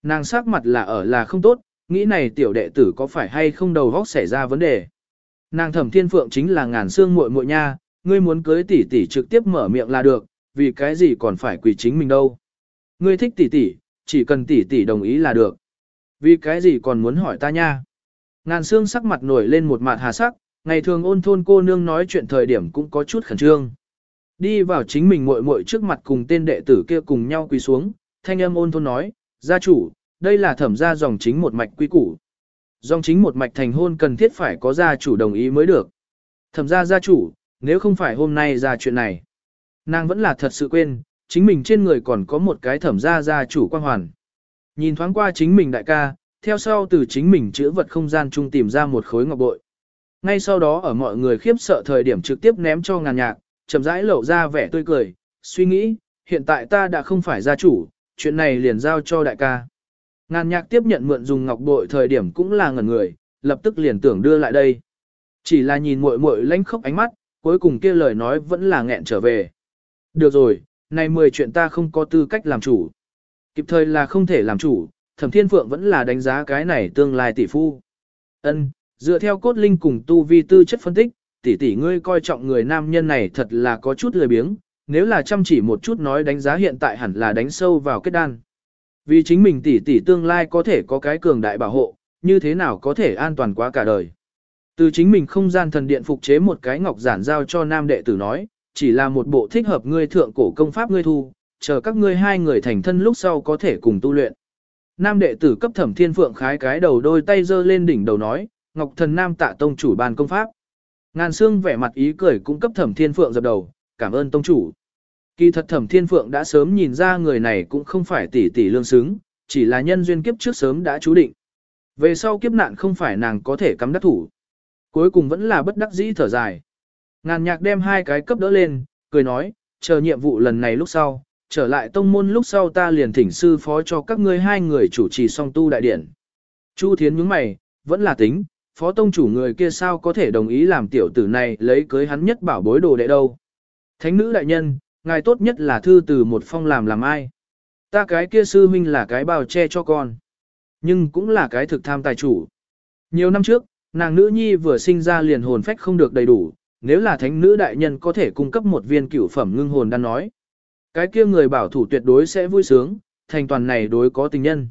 Nàng sắc mặt là ở là không tốt, nghĩ này tiểu đệ tử có phải hay không đầu góc xảy ra vấn đề. Nàng thẩm thiên phượng chính là ngàn xương muội muội nha, ngươi muốn cưới tỷ tỷ trực tiếp mở miệng là được, vì cái gì còn phải quỳ chính mình đâu. Ngươi thích tỷ tỷ, chỉ cần tỷ tỷ đồng ý là được. Vì cái gì còn muốn hỏi ta nha. Ngàn xương sắc mặt nổi lên một mặt hà sắc, ngày thường ôn thôn cô nương nói chuyện thời điểm cũng có chút khẩn trương. Đi vào chính mình muội muội trước mặt cùng tên đệ tử kia cùng nhau quỳ xuống, thanh âm ôn thôn nói, gia chủ, đây là thẩm gia dòng chính một mạch quy củ. Dòng chính một mạch thành hôn cần thiết phải có gia chủ đồng ý mới được. Thẩm gia gia chủ, nếu không phải hôm nay ra chuyện này. Nàng vẫn là thật sự quên, chính mình trên người còn có một cái thẩm gia gia chủ quan hoàn. Nhìn thoáng qua chính mình đại ca, theo sau từ chính mình chữa vật không gian chung tìm ra một khối ngọc bội. Ngay sau đó ở mọi người khiếp sợ thời điểm trực tiếp ném cho ngàn nhạc, chậm rãi lộ ra vẻ tươi cười, suy nghĩ, hiện tại ta đã không phải gia chủ, chuyện này liền giao cho đại ca. Ngàn nhạc tiếp nhận mượn dùng ngọc bội thời điểm cũng là ngẩn người, lập tức liền tưởng đưa lại đây. Chỉ là nhìn muội muội lánh khóc ánh mắt, cuối cùng kia lời nói vẫn là nghẹn trở về. Được rồi, này mười chuyện ta không có tư cách làm chủ. Kịp thời là không thể làm chủ, thẩm thiên phượng vẫn là đánh giá cái này tương lai tỷ phu. Ân, dựa theo cốt linh cùng tu vi tư chất phân tích, tỷ tỷ ngươi coi trọng người nam nhân này thật là có chút lười biếng, nếu là chăm chỉ một chút nói đánh giá hiện tại hẳn là đánh sâu vào kết đan. Vì chính mình tỷ tỷ tương lai có thể có cái cường đại bảo hộ, như thế nào có thể an toàn quá cả đời. Từ chính mình không gian thần điện phục chế một cái ngọc giản giao cho nam đệ tử nói, chỉ là một bộ thích hợp ngươi thượng cổ công pháp ngươi thu, chờ các ngươi hai người thành thân lúc sau có thể cùng tu luyện. Nam đệ tử cấp thẩm thiên phượng khái cái đầu đôi tay giơ lên đỉnh đầu nói, ngọc thần nam tạ tông chủ bàn công pháp. Ngàn xương vẻ mặt ý cười cũng cấp thẩm thiên phượng dập đầu, cảm ơn tông chủ. Kỳ thật thẩm thiên phượng đã sớm nhìn ra người này cũng không phải tỷ tỷ lương xứng, chỉ là nhân duyên kiếp trước sớm đã chú định. Về sau kiếp nạn không phải nàng có thể cắm đắc thủ. Cuối cùng vẫn là bất đắc dĩ thở dài. Ngàn nhạc đem hai cái cấp đỡ lên, cười nói, chờ nhiệm vụ lần này lúc sau, trở lại tông môn lúc sau ta liền thỉnh sư phó cho các ngươi hai người chủ trì song tu đại điển. Chu Thiến nhướng mày, vẫn là tính, phó tông chủ người kia sao có thể đồng ý làm tiểu tử này lấy cưới hắn nhất bảo bối đồ đệ đâu. Thánh nữ đại nhân, ngài tốt nhất là thư từ một phong làm làm ai. Ta cái kia sư huynh là cái bào che cho con. Nhưng cũng là cái thực tham tài chủ. Nhiều năm trước, nàng nữ nhi vừa sinh ra liền hồn phách không được đầy đủ, nếu là thánh nữ đại nhân có thể cung cấp một viên cửu phẩm ngưng hồn đang nói. Cái kia người bảo thủ tuyệt đối sẽ vui sướng, thành toàn này đối có tình nhân.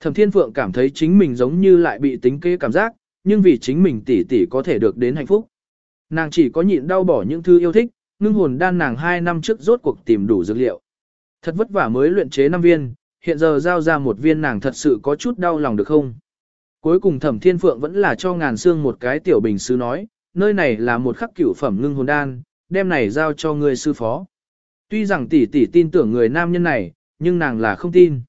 Thẩm Thiên Phượng cảm thấy chính mình giống như lại bị tính kế cảm giác, nhưng vì chính mình tỷ tỷ có thể được đến hạnh phúc. Nàng chỉ có nhịn đau bỏ những thứ yêu thích, ngưng hồn đan nàng 2 năm trước rốt cuộc tìm đủ dược liệu. Thật vất vả mới luyện chế 5 viên, hiện giờ giao ra một viên nàng thật sự có chút đau lòng được không? Cuối cùng Thẩm Thiên Phượng vẫn là cho ngàn xương một cái tiểu bình sứ nói, nơi này là một khắc cửu phẩm ngưng hồn đan, đem này giao cho người sư phó. Tuy rằng tỷ tỷ tin tưởng người nam nhân này, nhưng nàng là không tin.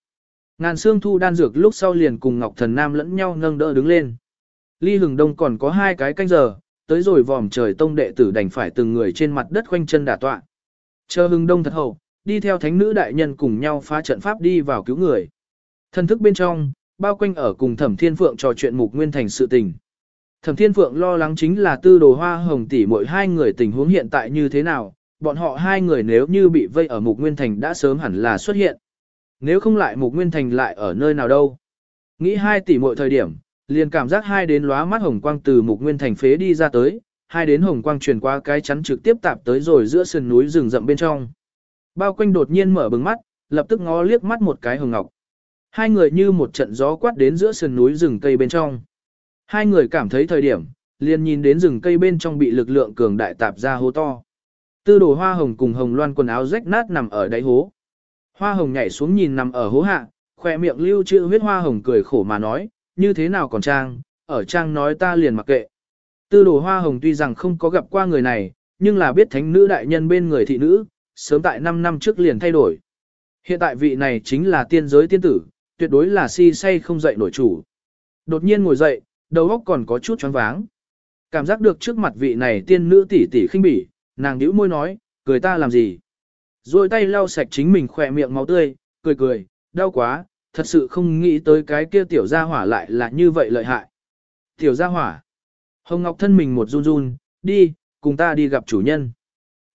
Ngàn xương thu đan dược lúc sau liền cùng Ngọc Thần Nam lẫn nhau nâng đỡ đứng lên. Ly Hừng Đông còn có hai cái canh giờ, tới rồi vòm trời tông đệ tử đành phải từng người trên mặt đất khoanh chân đả tọa. Chờ Hừng Đông thật hậu, đi theo thánh nữ đại nhân cùng nhau phá trận pháp đi vào cứu người. Thân thức bên trong, bao quanh ở cùng Thẩm Thiên Phượng trò chuyện mục nguyên thành sự tình. Thẩm Thiên Phượng lo lắng chính là tư đồ hoa hồng tỷ mỗi hai người tình huống hiện tại như thế nào, bọn họ hai người nếu như bị vây ở mục nguyên thành đã sớm hẳn là xuất hiện. Nếu không lại mục nguyên thành lại ở nơi nào đâu. Nghĩ hai tỷ mỗi thời điểm, liền cảm giác hai đến lóa mắt hồng quang từ mục nguyên thành phế đi ra tới, hai đến hồng quang truyền qua cái chắn trực tiếp tạp tới rồi giữa sườn núi rừng rậm bên trong. Bao quanh đột nhiên mở bừng mắt, lập tức ngó liếc mắt một cái hồng ngọc. Hai người như một trận gió quát đến giữa sườn núi rừng cây bên trong. Hai người cảm thấy thời điểm, liền nhìn đến rừng cây bên trong bị lực lượng cường đại tạp ra hố to. Tư đồ hoa hồng cùng hồng loan quần áo rách nát nằm ở đáy hố. Hoa hồng nhảy xuống nhìn nằm ở hố hạ, khỏe miệng lưu trữ huyết hoa hồng cười khổ mà nói, như thế nào còn trang, ở trang nói ta liền mặc kệ. Tư đồ hoa hồng tuy rằng không có gặp qua người này, nhưng là biết thánh nữ đại nhân bên người thị nữ, sớm tại 5 năm trước liền thay đổi. Hiện tại vị này chính là tiên giới tiên tử, tuyệt đối là si say không dậy nổi chủ. Đột nhiên ngồi dậy, đầu óc còn có chút choáng váng. Cảm giác được trước mặt vị này tiên nữ tỷ tỷ khinh bỉ, nàng nhíu môi nói, cười ta làm gì? Rồi tay lau sạch chính mình khỏe miệng máu tươi, cười cười, đau quá, thật sự không nghĩ tới cái kia tiểu gia hỏa lại là như vậy lợi hại. Tiểu gia hỏa. Hồng Ngọc thân mình một run run, đi, cùng ta đi gặp chủ nhân.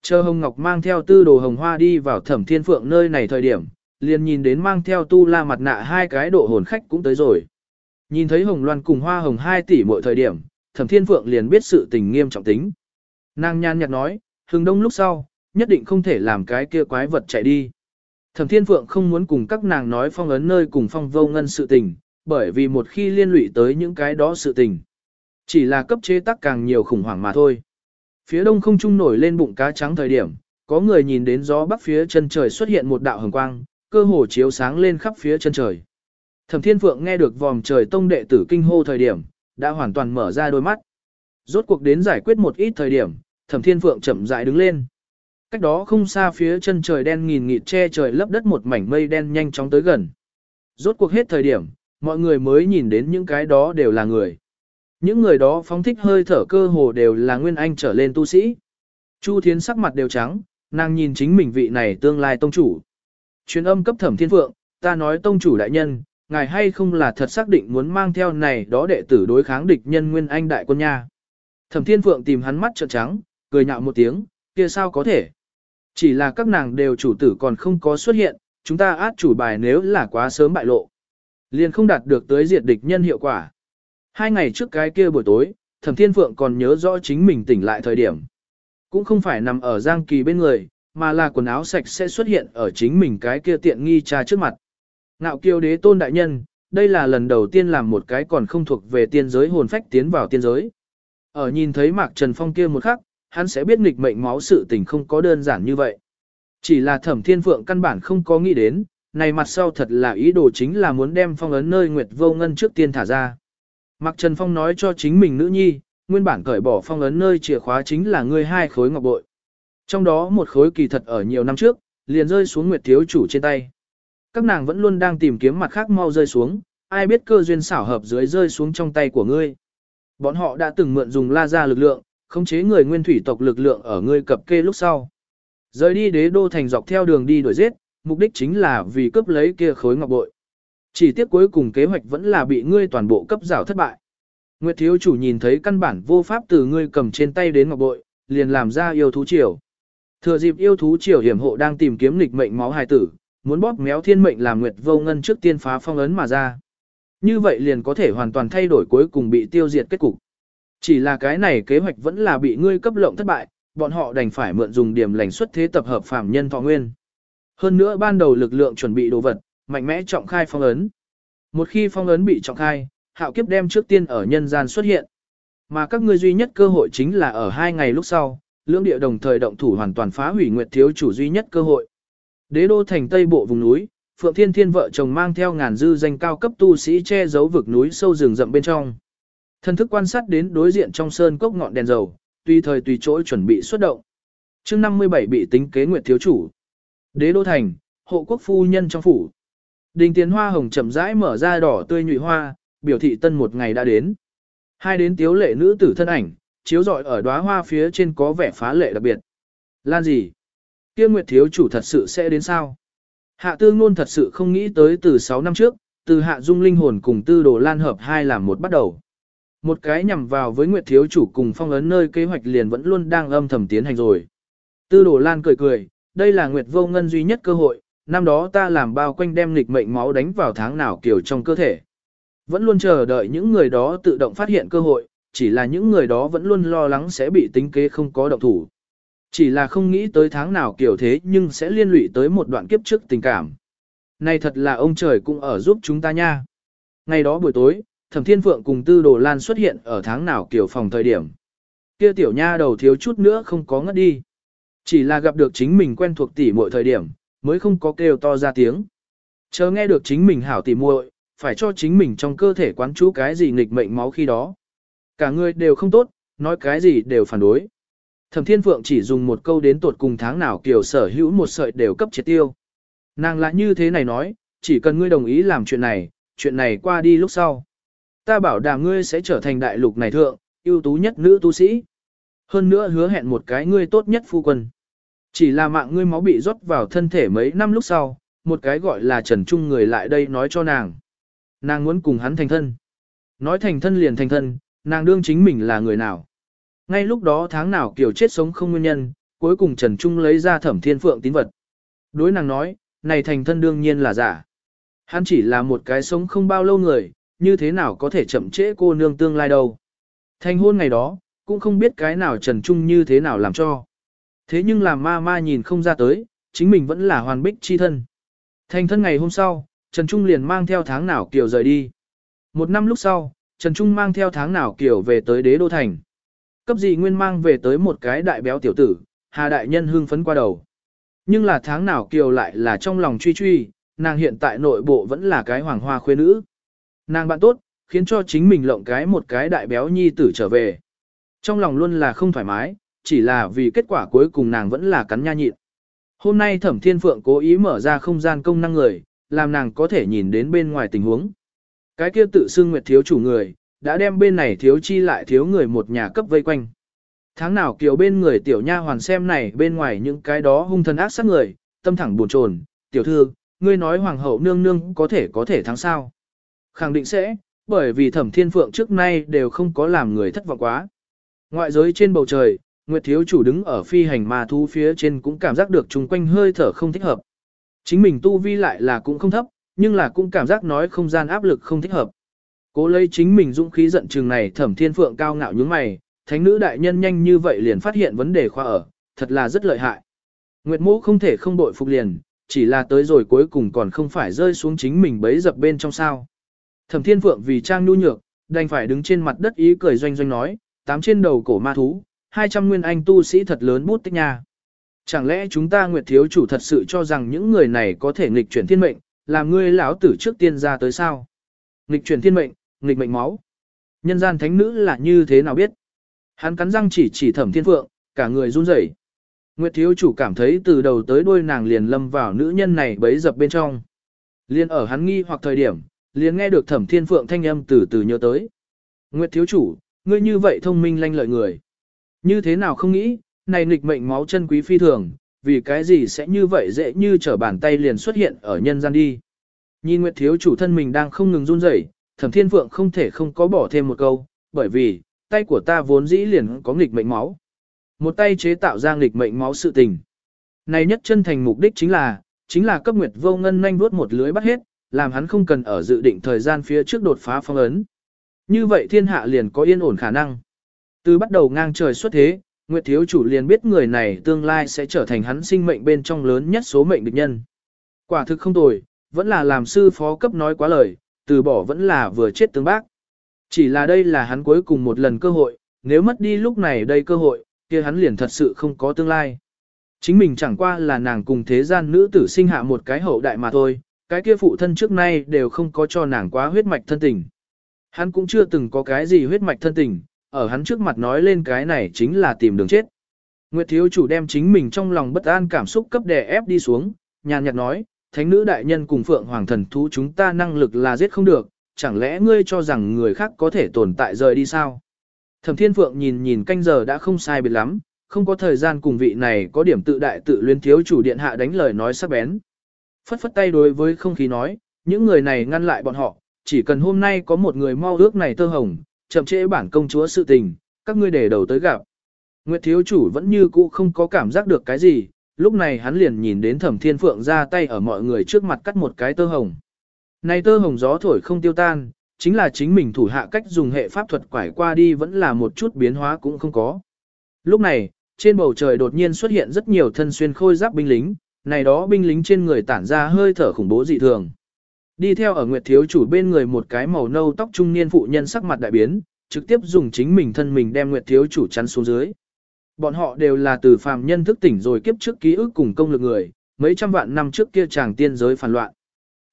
Chờ Hồng Ngọc mang theo tư đồ hồng hoa đi vào thẩm thiên phượng nơi này thời điểm, liền nhìn đến mang theo tu la mặt nạ hai cái độ hồn khách cũng tới rồi. Nhìn thấy Hồng Loan cùng Hoa Hồng hai tỷ mỗi thời điểm, thẩm thiên phượng liền biết sự tình nghiêm trọng tính. Nàng nhan nhạt nói, hừng đông lúc sau, nhất định không thể làm cái kia quái vật chạy đi. Thẩm Thiên Phượng không muốn cùng các nàng nói phong ấn nơi cùng phong vô ngân sự tình, bởi vì một khi liên lụy tới những cái đó sự tình, chỉ là cấp chế tác càng nhiều khủng hoảng mà thôi. Phía đông không trung nổi lên bụng cá trắng thời điểm, có người nhìn đến gió bắc phía chân trời xuất hiện một đạo hồng quang, cơ hồ chiếu sáng lên khắp phía chân trời. Thẩm Thiên Phượng nghe được vòm trời tông đệ tử kinh hô thời điểm, đã hoàn toàn mở ra đôi mắt. Rốt cuộc đến giải quyết một ít thời điểm, Thẩm Thiên Phượng chậm rãi đứng lên. Cách đó không xa phía chân trời đen nghìn nghịt che trời lấp đất một mảnh mây đen nhanh chóng tới gần. Rốt cuộc hết thời điểm, mọi người mới nhìn đến những cái đó đều là người. Những người đó phóng thích hơi thở cơ hồ đều là nguyên anh trở lên tu sĩ. Chu Thiến sắc mặt đều trắng, nàng nhìn chính mình vị này tương lai tông chủ. Truyền âm cấp thẩm thiên phượng, ta nói tông chủ đại nhân, ngài hay không là thật xác định muốn mang theo này đó đệ tử đối kháng địch nhân nguyên anh đại quân nha. Thẩm thiên phượng tìm hắn mắt trợn trắng, cười nhạo một tiếng, kia sao có thể. Chỉ là các nàng đều chủ tử còn không có xuất hiện, chúng ta át chủ bài nếu là quá sớm bại lộ. Liền không đạt được tới diệt địch nhân hiệu quả. Hai ngày trước cái kia buổi tối, Thẩm Thiên Phượng còn nhớ rõ chính mình tỉnh lại thời điểm. Cũng không phải nằm ở Giang Kỳ bên người, mà là quần áo sạch sẽ xuất hiện ở chính mình cái kia tiện nghi cha trước mặt. Ngạo kiêu đế tôn đại nhân, đây là lần đầu tiên làm một cái còn không thuộc về tiên giới hồn phách tiến vào tiên giới. Ở nhìn thấy Mạc Trần Phong kia một khắc, hắn sẽ biết nghịch mệnh máu sự tình không có đơn giản như vậy. Chỉ là thẩm thiên phượng căn bản không có nghĩ đến, này mặt sau thật là ý đồ chính là muốn đem phong ấn nơi Nguyệt Vô Ngân trước tiên thả ra. Mạc Trần Phong nói cho chính mình nữ nhi, nguyên bản cởi bỏ phong ấn nơi chìa khóa chính là ngươi hai khối ngọc bội. Trong đó một khối kỳ thật ở nhiều năm trước, liền rơi xuống Nguyệt Thiếu Chủ trên tay. Các nàng vẫn luôn đang tìm kiếm mặt khác mau rơi xuống, ai biết cơ duyên xảo hợp dưới rơi xuống trong tay của ngươi. Bọn họ đã từng mượn dùng la ra lực lượng, khống chế người nguyên thủy tộc lực lượng ở ngươi cập kê lúc sau. Rời đi đế đô thành dọc theo đường đi đuổi giết, mục đích chính là vì cướp lấy kia khối ngọc bội. Chỉ tiếc cuối cùng kế hoạch vẫn là bị ngươi toàn bộ cấp rào thất bại. Nguyệt thiếu chủ nhìn thấy căn bản vô pháp từ ngươi cầm trên tay đến ngọc bội, liền làm ra yêu thú triều. Thừa dịp yêu thú triều hiểm hộ đang tìm kiếm nghịch mệnh máu hài tử, muốn bóp méo thiên mệnh làm Nguyệt vô ngân trước tiên phá phong ấn mà ra. Như vậy liền có thể hoàn toàn thay đổi cuối cùng bị tiêu diệt kết cục. Chỉ là cái này kế hoạch vẫn là bị ngươi cấp lộng thất bại, bọn họ đành phải mượn dùng điểm lành xuất thế tập hợp phạm nhân thọ nguyên. Hơn nữa ban đầu lực lượng chuẩn bị đồ vật, mạnh mẽ trọng khai phong ấn. Một khi phong ấn bị trọng khai, hạo kiếp đem trước tiên ở nhân gian xuất hiện. Mà các ngươi duy nhất cơ hội chính là ở hai ngày lúc sau, lưỡng địa đồng thời động thủ hoàn toàn phá hủy nguyệt thiếu chủ duy nhất cơ hội. Đế đô thành tây bộ vùng núi, Phượng Thiên Thiên vợ chồng mang theo ngàn dư danh cao cấp tu sĩ che giấu vực núi sâu rừng rậm bên trong thần thức quan sát đến đối diện trong sơn cốc ngọn đèn dầu, tùy thời tùy chỗ chuẩn bị xuất động. Chương 57 bị tính kế nguyệt thiếu chủ. Đế đô thành, hộ quốc phu nhân trong phủ. Đình tiến hoa hồng chậm rãi mở ra đỏ tươi nhụy hoa, biểu thị tân một ngày đã đến. Hai đến tiếu lệ nữ tử thân ảnh, chiếu rọi ở đóa hoa phía trên có vẻ phá lệ đặc biệt. Lan gì? Kia Nguyệt thiếu chủ thật sự sẽ đến sao? Hạ tương luôn thật sự không nghĩ tới từ 6 năm trước, từ hạ dung linh hồn cùng tư đồ lan hợp hai làm một bắt đầu. Một cái nhằm vào với Nguyệt thiếu chủ cùng phong ấn nơi kế hoạch liền vẫn luôn đang âm thầm tiến hành rồi. Tư đồ lan cười cười, đây là Nguyệt vô ngân duy nhất cơ hội, năm đó ta làm bao quanh đem nghịch mệnh máu đánh vào tháng nào kiểu trong cơ thể. Vẫn luôn chờ đợi những người đó tự động phát hiện cơ hội, chỉ là những người đó vẫn luôn lo lắng sẽ bị tính kế không có động thủ. Chỉ là không nghĩ tới tháng nào kiểu thế nhưng sẽ liên lụy tới một đoạn kiếp trước tình cảm. Này thật là ông trời cũng ở giúp chúng ta nha. Ngày đó buổi tối, Thẩm Thiên Phượng cùng Tư Đồ Lan xuất hiện ở tháng nào kiểu phòng thời điểm. Kia tiểu nha đầu thiếu chút nữa không có ngất đi. Chỉ là gặp được chính mình quen thuộc tỷ muội thời điểm, mới không có kêu to ra tiếng. Chờ nghe được chính mình hảo tỷ muội, phải cho chính mình trong cơ thể quán chú cái gì nghịch mệnh máu khi đó. Cả người đều không tốt, nói cái gì đều phản đối. Thẩm Thiên Phượng chỉ dùng một câu đến tuột cùng tháng nào kiểu sở hữu một sợi đều cấp triệt tiêu. Nàng lại như thế này nói, chỉ cần ngươi đồng ý làm chuyện này, chuyện này qua đi lúc sau. Ta bảo đảm ngươi sẽ trở thành đại lục này thượng, ưu tú nhất nữ tu sĩ. Hơn nữa hứa hẹn một cái ngươi tốt nhất phu quân. Chỉ là mạng ngươi máu bị rót vào thân thể mấy năm lúc sau, một cái gọi là Trần Trung người lại đây nói cho nàng. Nàng muốn cùng hắn thành thân. Nói thành thân liền thành thân, nàng đương chính mình là người nào. Ngay lúc đó tháng nào kiểu chết sống không nguyên nhân, cuối cùng Trần Trung lấy ra thẩm thiên phượng tín vật. Đối nàng nói, này thành thân đương nhiên là giả. Hắn chỉ là một cái sống không bao lâu người, như thế nào có thể chậm trễ cô nương tương lai đâu. Thành hôn ngày đó, cũng không biết cái nào Trần Trung như thế nào làm cho. Thế nhưng làm ma ma nhìn không ra tới, chính mình vẫn là hoàn bích chi thân. Thành thân ngày hôm sau, Trần Trung liền mang theo tháng nào kiểu rời đi. Một năm lúc sau, Trần Trung mang theo tháng nào kiểu về tới đế đô thành. Cấp gì nguyên mang về tới một cái đại béo tiểu tử, hà đại nhân hưng phấn qua đầu. Nhưng là tháng nào kiều lại là trong lòng truy truy, nàng hiện tại nội bộ vẫn là cái hoàng hoa khuê nữ. Nàng bạn tốt, khiến cho chính mình lộng cái một cái đại béo nhi tử trở về. Trong lòng luôn là không thoải mái, chỉ là vì kết quả cuối cùng nàng vẫn là cắn nha nhịn. Hôm nay Thẩm Thiên Phượng cố ý mở ra không gian công năng người, làm nàng có thể nhìn đến bên ngoài tình huống. Cái kia tự xưng nguyệt thiếu chủ người, đã đem bên này thiếu chi lại thiếu người một nhà cấp vây quanh. Tháng nào kiều bên người tiểu nha hoàn xem này bên ngoài những cái đó hung thần ác sát người, tâm thẳng buồn chồn, tiểu thư, ngươi nói hoàng hậu nương nương có thể có thể thắng sao. Khẳng định sẽ, bởi vì thẩm thiên phượng trước nay đều không có làm người thất vọng quá. Ngoại giới trên bầu trời, Nguyệt Thiếu Chủ đứng ở phi hành ma thú phía trên cũng cảm giác được chung quanh hơi thở không thích hợp. Chính mình tu vi lại là cũng không thấp, nhưng là cũng cảm giác nói không gian áp lực không thích hợp. Cố lấy chính mình dũng khí giận chừng này thẩm thiên phượng cao ngạo nhướng mày, thánh nữ đại nhân nhanh như vậy liền phát hiện vấn đề khoa ở, thật là rất lợi hại. Nguyệt mũ không thể không bội phục liền, chỉ là tới rồi cuối cùng còn không phải rơi xuống chính mình bấy dập bên trong sao. Thẩm thiên phượng vì trang nhu nhược, đành phải đứng trên mặt đất ý cười doanh doanh nói, tám trên đầu cổ ma thú, 200 nguyên anh tu sĩ thật lớn bút tích nha. Chẳng lẽ chúng ta Nguyệt thiếu chủ thật sự cho rằng những người này có thể nghịch chuyển thiên mệnh, làm ngươi lão tử trước tiên ra tới sao? Nghịch chuyển thiên mệnh, nghịch mệnh máu. Nhân gian thánh nữ là như thế nào biết? Hắn cắn răng chỉ chỉ thẩm thiên phượng, cả người run rẩy. Nguyệt thiếu chủ cảm thấy từ đầu tới đuôi nàng liền lâm vào nữ nhân này bấy dập bên trong. Liên ở hắn nghi hoặc thời điểm, liền nghe được thẩm thiên phượng thanh âm từ từ nhớ tới. Nguyệt thiếu chủ, ngươi như vậy thông minh lanh lợi người. Như thế nào không nghĩ, này nghịch mệnh máu chân quý phi thường, vì cái gì sẽ như vậy dễ như trở bàn tay liền xuất hiện ở nhân gian đi. Nhìn Nguyệt thiếu chủ thân mình đang không ngừng run rẩy, Thẩm Thiên Phượng không thể không có bỏ thêm một câu, bởi vì, tay của ta vốn dĩ liền có nghịch mệnh máu. Một tay chế tạo ra nghịch mệnh máu sự tình. Này nhất chân thành mục đích chính là, chính là cấp Nguyệt Vô Ngân nhanh vuốt một lưới bắt hết, làm hắn không cần ở dự định thời gian phía trước đột phá phong ấn. Như vậy thiên hạ liền có yên ổn khả năng. Từ bắt đầu ngang trời xuất thế, Nguyệt Thiếu Chủ liền biết người này tương lai sẽ trở thành hắn sinh mệnh bên trong lớn nhất số mệnh địch nhân. Quả thực không tồi, vẫn là làm sư phó cấp nói quá lời, từ bỏ vẫn là vừa chết tương bác. Chỉ là đây là hắn cuối cùng một lần cơ hội, nếu mất đi lúc này đây cơ hội, kia hắn liền thật sự không có tương lai. Chính mình chẳng qua là nàng cùng thế gian nữ tử sinh hạ một cái hậu đại mà thôi, cái kia phụ thân trước nay đều không có cho nàng quá huyết mạch thân tình. Hắn cũng chưa từng có cái gì huyết mạch thân tình, ở hắn trước mặt nói lên cái này chính là tìm đường chết. Nguyệt thiếu chủ đem chính mình trong lòng bất an cảm xúc cấp đè ép đi xuống, nhàn nhạt nói, thánh nữ đại nhân cùng phượng hoàng thần thú chúng ta năng lực là giết không được, chẳng lẽ ngươi cho rằng người khác có thể tồn tại rời đi sao? Thẩm thiên phượng nhìn nhìn canh giờ đã không sai biệt lắm, không có thời gian cùng vị này có điểm tự đại tự luyến thiếu chủ điện hạ đánh lời nói sắc bén. Phất phất tay đối với không khí nói, những người này ngăn lại bọn họ, chỉ cần hôm nay có một người mau ước này tơ hồng, chậm trễ bản công chúa sự tình, các ngươi để đầu tới gặp. Nguyệt thiếu chủ vẫn như cũ không có cảm giác được cái gì, lúc này hắn liền nhìn đến thẩm thiên phượng ra tay ở mọi người trước mặt cắt một cái tơ hồng. Này tơ hồng gió thổi không tiêu tan, chính là chính mình thủ hạ cách dùng hệ pháp thuật quải qua đi vẫn là một chút biến hóa cũng không có. Lúc này, trên bầu trời đột nhiên xuất hiện rất nhiều thân xuyên khôi giáp binh lính, này đó binh lính trên người tản ra hơi thở khủng bố dị thường. Đi theo ở Nguyệt Thiếu chủ bên người một cái màu nâu tóc trung niên phụ nhân sắc mặt đại biến, trực tiếp dùng chính mình thân mình đem Nguyệt Thiếu chủ chắn xuống dưới. Bọn họ đều là từ phàm nhân thức tỉnh rồi kiếp trước ký ức cùng công lực người, mấy trăm vạn năm trước kia chàng tiên giới phản loạn.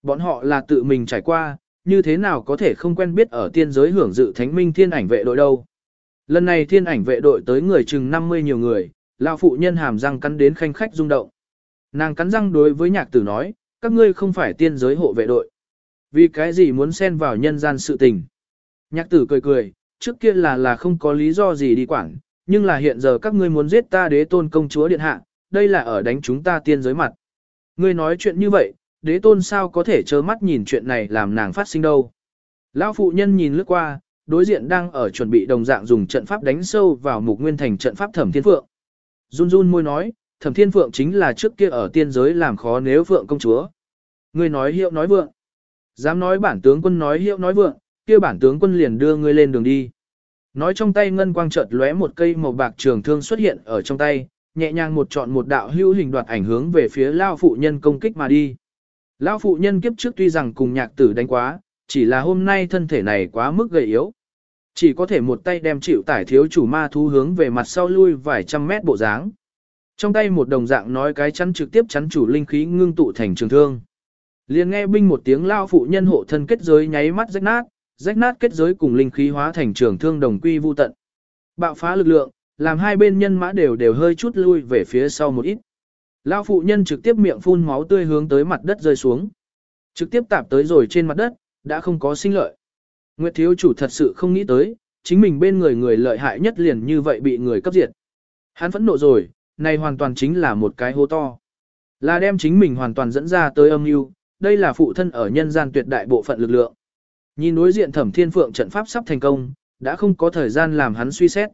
Bọn họ là tự mình trải qua, như thế nào có thể không quen biết ở tiên giới hưởng dự thánh minh thiên ảnh vệ đội đâu. Lần này thiên ảnh vệ đội tới người chừng 50 nhiều người, lão phụ nhân hàm răng cắn đến khanh khách rung động. Nàng cắn răng đối với nhạc tử nói, các ngươi không phải tiên giới hộ vệ đội. Vì cái gì muốn xen vào nhân gian sự tình. Nhạc tử cười cười, trước kia là là không có lý do gì đi quản, nhưng là hiện giờ các ngươi muốn giết ta đế tôn công chúa điện hạ, đây là ở đánh chúng ta tiên giới mặt. Ngươi nói chuyện như vậy, đế tôn sao có thể trơ mắt nhìn chuyện này làm nàng phát sinh đâu. Lão phụ nhân nhìn lướt qua, đối diện đang ở chuẩn bị đồng dạng dùng trận pháp đánh sâu vào mục nguyên thành trận pháp thẩm thiên phượng. Run run môi nói, thẩm thiên phượng chính là trước kia ở tiên giới làm khó nếu phượng công chúa. Ngươi nói hiệu nói vượng. Dám nói bản tướng quân nói hiệu nói vượng, kia bản tướng quân liền đưa ngươi lên đường đi. Nói trong tay ngân quang chợt lóe một cây màu bạc trường thương xuất hiện ở trong tay, nhẹ nhàng một chọn một đạo hữu hình đoạt ảnh hướng về phía lao phụ nhân công kích mà đi. Lao phụ nhân kiếp trước tuy rằng cùng nhạc tử đánh quá, chỉ là hôm nay thân thể này quá mức gầy yếu. Chỉ có thể một tay đem chịu tải thiếu chủ ma thú hướng về mặt sau lui vài trăm mét bộ dáng. Trong tay một đồng dạng nói cái chắn trực tiếp chắn chủ linh khí ngưng tụ thành trường thương. Liền nghe binh một tiếng lao phụ nhân hộ thân kết giới nháy mắt rách nát, rách nát kết giới cùng linh khí hóa thành trường thương đồng quy vu tận. Bạo phá lực lượng, làm hai bên nhân mã đều đều hơi chút lui về phía sau một ít. Lao phụ nhân trực tiếp miệng phun máu tươi hướng tới mặt đất rơi xuống. Trực tiếp tạp tới rồi trên mặt đất, đã không có sinh lợi. Nguyệt thiếu chủ thật sự không nghĩ tới, chính mình bên người người lợi hại nhất liền như vậy bị người cấp diệt. Hắn phẫn nộ rồi, này hoàn toàn chính là một cái hố to. Là đem chính mình hoàn toàn dẫn ra tới âm mưu, đây là phụ thân ở nhân gian tuyệt đại bộ phận lực lượng. Nhìn đối diện thẩm thiên phượng trận pháp sắp thành công, đã không có thời gian làm hắn suy xét.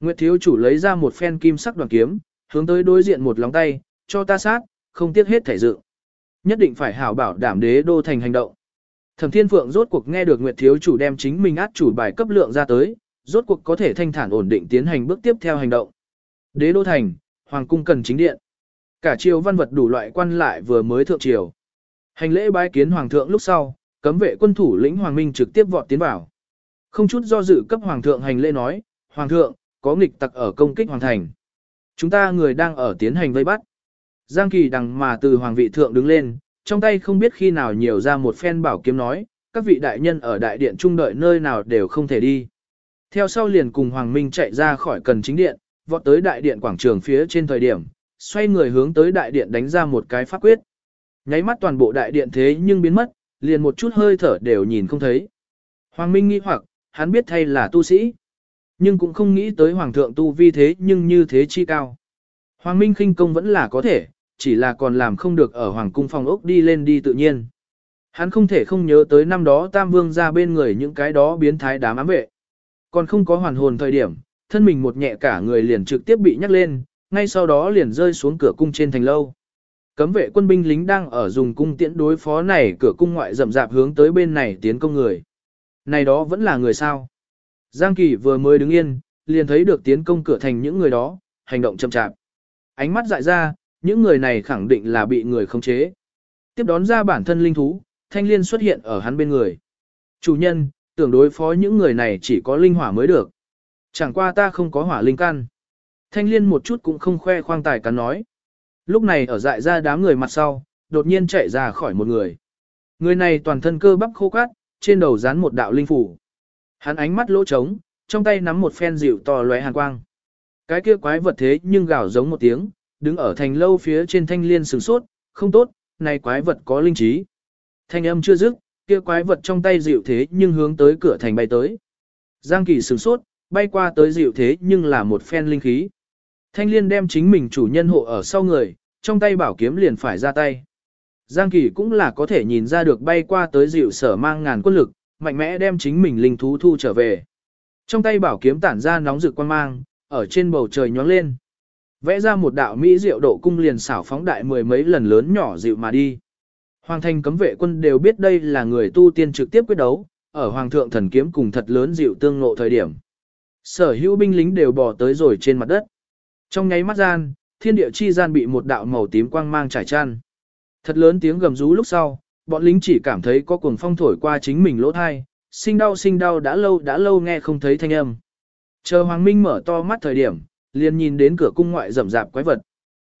Nguyệt thiếu chủ lấy ra một phen kim sắc đoàn kiếm, hướng tới đối diện một lóng tay, cho ta sát, không tiếc hết thể dự. Nhất định phải hảo bảo đảm đế đô thành hành động. Thẩm Thiên Phượng rốt cuộc nghe được Nguyệt Thiếu chủ đem chính mình át chủ bài cấp lượng ra tới, rốt cuộc có thể thanh thản ổn định tiến hành bước tiếp theo hành động. Đế đô thành, hoàng cung cần chính điện. Cả triều văn vật đủ loại quan lại vừa mới thượng triều. Hành lễ bái kiến hoàng thượng lúc sau, cấm vệ quân thủ lĩnh hoàng minh trực tiếp vọt tiến vào. Không chút do dự cấp hoàng thượng hành lễ nói, hoàng thượng, có nghịch tặc ở công kích hoàng thành. Chúng ta người đang ở tiến hành vây bắt. Giang kỳ đằng mà từ hoàng vị thượng đứng lên, trong tay không biết khi nào nhiều ra một phen bảo kiếm nói, các vị đại nhân ở đại điện trung đợi nơi nào đều không thể đi. Theo sau liền cùng Hoàng Minh chạy ra khỏi cần chính điện, vọt tới đại điện quảng trường phía trên thời điểm, xoay người hướng tới đại điện đánh ra một cái pháp quyết. Nháy mắt toàn bộ đại điện thế nhưng biến mất, liền một chút hơi thở đều nhìn không thấy. Hoàng Minh nghi hoặc, hắn biết thay là tu sĩ, nhưng cũng không nghĩ tới Hoàng thượng tu vi thế nhưng như thế chi cao. Hoàng Minh khinh công vẫn là có thể, chỉ là còn làm không được ở Hoàng cung phòng ốc đi lên đi tự nhiên. Hắn không thể không nhớ tới năm đó Tam Vương ra bên người những cái đó biến thái đám ám vệ. Còn không có hoàn hồn thời điểm, thân mình một nhẹ cả người liền trực tiếp bị nhắc lên, ngay sau đó liền rơi xuống cửa cung trên thành lâu. Cấm vệ quân binh lính đang ở dùng cung tiễn đối phó này cửa cung ngoại rậm rạp hướng tới bên này tiến công người. Này đó vẫn là người sao? Giang Kỳ vừa mới đứng yên, liền thấy được tiến công cửa thành những người đó, hành động chậm chạp. Ánh mắt dại ra, những người này khẳng định là bị người khống chế. Tiếp đón ra bản thân linh thú, thanh liên xuất hiện ở hắn bên người. Chủ nhân, tưởng đối phó những người này chỉ có linh hỏa mới được. Chẳng qua ta không có hỏa linh căn. Thanh liên một chút cũng không khoe khoang tài cắn nói. Lúc này ở dại ra đám người mặt sau, đột nhiên chạy ra khỏi một người. Người này toàn thân cơ bắp khô cát, trên đầu dán một đạo linh phủ. Hắn ánh mắt lỗ trống, trong tay nắm một phen dịu to lóe hàn quang. Cái kia quái vật thế nhưng gào giống một tiếng, đứng ở thành lâu phía trên thanh liên sừng sốt, không tốt, này quái vật có linh trí. Thanh âm chưa dứt, kia quái vật trong tay dịu thế nhưng hướng tới cửa thành bay tới. Giang kỳ sửng sốt, bay qua tới dịu thế nhưng là một phen linh khí. Thanh liên đem chính mình chủ nhân hộ ở sau người, trong tay bảo kiếm liền phải ra tay. Giang kỳ cũng là có thể nhìn ra được bay qua tới dịu sở mang ngàn quân lực, mạnh mẽ đem chính mình linh thú thu trở về. Trong tay bảo kiếm tản ra nóng rực quan mang, ở trên bầu trời nhóng lên. Vẽ ra một đạo mỹ diệu độ cung liền xảo phóng đại mười mấy lần lớn nhỏ dịu mà đi. Hoàng thành cấm vệ quân đều biết đây là người tu tiên trực tiếp quyết đấu, ở hoàng thượng thần kiếm cùng thật lớn dịu tương ngộ thời điểm. Sở hữu binh lính đều bỏ tới rồi trên mặt đất. Trong nháy mắt gian, thiên địa chi gian bị một đạo màu tím quang mang trải tràn. Thật lớn tiếng gầm rú lúc sau, bọn lính chỉ cảm thấy có cuồng phong thổi qua chính mình lỗ thai, sinh đau sinh đau đã lâu đã lâu nghe không thấy thanh âm. Chờ Hoàng Minh mở to mắt thời điểm, liền nhìn đến cửa cung ngoại rậm rạp quái vật.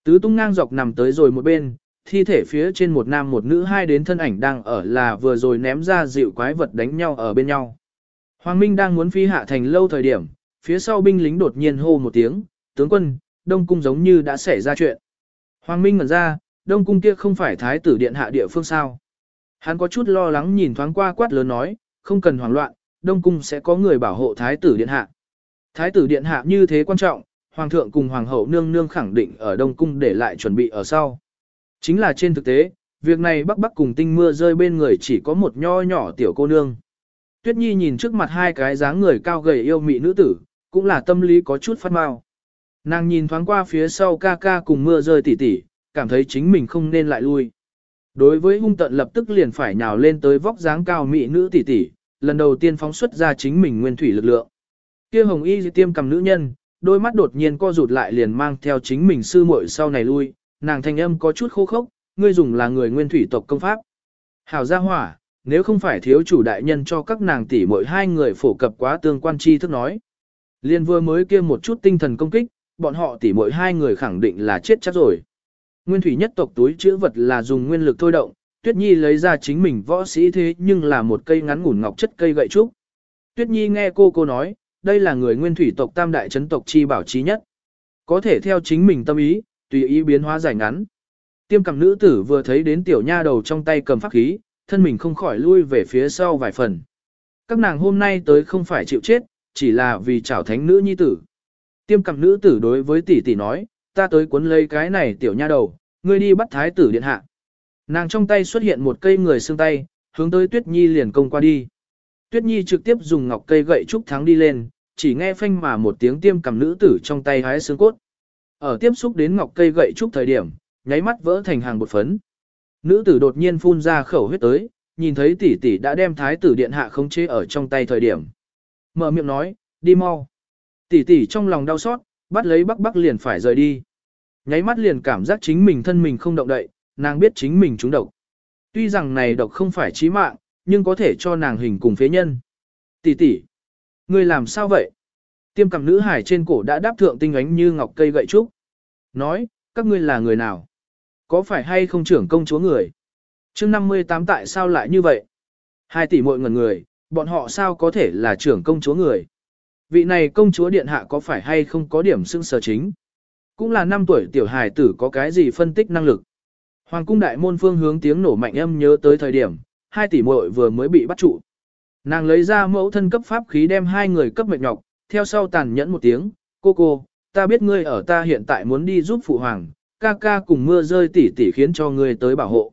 Tứ tung ngang dọc nằm tới rồi một bên, thi thể phía trên một nam một nữ hai đến thân ảnh đang ở là vừa rồi ném ra dịu quái vật đánh nhau ở bên nhau. Hoàng Minh đang muốn phi hạ thành lâu thời điểm, phía sau binh lính đột nhiên hô một tiếng, tướng quân, đông cung giống như đã xảy ra chuyện. Hoàng Minh ngẩn ra, đông cung kia không phải thái tử điện hạ địa phương sao. Hắn có chút lo lắng nhìn thoáng qua quát lớn nói, không cần hoảng loạn, đông cung sẽ có người bảo hộ thái tử điện hạ. Thái tử điện hạ như thế quan trọng, hoàng thượng cùng hoàng hậu nương nương khẳng định ở đông cung để lại chuẩn bị ở sau. Chính là trên thực tế, việc này bắc bắc cùng tinh mưa rơi bên người chỉ có một nho nhỏ tiểu cô nương. Tuyết Nhi nhìn trước mặt hai cái dáng người cao gầy yêu mị nữ tử, cũng là tâm lý có chút phát mau. Nàng nhìn thoáng qua phía sau ca ca cùng mưa rơi tỉ tỉ, cảm thấy chính mình không nên lại lui. Đối với hung tận lập tức liền phải nhào lên tới vóc dáng cao mỹ nữ tỷ tỷ, lần đầu tiên phóng xuất ra chính mình nguyên thủy lực lượng. Kia hồng y tiêm cầm nữ nhân, đôi mắt đột nhiên co rụt lại liền mang theo chính mình sư muội sau này lui, nàng thanh âm có chút khô khốc, ngươi dùng là người nguyên thủy tộc công pháp. Hảo gia hỏa, nếu không phải thiếu chủ đại nhân cho các nàng tỷ muội hai người phổ cập quá tương quan chi thức nói. Liên vừa mới kia một chút tinh thần công kích, bọn họ tỷ muội hai người khẳng định là chết chắc rồi. Nguyên thủy nhất tộc túi chữ vật là dùng nguyên lực thôi động, Tuyết Nhi lấy ra chính mình võ sĩ thế nhưng là một cây ngắn ngủn ngọc chất cây gậy trúc. Tuyết Nhi nghe cô cô nói, đây là người nguyên thủy tộc tam đại chấn tộc chi bảo trí nhất. Có thể theo chính mình tâm ý, tùy ý biến hóa giải ngắn. Tiêm cầm nữ tử vừa thấy đến tiểu nha đầu trong tay cầm pháp khí, thân mình không khỏi lui về phía sau vài phần. Các nàng hôm nay tới không phải chịu chết, chỉ là vì chảo thánh nữ nhi tử. Tiêm cầm nữ tử đối với tỷ tỷ nói, ta tới cuốn lấy cái này tiểu nha đầu, ngươi đi bắt thái tử điện hạ. Nàng trong tay xuất hiện một cây người xương tay, hướng tới Tuyết Nhi liền công qua đi. Tuyết Nhi trực tiếp dùng ngọc cây gậy trúc thắng đi lên, chỉ nghe phanh mà một tiếng tiêm cầm nữ tử trong tay hái xương cốt. Ở tiếp xúc đến ngọc cây gậy trúc thời điểm, nháy mắt vỡ thành hàng bột phấn. Nữ tử đột nhiên phun ra khẩu huyết tới, nhìn thấy tỷ tỷ đã đem thái tử điện hạ khống chế ở trong tay thời điểm. Mở miệng nói, đi mau. Tỷ tỷ trong lòng đau xót, bắt lấy bắc bắc liền phải rời đi. Nháy mắt liền cảm giác chính mình thân mình không động đậy, nàng biết chính mình trúng độc. Tuy rằng này độc không phải chí mạng, nhưng có thể cho nàng hình cùng phế nhân. Tỷ tỷ, ngươi làm sao vậy? Tiêm cầm nữ hải trên cổ đã đáp thượng tinh ánh như ngọc cây gậy trúc. Nói, các ngươi là người nào? Có phải hay không trưởng công chúa người? chương 58 tại sao lại như vậy? Hai tỷ muội ngần người, bọn họ sao có thể là trưởng công chúa người? Vị này công chúa điện hạ có phải hay không có điểm xưng sở chính? Cũng là năm tuổi tiểu hài tử có cái gì phân tích năng lực? Hoàng cung đại môn phương hướng tiếng nổ mạnh âm nhớ tới thời điểm, hai tỷ muội vừa mới bị bắt trụ. Nàng lấy ra mẫu thân cấp pháp khí đem hai người cấp mệt nhọc, theo sau tàn nhẫn một tiếng, cô cô, ta biết ngươi ở ta hiện tại muốn đi giúp phụ hoàng, ca ca cùng mưa rơi tỉ tỉ khiến cho ngươi tới bảo hộ.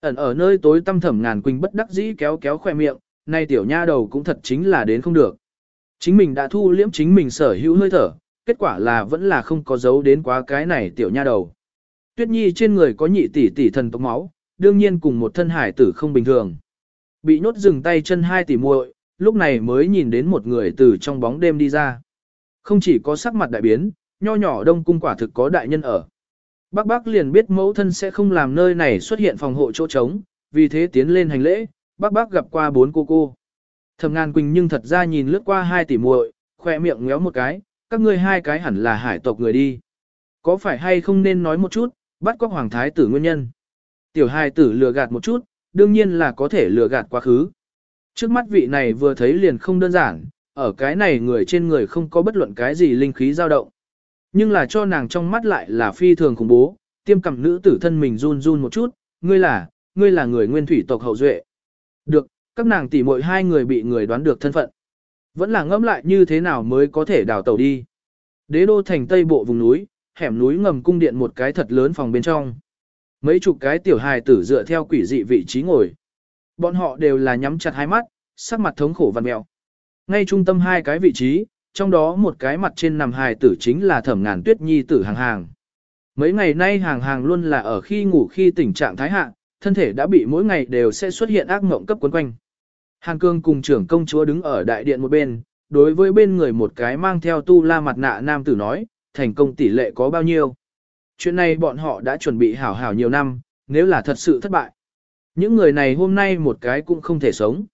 Ẩn ở nơi tối tâm thẩm ngàn quỳnh bất đắc dĩ kéo kéo khoe miệng, nay tiểu nha đầu cũng thật chính là đến không được. Chính mình đã thu liễm chính mình sở hữu hơi thở, kết quả là vẫn là không có dấu đến quá cái này tiểu nha đầu. Tuyết Nhi trên người có nhị tỷ tỷ thần tốc máu, đương nhiên cùng một thân hải tử không bình thường. Bị nhốt dừng tay chân hai tỷ muội, lúc này mới nhìn đến một người từ trong bóng đêm đi ra. Không chỉ có sắc mặt đại biến, nho nhỏ đông cung quả thực có đại nhân ở. Bác bác liền biết mẫu thân sẽ không làm nơi này xuất hiện phòng hộ chỗ trống, vì thế tiến lên hành lễ, bác bác gặp qua bốn cô cô. Thẩm ngàn quỳnh nhưng thật ra nhìn lướt qua hai tỷ muội, khoe miệng ngéo một cái, các ngươi hai cái hẳn là hải tộc người đi. Có phải hay không nên nói một chút, bắt có hoàng thái tử nguyên nhân. Tiểu hai tử lừa gạt một chút, đương nhiên là có thể lừa gạt quá khứ. Trước mắt vị này vừa thấy liền không đơn giản, ở cái này người trên người không có bất luận cái gì linh khí dao động. Nhưng là cho nàng trong mắt lại là phi thường khủng bố, tiêm cầm nữ tử thân mình run run một chút, ngươi là, ngươi là người nguyên thủy tộc hậu duệ. Được, các nàng tỷ muội hai người bị người đoán được thân phận. Vẫn là ngẫm lại như thế nào mới có thể đào tàu đi. Đế đô thành tây bộ vùng núi, hẻm núi ngầm cung điện một cái thật lớn phòng bên trong. Mấy chục cái tiểu hài tử dựa theo quỷ dị vị trí ngồi. Bọn họ đều là nhắm chặt hai mắt, sắc mặt thống khổ và mèo. Ngay trung tâm hai cái vị trí, trong đó một cái mặt trên nằm hài tử chính là thẩm ngàn tuyết nhi tử hàng hàng. Mấy ngày nay hàng hàng luôn là ở khi ngủ khi tình trạng thái hạ, thân thể đã bị mỗi ngày đều sẽ xuất hiện ác mộng cấp quấn quanh. Hàn cương cùng trưởng công chúa đứng ở đại điện một bên, đối với bên người một cái mang theo tu la mặt nạ nam tử nói, thành công tỷ lệ có bao nhiêu. Chuyện này bọn họ đã chuẩn bị hảo hảo nhiều năm, nếu là thật sự thất bại. Những người này hôm nay một cái cũng không thể sống.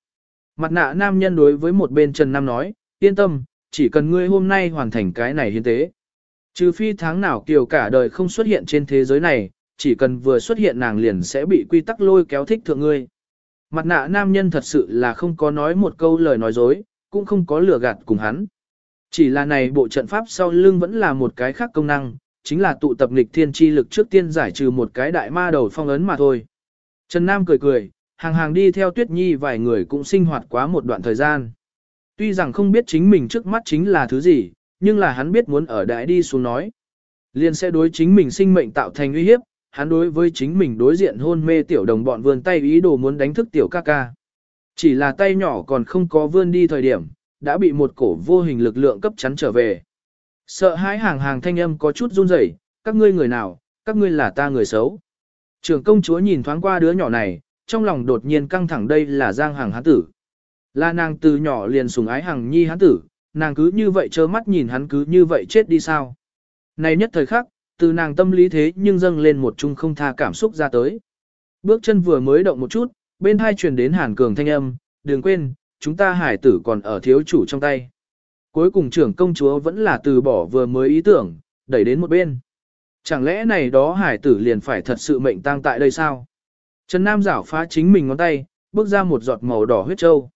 Mặt nạ nam nhân đối với một bên Trần Nam nói, yên tâm, chỉ cần ngươi hôm nay hoàn thành cái này hiến tế. Trừ phi tháng nào kiều cả đời không xuất hiện trên thế giới này, chỉ cần vừa xuất hiện nàng liền sẽ bị quy tắc lôi kéo thích thượng ngươi. Mặt nạ nam nhân thật sự là không có nói một câu lời nói dối, cũng không có lừa gạt cùng hắn. Chỉ là này bộ trận pháp sau lưng vẫn là một cái khác công năng, chính là tụ tập nghịch thiên chi lực trước tiên giải trừ một cái đại ma đầu phong ấn mà thôi. Trần Nam cười cười, hàng hàng đi theo Tuyết Nhi vài người cũng sinh hoạt quá một đoạn thời gian. Tuy rằng không biết chính mình trước mắt chính là thứ gì, nhưng là hắn biết muốn ở đại đi xuống nói. Liền sẽ đối chính mình sinh mệnh tạo thành uy hiếp, hắn đối với chính mình đối diện hôn mê tiểu đồng bọn vươn tay ý đồ muốn đánh thức tiểu ca ca. Chỉ là tay nhỏ còn không có vươn đi thời điểm, đã bị một cổ vô hình lực lượng cấp chắn trở về. Sợ hãi hàng hàng thanh âm có chút run rẩy, các ngươi người nào, các ngươi là ta người xấu. Trường công chúa nhìn thoáng qua đứa nhỏ này, trong lòng đột nhiên căng thẳng đây là giang hàng hán tử. Là nàng từ nhỏ liền sùng ái hằng nhi hắn tử, nàng cứ như vậy trơ mắt nhìn hắn cứ như vậy chết đi sao. Này nhất thời khắc, từ nàng tâm lý thế nhưng dâng lên một chung không tha cảm xúc ra tới. Bước chân vừa mới động một chút, bên hai truyền đến hàn cường thanh âm, đừng quên, chúng ta hải tử còn ở thiếu chủ trong tay. Cuối cùng trưởng công chúa vẫn là từ bỏ vừa mới ý tưởng, đẩy đến một bên. Chẳng lẽ này đó hải tử liền phải thật sự mệnh tang tại đây sao? Trần Nam giảo phá chính mình ngón tay, bước ra một giọt màu đỏ huyết châu.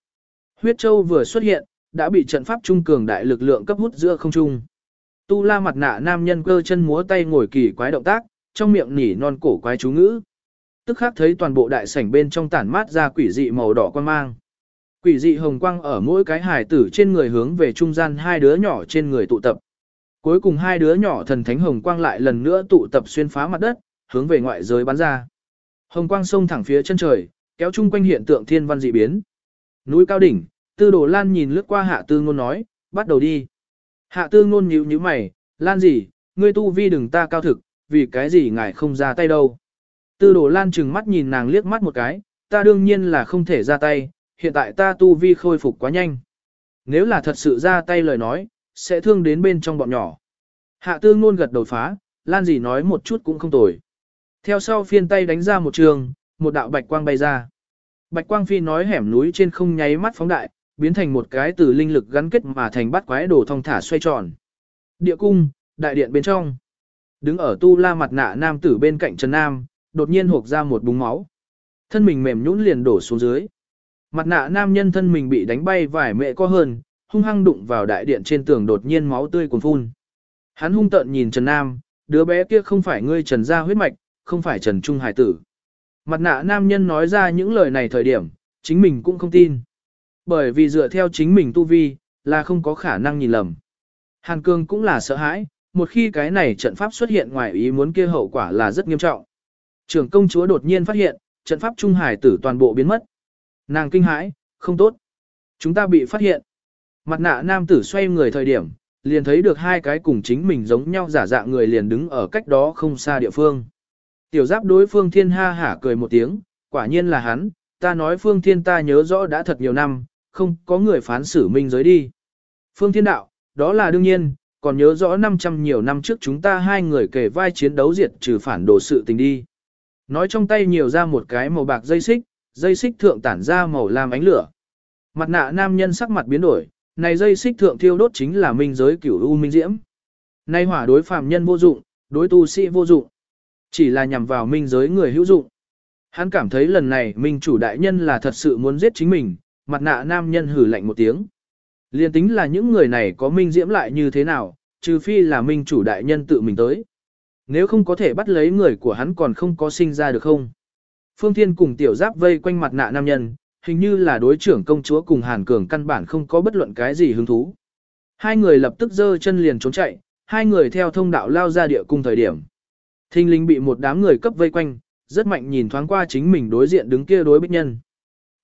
Huyết châu vừa xuất hiện, đã bị trận pháp trung cường đại lực lượng cấp hút giữa không trung. Tu la mặt nạ nam nhân cơ chân múa tay ngồi kỳ quái động tác, trong miệng nỉ non cổ quái chú ngữ. Tức khắc thấy toàn bộ đại sảnh bên trong tản mát ra quỷ dị màu đỏ quan mang. Quỷ dị hồng quang ở mỗi cái hài tử trên người hướng về trung gian hai đứa nhỏ trên người tụ tập. Cuối cùng hai đứa nhỏ thần thánh hồng quang lại lần nữa tụ tập xuyên phá mặt đất, hướng về ngoại giới bắn ra. Hồng quang sông thẳng phía chân trời, kéo chung quanh hiện tượng thiên văn dị biến. Núi cao đỉnh, Tư Đồ Lan nhìn lướt qua Hạ Tư Ngôn nói, bắt đầu đi. Hạ Tư Ngôn nhíu nhíu mày, Lan gì, ngươi tu vi đừng ta cao thực, vì cái gì ngài không ra tay đâu. Tư Đồ Lan chừng mắt nhìn nàng liếc mắt một cái, ta đương nhiên là không thể ra tay, hiện tại ta tu vi khôi phục quá nhanh. Nếu là thật sự ra tay lời nói, sẽ thương đến bên trong bọn nhỏ. Hạ Tư Ngôn gật đầu phá, Lan gì nói một chút cũng không tồi. Theo sau phiên tay đánh ra một trường, một đạo bạch quang bay ra. Bạch quang phi nói hẻm núi trên không nháy mắt phóng đại, biến thành một cái từ linh lực gắn kết mà thành bắt quái đồ thong thả xoay tròn. Địa cung, đại điện bên trong. Đứng ở tu la mặt nạ nam tử bên cạnh Trần Nam, đột nhiên hộp ra một búng máu. Thân mình mềm nhũn liền đổ xuống dưới. Mặt nạ nam nhân thân mình bị đánh bay vài mẹ co hơn, hung hăng đụng vào đại điện trên tường đột nhiên máu tươi cuồn phun. Hắn hung tợn nhìn Trần Nam, đứa bé kia không phải ngươi Trần gia huyết mạch, không phải Trần Trung Hải tử. Mặt nạ nam nhân nói ra những lời này thời điểm, chính mình cũng không tin. Bởi vì dựa theo chính mình tu vi, là không có khả năng nhìn lầm. Hàn Cương cũng là sợ hãi, một khi cái này trận pháp xuất hiện ngoài ý muốn kia hậu quả là rất nghiêm trọng. Trưởng công chúa đột nhiên phát hiện, trận pháp Trung Hải tử toàn bộ biến mất. Nàng kinh hãi, không tốt. Chúng ta bị phát hiện. Mặt nạ nam tử xoay người thời điểm, liền thấy được hai cái cùng chính mình giống nhau giả dạng người liền đứng ở cách đó không xa địa phương. Tiểu giáp đối phương thiên ha hả cười một tiếng, quả nhiên là hắn, ta nói phương thiên ta nhớ rõ đã thật nhiều năm, không có người phán xử minh giới đi. Phương thiên đạo, đó là đương nhiên, còn nhớ rõ 500 nhiều năm trước chúng ta hai người kể vai chiến đấu diệt trừ phản đồ sự tình đi. Nói trong tay nhiều ra một cái màu bạc dây xích, dây xích thượng tản ra màu lam ánh lửa. Mặt nạ nam nhân sắc mặt biến đổi, này dây xích thượng thiêu đốt chính là minh giới cửu u minh diễm. Nay hỏa đối phàm nhân vô dụng, đối tu sĩ vô dụng. Chỉ là nhằm vào minh giới người hữu dụng. Hắn cảm thấy lần này minh chủ đại nhân là thật sự muốn giết chính mình, mặt nạ nam nhân hử lạnh một tiếng. Liên tính là những người này có minh diễm lại như thế nào, trừ phi là minh chủ đại nhân tự mình tới. Nếu không có thể bắt lấy người của hắn còn không có sinh ra được không? Phương Thiên cùng tiểu giáp vây quanh mặt nạ nam nhân, hình như là đối trưởng công chúa cùng Hàn Cường căn bản không có bất luận cái gì hứng thú. Hai người lập tức giơ chân liền trốn chạy, hai người theo thông đạo lao ra địa cung thời điểm. Thinh linh bị một đám người cấp vây quanh, rất mạnh nhìn thoáng qua chính mình đối diện đứng kia đối bích nhân.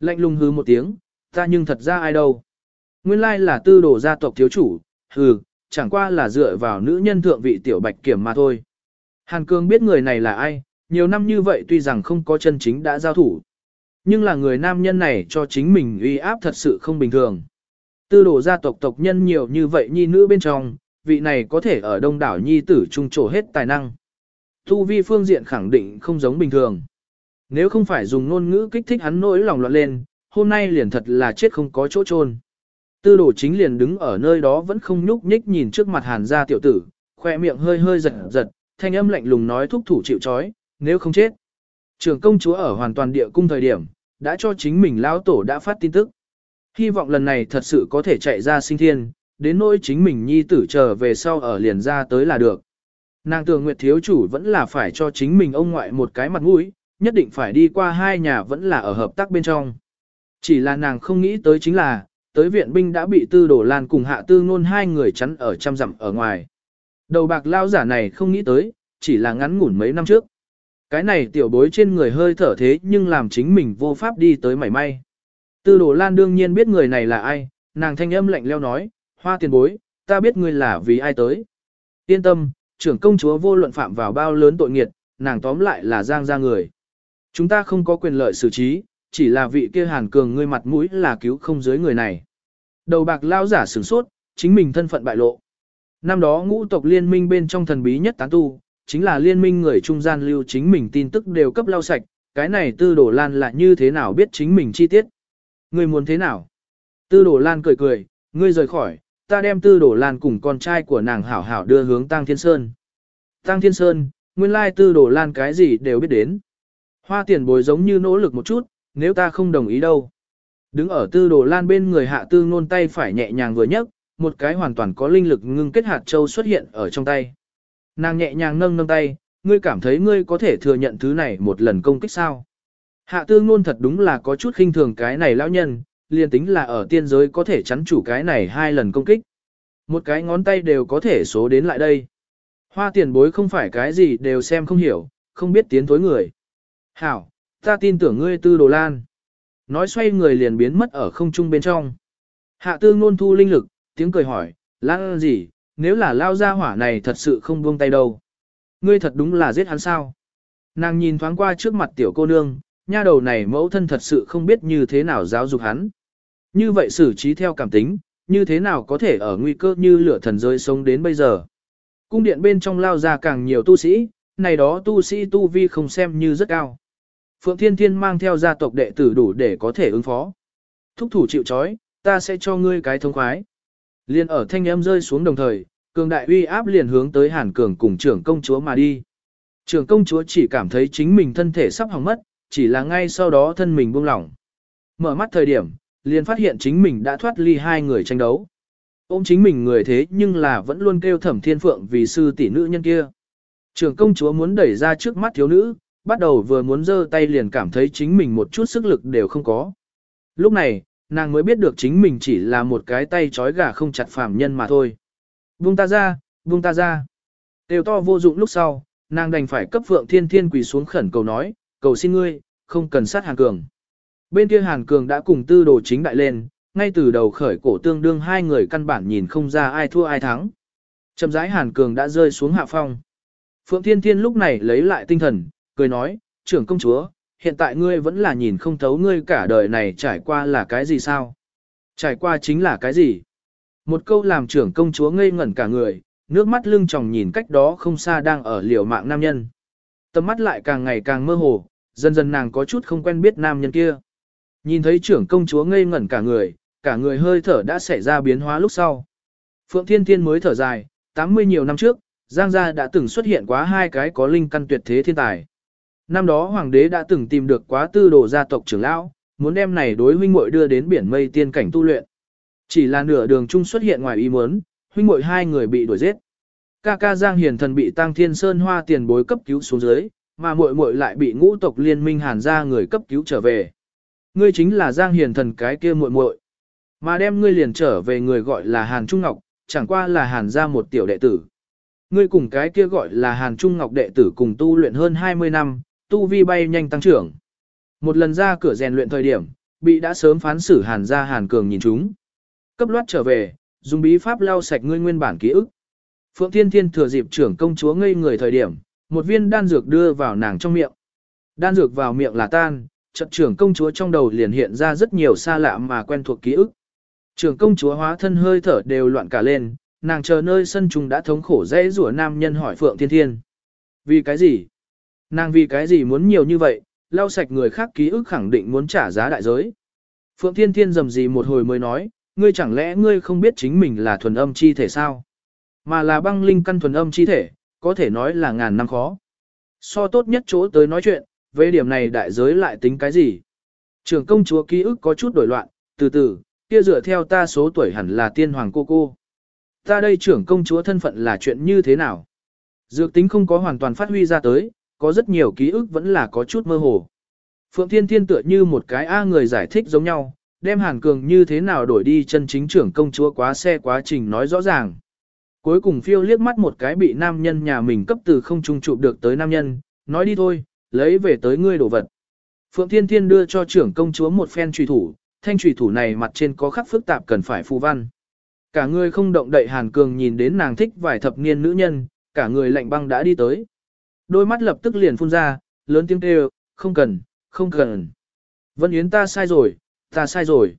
Lạnh lùng hừ một tiếng, ta nhưng thật ra ai đâu. Nguyên lai là tư đồ gia tộc thiếu chủ, hừ, chẳng qua là dựa vào nữ nhân thượng vị tiểu bạch kiểm mà thôi. Hàn Cương biết người này là ai, nhiều năm như vậy tuy rằng không có chân chính đã giao thủ. Nhưng là người nam nhân này cho chính mình uy áp thật sự không bình thường. Tư đồ gia tộc tộc nhân nhiều như vậy nhi nữ bên trong, vị này có thể ở đông đảo nhi tử trung trổ hết tài năng. Thu vi phương diện khẳng định không giống bình thường. Nếu không phải dùng ngôn ngữ kích thích hắn nỗi lòng loạn lên, hôm nay liền thật là chết không có chỗ chôn. Tư đồ chính liền đứng ở nơi đó vẫn không nhúc nhích nhìn trước mặt hàn gia tiểu tử, khoe miệng hơi hơi giật giật, thanh âm lạnh lùng nói thúc thủ chịu chói, nếu không chết. Trường công chúa ở hoàn toàn địa cung thời điểm, đã cho chính mình lão tổ đã phát tin tức. Hy vọng lần này thật sự có thể chạy ra sinh thiên, đến nỗi chính mình nhi tử trở về sau ở liền ra tới là được. Nàng tưởng Nguyệt Thiếu Chủ vẫn là phải cho chính mình ông ngoại một cái mặt mũi, nhất định phải đi qua hai nhà vẫn là ở hợp tác bên trong. Chỉ là nàng không nghĩ tới chính là, tới viện binh đã bị tư đổ lan cùng hạ tư ngôn hai người chắn ở trăm dặm ở ngoài. Đầu bạc lao giả này không nghĩ tới, chỉ là ngắn ngủn mấy năm trước. Cái này tiểu bối trên người hơi thở thế nhưng làm chính mình vô pháp đi tới mảy may. Tư đổ lan đương nhiên biết người này là ai, nàng thanh âm lạnh leo nói, hoa tiền bối, ta biết ngươi là vì ai tới. Yên tâm, trưởng công chúa vô luận phạm vào bao lớn tội nghiệt, nàng tóm lại là giang ra người. Chúng ta không có quyền lợi xử trí, chỉ là vị kia hàn cường ngươi mặt mũi là cứu không dưới người này. Đầu bạc lao giả sửng sốt, chính mình thân phận bại lộ. Năm đó ngũ tộc liên minh bên trong thần bí nhất tán tu, chính là liên minh người trung gian lưu chính mình tin tức đều cấp lao sạch, cái này tư đổ lan là như thế nào biết chính mình chi tiết. Ngươi muốn thế nào? Tư đổ lan cười cười, ngươi rời khỏi, ta đem tư đổ lan cùng con trai của nàng hảo hảo đưa hướng Tăng Thiên Sơn. Tăng Thiên Sơn, nguyên lai tư đổ lan cái gì đều biết đến. Hoa tiền bồi giống như nỗ lực một chút, nếu ta không đồng ý đâu. Đứng ở tư đồ lan bên người hạ tư ngôn tay phải nhẹ nhàng vừa nhấc, một cái hoàn toàn có linh lực ngưng kết hạt châu xuất hiện ở trong tay. Nàng nhẹ nhàng nâng nâng tay, ngươi cảm thấy ngươi có thể thừa nhận thứ này một lần công kích sao. Hạ tư ngôn thật đúng là có chút khinh thường cái này lão nhân, liền tính là ở tiên giới có thể chắn chủ cái này hai lần công kích. Một cái ngón tay đều có thể số đến lại đây. Hoa tiền bối không phải cái gì đều xem không hiểu, không biết tiến thối người. Hảo, ta tin tưởng ngươi tư đồ lan. Nói xoay người liền biến mất ở không trung bên trong. Hạ tư ngôn thu linh lực, tiếng cười hỏi, lan gì, nếu là lao ra hỏa này thật sự không buông tay đâu. Ngươi thật đúng là giết hắn sao. Nàng nhìn thoáng qua trước mặt tiểu cô nương, nha đầu này mẫu thân thật sự không biết như thế nào giáo dục hắn. Như vậy xử trí theo cảm tính, như thế nào có thể ở nguy cơ như lửa thần rơi sống đến bây giờ. Cung điện bên trong lao ra càng nhiều tu sĩ, này đó tu sĩ tu vi không xem như rất cao. Phượng Thiên Thiên mang theo gia tộc đệ tử đủ để có thể ứng phó. Thúc thủ chịu chói, ta sẽ cho ngươi cái thông khoái. Liên ở thanh âm rơi xuống đồng thời, cường đại uy áp liền hướng tới Hàn Cường cùng trưởng công chúa mà đi. Trưởng công chúa chỉ cảm thấy chính mình thân thể sắp hỏng mất, chỉ là ngay sau đó thân mình buông lỏng. Mở mắt thời điểm, liền phát hiện chính mình đã thoát ly hai người tranh đấu. Ôm chính mình người thế nhưng là vẫn luôn kêu thẩm thiên phượng vì sư tỷ nữ nhân kia. Trưởng công chúa muốn đẩy ra trước mắt thiếu nữ, bắt đầu vừa muốn giơ tay liền cảm thấy chính mình một chút sức lực đều không có. Lúc này, nàng mới biết được chính mình chỉ là một cái tay trói gà không chặt phàm nhân mà thôi. Buông ta ra, buông ta ra. Đều to vô dụng lúc sau, nàng đành phải cấp Phượng Thiên Thiên quỳ xuống khẩn cầu nói, cầu xin ngươi, không cần sát hàng Cường. Bên kia Hàn Cường đã cùng tư đồ chính đại lên, ngay từ đầu khởi cổ tương đương hai người căn bản nhìn không ra ai thua ai thắng. Chậm rãi Hàn Cường đã rơi xuống hạ phong. Phượng Thiên Thiên lúc này lấy lại tinh thần, cười nói, trưởng công chúa, hiện tại ngươi vẫn là nhìn không thấu ngươi cả đời này trải qua là cái gì sao? Trải qua chính là cái gì? Một câu làm trưởng công chúa ngây ngẩn cả người, nước mắt lưng tròng nhìn cách đó không xa đang ở liều mạng nam nhân. Tầm mắt lại càng ngày càng mơ hồ, dần dần nàng có chút không quen biết nam nhân kia. Nhìn thấy trưởng công chúa ngây ngẩn cả người, cả người hơi thở đã xảy ra biến hóa lúc sau. Phượng Thiên Thiên mới thở dài, 80 nhiều năm trước, Giang gia đã từng xuất hiện quá hai cái có linh căn tuyệt thế thiên tài. Năm đó hoàng đế đã từng tìm được quá tư đồ gia tộc trưởng lão, muốn đem này đối huynh muội đưa đến biển mây tiên cảnh tu luyện. Chỉ là nửa đường chung xuất hiện ngoài ý muốn, huynh muội hai người bị đuổi giết. Ca ca Giang Hiền Thần bị Tăng Thiên Sơn Hoa tiền bối cấp cứu xuống dưới, mà muội muội lại bị ngũ tộc liên minh Hàn gia người cấp cứu trở về. Ngươi chính là Giang Hiền Thần cái kia muội muội. Mà đem ngươi liền trở về người gọi là Hàn Trung Ngọc, chẳng qua là Hàn gia một tiểu đệ tử. Ngươi cùng cái kia gọi là Hàn Trung Ngọc đệ tử cùng tu luyện hơn 20 năm, tu vi bay nhanh tăng trưởng. Một lần ra cửa rèn luyện thời điểm, bị đã sớm phán xử Hàn gia Hàn Cường nhìn chúng. Cấp loát trở về, dùng bí pháp lau sạch ngươi nguyên bản ký ức. Phượng Thiên Thiên thừa dịp trưởng công chúa ngây người thời điểm, một viên đan dược đưa vào nàng trong miệng. Đan dược vào miệng là tan, trận trưởng công chúa trong đầu liền hiện ra rất nhiều xa lạ mà quen thuộc ký ức. Trưởng công chúa hóa thân hơi thở đều loạn cả lên, nàng chờ nơi sân trùng đã thống khổ dễ rủa nam nhân hỏi Phượng Thiên Thiên. Vì cái gì? Nàng vì cái gì muốn nhiều như vậy, lau sạch người khác ký ức khẳng định muốn trả giá đại giới. Phượng Thiên Thiên dầm gì một hồi mới nói, ngươi chẳng lẽ ngươi không biết chính mình là thuần âm chi thể sao? Mà là băng linh căn thuần âm chi thể, có thể nói là ngàn năm khó. So tốt nhất chỗ tới nói chuyện, về điểm này đại giới lại tính cái gì? Trường công chúa ký ức có chút đổi loạn, từ từ, kia dựa theo ta số tuổi hẳn là tiên hoàng cô cô. Ta đây trưởng công chúa thân phận là chuyện như thế nào? Dược tính không có hoàn toàn phát huy ra tới, có rất nhiều ký ức vẫn là có chút mơ hồ. Phượng Thiên Thiên tựa như một cái A người giải thích giống nhau, đem Hàn Cường như thế nào đổi đi chân chính trưởng công chúa quá xe quá trình nói rõ ràng. Cuối cùng phiêu liếc mắt một cái bị nam nhân nhà mình cấp từ không trung chụp được tới nam nhân, nói đi thôi, lấy về tới ngươi đồ vật. Phượng Thiên Thiên đưa cho trưởng công chúa một phen trùy thủ, thanh trùy thủ này mặt trên có khắc phức tạp cần phải phù văn. Cả người không động đậy Hàn Cường nhìn đến nàng thích vài thập niên nữ nhân, cả người lạnh băng đã đi tới. Đôi mắt lập tức liền phun ra, lớn tiếng kêu, không cần, không cần. Vân Yến ta sai rồi, ta sai rồi.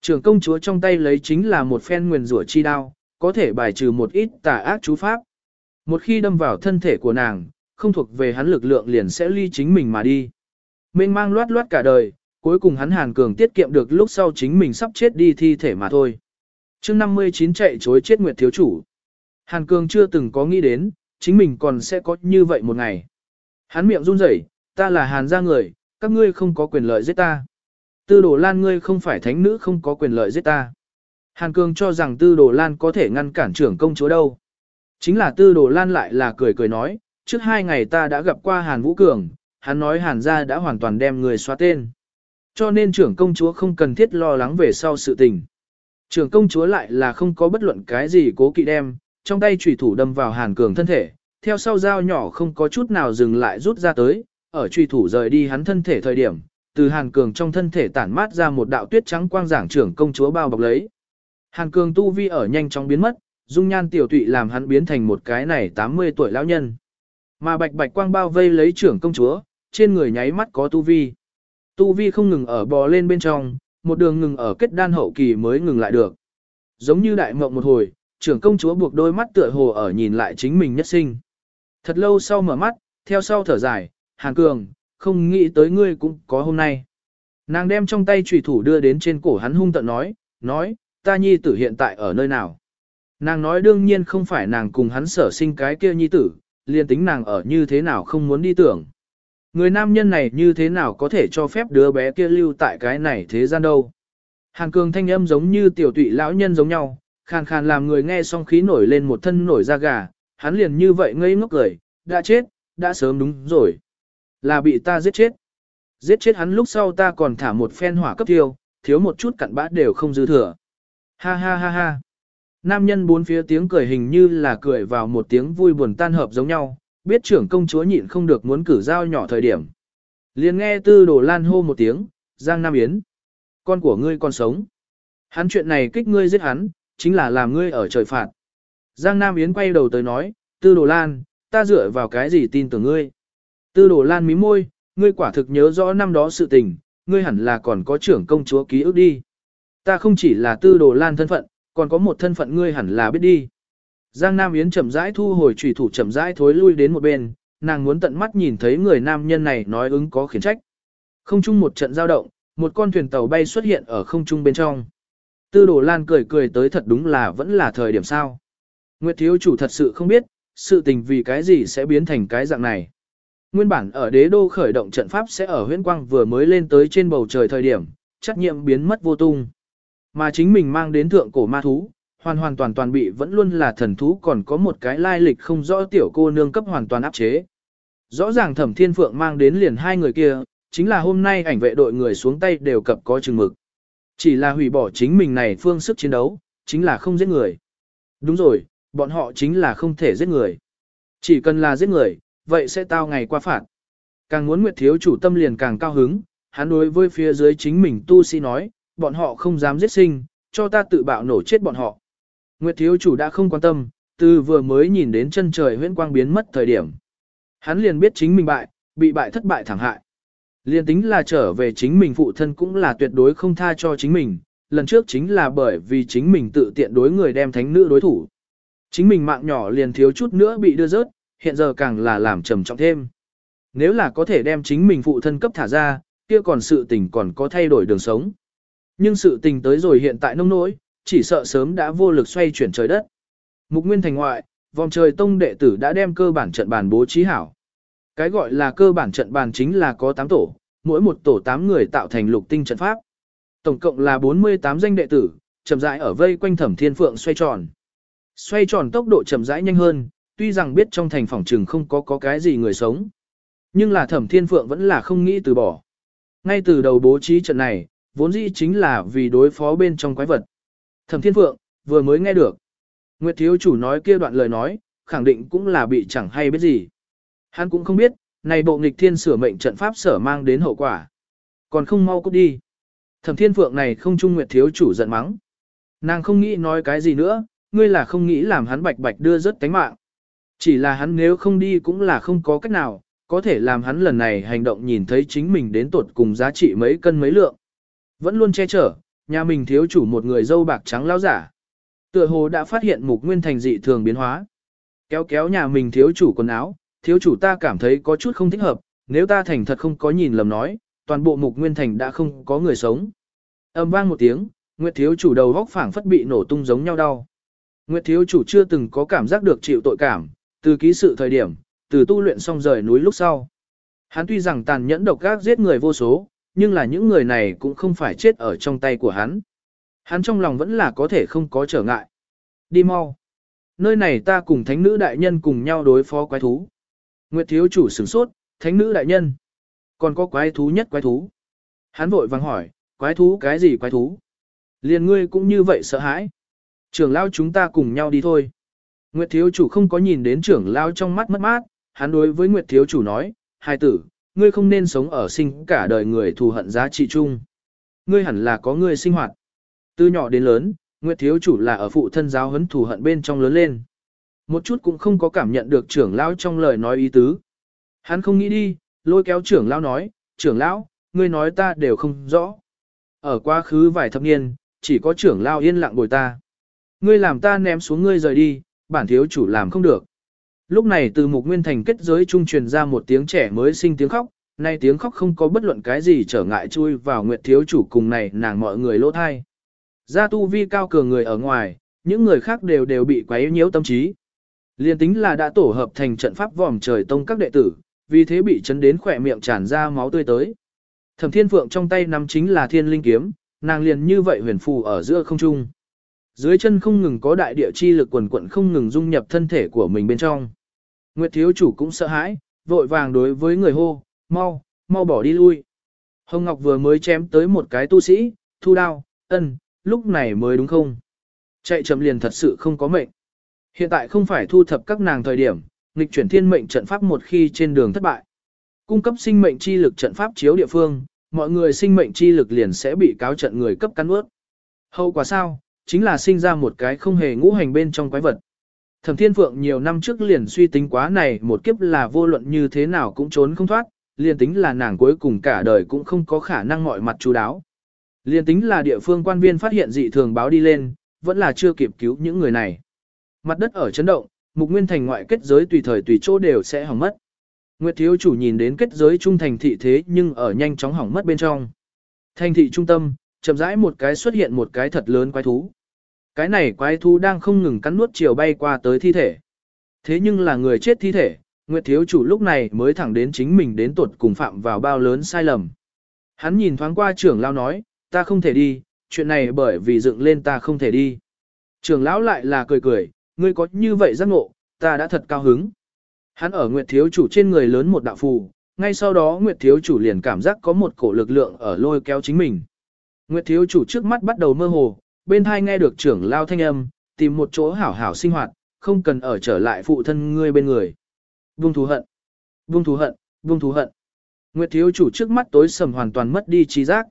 Trưởng công chúa trong tay lấy chính là một phen nguyền rủa chi đao, có thể bài trừ một ít tà ác chú pháp. Một khi đâm vào thân thể của nàng, không thuộc về hắn lực lượng liền sẽ ly chính mình mà đi. Mênh mang loát loát cả đời, cuối cùng hắn hàn cường tiết kiệm được lúc sau chính mình sắp chết đi thi thể mà thôi. chương 59 chạy chối chết nguyệt thiếu chủ. Hàn cường chưa từng có nghĩ đến, chính mình còn sẽ có như vậy một ngày. Hắn miệng run rẩy, ta là hàn gia người, các ngươi không có quyền lợi giết ta. Tư đồ lan ngươi không phải thánh nữ không có quyền lợi giết ta. Hàn Cường cho rằng tư đồ lan có thể ngăn cản trưởng công chúa đâu. Chính là tư đồ lan lại là cười cười nói, trước hai ngày ta đã gặp qua Hàn Vũ Cường, hắn nói Hàn gia đã hoàn toàn đem người xóa tên. Cho nên trưởng công chúa không cần thiết lo lắng về sau sự tình. Trưởng công chúa lại là không có bất luận cái gì cố kỵ đem, trong tay chủy thủ đâm vào Hàn Cường thân thể, theo sau dao nhỏ không có chút nào dừng lại rút ra tới, ở chủy thủ rời đi hắn thân thể thời điểm, từ Hàn Cường trong thân thể tản mát ra một đạo tuyết trắng quang giảng trưởng công chúa bao bọc lấy. Hàn Cường tu vi ở nhanh chóng biến mất, dung nhan tiểu tụy làm hắn biến thành một cái này 80 tuổi lão nhân. Mà bạch bạch quang bao vây lấy trưởng công chúa, trên người nháy mắt có tu vi. Tu vi không ngừng ở bò lên bên trong, một đường ngừng ở kết đan hậu kỳ mới ngừng lại được. Giống như đại mộng một hồi, trưởng công chúa buộc đôi mắt tựa hồ ở nhìn lại chính mình nhất sinh. Thật lâu sau mở mắt, theo sau thở dài, Hàn Cường, không nghĩ tới ngươi cũng có hôm nay. Nàng đem trong tay trùy thủ đưa đến trên cổ hắn hung tận nói, nói, ta nhi tử hiện tại ở nơi nào. Nàng nói đương nhiên không phải nàng cùng hắn sở sinh cái kia nhi tử, liền tính nàng ở như thế nào không muốn đi tưởng. Người nam nhân này như thế nào có thể cho phép đứa bé kia lưu tại cái này thế gian đâu. Hàn cường thanh âm giống như tiểu tụy lão nhân giống nhau, khàn khàn làm người nghe xong khí nổi lên một thân nổi da gà, hắn liền như vậy ngây ngốc cười, đã chết, đã sớm đúng rồi. Là bị ta giết chết. Giết chết hắn lúc sau ta còn thả một phen hỏa cấp tiêu, thiếu một chút cặn bã đều không dư thừa. Ha ha ha ha. Nam nhân bốn phía tiếng cười hình như là cười vào một tiếng vui buồn tan hợp giống nhau, biết trưởng công chúa nhịn không được muốn cử dao nhỏ thời điểm. liền nghe tư đồ lan hô một tiếng, Giang Nam Yến. Con của ngươi còn sống. Hắn chuyện này kích ngươi giết hắn, chính là làm ngươi ở trời phạt. Giang Nam Yến quay đầu tới nói, Tư Đồ Lan, ta dựa vào cái gì tin tưởng ngươi. Tư Đồ Lan mí môi, ngươi quả thực nhớ rõ năm đó sự tình, ngươi hẳn là còn có trưởng công chúa ký ức đi. Ta không chỉ là Tư Đồ Lan thân phận, còn có một thân phận ngươi hẳn là biết đi. Giang Nam Yến chậm rãi thu hồi trùy thủ chậm rãi thối lui đến một bên, nàng muốn tận mắt nhìn thấy người nam nhân này nói ứng có khiển trách. Không chung một trận giao động, một con thuyền tàu bay xuất hiện ở không trung bên trong. Tư Đồ Lan cười cười tới thật đúng là vẫn là thời điểm sao. Nguyệt thiếu chủ thật sự không biết, sự tình vì cái gì sẽ biến thành cái dạng này. Nguyên bản ở đế đô khởi động trận pháp sẽ ở huyễn quang vừa mới lên tới trên bầu trời thời điểm, trách nhiệm biến mất vô tung. Mà chính mình mang đến thượng cổ ma thú, hoàn hoàn toàn toàn bị vẫn luôn là thần thú còn có một cái lai lịch không rõ tiểu cô nương cấp hoàn toàn áp chế. Rõ ràng thẩm thiên phượng mang đến liền hai người kia, chính là hôm nay ảnh vệ đội người xuống tay đều cập có chừng mực. Chỉ là hủy bỏ chính mình này phương sức chiến đấu, chính là không giết người. Đúng rồi, bọn họ chính là không thể giết người. Chỉ cần là giết người, vậy sẽ tao ngày qua phạt. Càng muốn Nguyệt Thiếu chủ tâm liền càng cao hứng, hắn đối với phía dưới chính mình tu sĩ nói, bọn họ không dám giết sinh, cho ta tự bạo nổ chết bọn họ. Nguyệt Thiếu chủ đã không quan tâm, từ vừa mới nhìn đến chân trời huyễn quang biến mất thời điểm. Hắn liền biết chính mình bại, bị bại thất bại thảm hại. liền tính là trở về chính mình phụ thân cũng là tuyệt đối không tha cho chính mình, lần trước chính là bởi vì chính mình tự tiện đối người đem thánh nữ đối thủ. Chính mình mạng nhỏ liền thiếu chút nữa bị đưa rớt, hiện giờ càng là làm trầm trọng thêm. Nếu là có thể đem chính mình phụ thân cấp thả ra, kia còn sự tình còn có thay đổi đường sống. Nhưng sự tình tới rồi hiện tại nông nỗi, chỉ sợ sớm đã vô lực xoay chuyển trời đất. Mục Nguyên thành ngoại, vòng trời tông đệ tử đã đem cơ bản trận bàn bố trí hảo. Cái gọi là cơ bản trận bàn chính là có 8 tổ, mỗi một tổ 8 người tạo thành lục tinh trận pháp. Tổng cộng là 48 danh đệ tử, chậm rãi ở vây quanh Thẩm Thiên Phượng xoay tròn. Xoay tròn tốc độ chậm rãi nhanh hơn, tuy rằng biết trong thành phòng trừng không có có cái gì người sống. Nhưng là Thẩm Thiên Phượng vẫn là không nghĩ từ bỏ. Ngay từ đầu bố trí trận này, vốn dĩ chính là vì đối phó bên trong quái vật. Thẩm Thiên Phượng, vừa mới nghe được. Nguyệt Thiếu Chủ nói kia đoạn lời nói, khẳng định cũng là bị chẳng hay biết gì. Hắn cũng không biết, này bộ nghịch thiên sửa mệnh trận pháp sở mang đến hậu quả. Còn không mau cút đi. Thẩm Thiên Phượng này không trung Nguyệt Thiếu Chủ giận mắng. Nàng không nghĩ nói cái gì nữa, ngươi là không nghĩ làm hắn bạch bạch đưa rớt tánh mạng. Chỉ là hắn nếu không đi cũng là không có cách nào, có thể làm hắn lần này hành động nhìn thấy chính mình đến tột cùng giá trị mấy cân mấy lượng. Vẫn luôn che chở, nhà mình thiếu chủ một người dâu bạc trắng lao giả. Tựa hồ đã phát hiện mục nguyên thành dị thường biến hóa. Kéo kéo nhà mình thiếu chủ quần áo, thiếu chủ ta cảm thấy có chút không thích hợp, nếu ta thành thật không có nhìn lầm nói, toàn bộ mục nguyên thành đã không có người sống. Âm vang một tiếng, Nguyệt thiếu chủ đầu góc phảng phất bị nổ tung giống nhau đau. Nguyệt thiếu chủ chưa từng có cảm giác được chịu tội cảm, từ ký sự thời điểm, từ tu luyện xong rời núi lúc sau. Hắn tuy rằng tàn nhẫn độc ác giết người vô số, nhưng là những người này cũng không phải chết ở trong tay của hắn. Hắn trong lòng vẫn là có thể không có trở ngại. Đi mau. Nơi này ta cùng thánh nữ đại nhân cùng nhau đối phó quái thú. Nguyệt thiếu chủ sửng sốt, thánh nữ đại nhân. Còn có quái thú nhất quái thú. Hắn vội vàng hỏi, quái thú cái gì quái thú? Liền ngươi cũng như vậy sợ hãi. Trưởng lao chúng ta cùng nhau đi thôi. Nguyệt thiếu chủ không có nhìn đến trưởng lao trong mắt mất mát, hắn đối với Nguyệt thiếu chủ nói, hai tử, ngươi không nên sống ở sinh cả đời người thù hận giá trị chung. Ngươi hẳn là có ngươi sinh hoạt. Từ nhỏ đến lớn, Nguyệt thiếu chủ là ở phụ thân giáo huấn thù hận bên trong lớn lên. Một chút cũng không có cảm nhận được trưởng lão trong lời nói ý tứ. Hắn không nghĩ đi, lôi kéo trưởng lão nói, trưởng lão, ngươi nói ta đều không rõ. Ở quá khứ vài thập niên, chỉ có trưởng lão yên lặng bồi ta. Ngươi làm ta ném xuống ngươi rời đi, bản thiếu chủ làm không được. Lúc này từ mục nguyên thành kết giới trung truyền ra một tiếng trẻ mới sinh tiếng khóc, nay tiếng khóc không có bất luận cái gì trở ngại chui vào nguyệt thiếu chủ cùng này nàng mọi người lỗ thai. Gia tu vi cao cường người ở ngoài, những người khác đều đều bị quấy nhiễu tâm trí. Liên tính là đã tổ hợp thành trận pháp vòm trời tông các đệ tử, vì thế bị chấn đến khỏe miệng tràn ra máu tươi tới. Thẩm Thiên Phượng trong tay nắm chính là Thiên Linh kiếm, nàng liền như vậy huyền phù ở giữa không trung. Dưới chân không ngừng có đại địa chi lực quần quận không ngừng dung nhập thân thể của mình bên trong. Nguyệt thiếu chủ cũng sợ hãi, vội vàng đối với người hô, mau, mau bỏ đi lui. Hồng Ngọc vừa mới chém tới một cái tu sĩ, thu đao, ân, lúc này mới đúng không? Chạy chậm liền thật sự không có mệnh. Hiện tại không phải thu thập các nàng thời điểm, nghịch chuyển thiên mệnh trận pháp một khi trên đường thất bại. Cung cấp sinh mệnh chi lực trận pháp chiếu địa phương, mọi người sinh mệnh chi lực liền sẽ bị cáo trận người cấp cắn ướt. Hậu quả sao, chính là sinh ra một cái không hề ngũ hành bên trong quái vật. Thẩm Thiên Phượng nhiều năm trước liền suy tính quá này một kiếp là vô luận như thế nào cũng trốn không thoát, liền tính là nàng cuối cùng cả đời cũng không có khả năng mọi mặt chú đáo. Liên tính là địa phương quan viên phát hiện dị thường báo đi lên, vẫn là chưa kịp cứu những người này. Mặt đất ở chấn động, mục nguyên thành ngoại kết giới tùy thời tùy chỗ đều sẽ hỏng mất. Nguyệt thiếu chủ nhìn đến kết giới trung thành thị thế nhưng ở nhanh chóng hỏng mất bên trong. Thành thị trung tâm, chậm rãi một cái xuất hiện một cái thật lớn quái thú. Cái này quái thú đang không ngừng cắn nuốt chiều bay qua tới thi thể. Thế nhưng là người chết thi thể, Nguyệt thiếu chủ lúc này mới thẳng đến chính mình đến tuột cùng phạm vào bao lớn sai lầm. Hắn nhìn thoáng qua trưởng lão nói, ta không thể đi, chuyện này bởi vì dựng lên ta không thể đi. Trưởng lão lại là cười cười, ngươi có như vậy giác ngộ, ta đã thật cao hứng. Hắn ở Nguyệt Thiếu Chủ trên người lớn một đạo phù, ngay sau đó Nguyệt Thiếu Chủ liền cảm giác có một cổ lực lượng ở lôi kéo chính mình. Nguyệt Thiếu Chủ trước mắt bắt đầu mơ hồ, bên hai nghe được trưởng lao thanh âm, tìm một chỗ hảo hảo sinh hoạt, không cần ở trở lại phụ thân ngươi bên người. Vương thù hận, vương thù hận, vương thù hận. Nguyệt Thiếu Chủ trước mắt tối sầm hoàn toàn mất đi trí giác.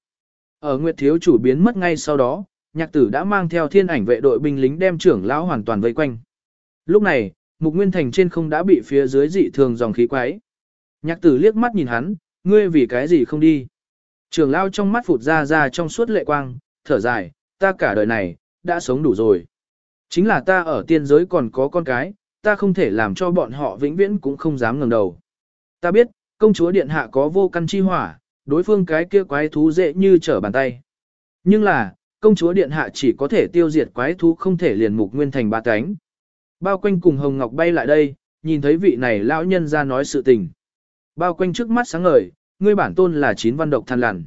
Ở Nguyệt Thiếu Chủ biến mất ngay sau đó, nhạc tử đã mang theo thiên ảnh vệ đội binh lính đem trưởng lão hoàn toàn vây quanh. Lúc này, Mục Nguyên Thành trên không đã bị phía dưới dị thường dòng khí quái. Nhạc tử liếc mắt nhìn hắn, ngươi vì cái gì không đi. Trưởng lão trong mắt phụt ra ra trong suốt lệ quang, thở dài, ta cả đời này, đã sống đủ rồi. Chính là ta ở tiên giới còn có con cái, ta không thể làm cho bọn họ vĩnh viễn cũng không dám ngẩng đầu. Ta biết, công chúa điện hạ có vô căn chi hỏa, đối phương cái kia quái thú dễ như trở bàn tay. Nhưng là, công chúa điện hạ chỉ có thể tiêu diệt quái thú không thể liền mục nguyên thành ba cánh. Bao quanh cùng Hồng Ngọc bay lại đây, nhìn thấy vị này lão nhân ra nói sự tình. Bao quanh trước mắt sáng ngời, ngươi bản tôn là chín văn độc than lằn.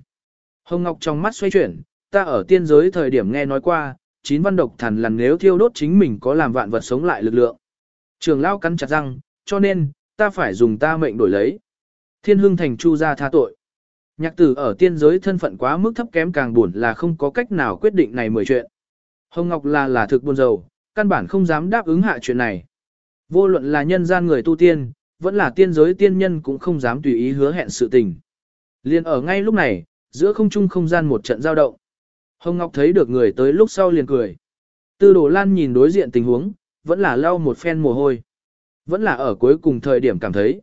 Hồng Ngọc trong mắt xoay chuyển, ta ở tiên giới thời điểm nghe nói qua, chín văn độc thần lần nếu thiêu đốt chính mình có làm vạn vật sống lại lực lượng. Trường lao cắn chặt răng, cho nên, ta phải dùng ta mệnh đổi lấy. Thiên hương thành chu ra tha tội. Nhạc tử ở tiên giới thân phận quá mức thấp kém càng buồn là không có cách nào quyết định này mười chuyện. Hồng Ngọc là là thực buồn giàu, căn bản không dám đáp ứng hạ chuyện này. Vô luận là nhân gian người tu tiên, vẫn là tiên giới tiên nhân cũng không dám tùy ý hứa hẹn sự tình. Liên ở ngay lúc này, giữa không trung không gian một trận giao động. Hồng Ngọc thấy được người tới lúc sau liền cười. Tư đồ lan nhìn đối diện tình huống, vẫn là lau một phen mồ hôi. Vẫn là ở cuối cùng thời điểm cảm thấy.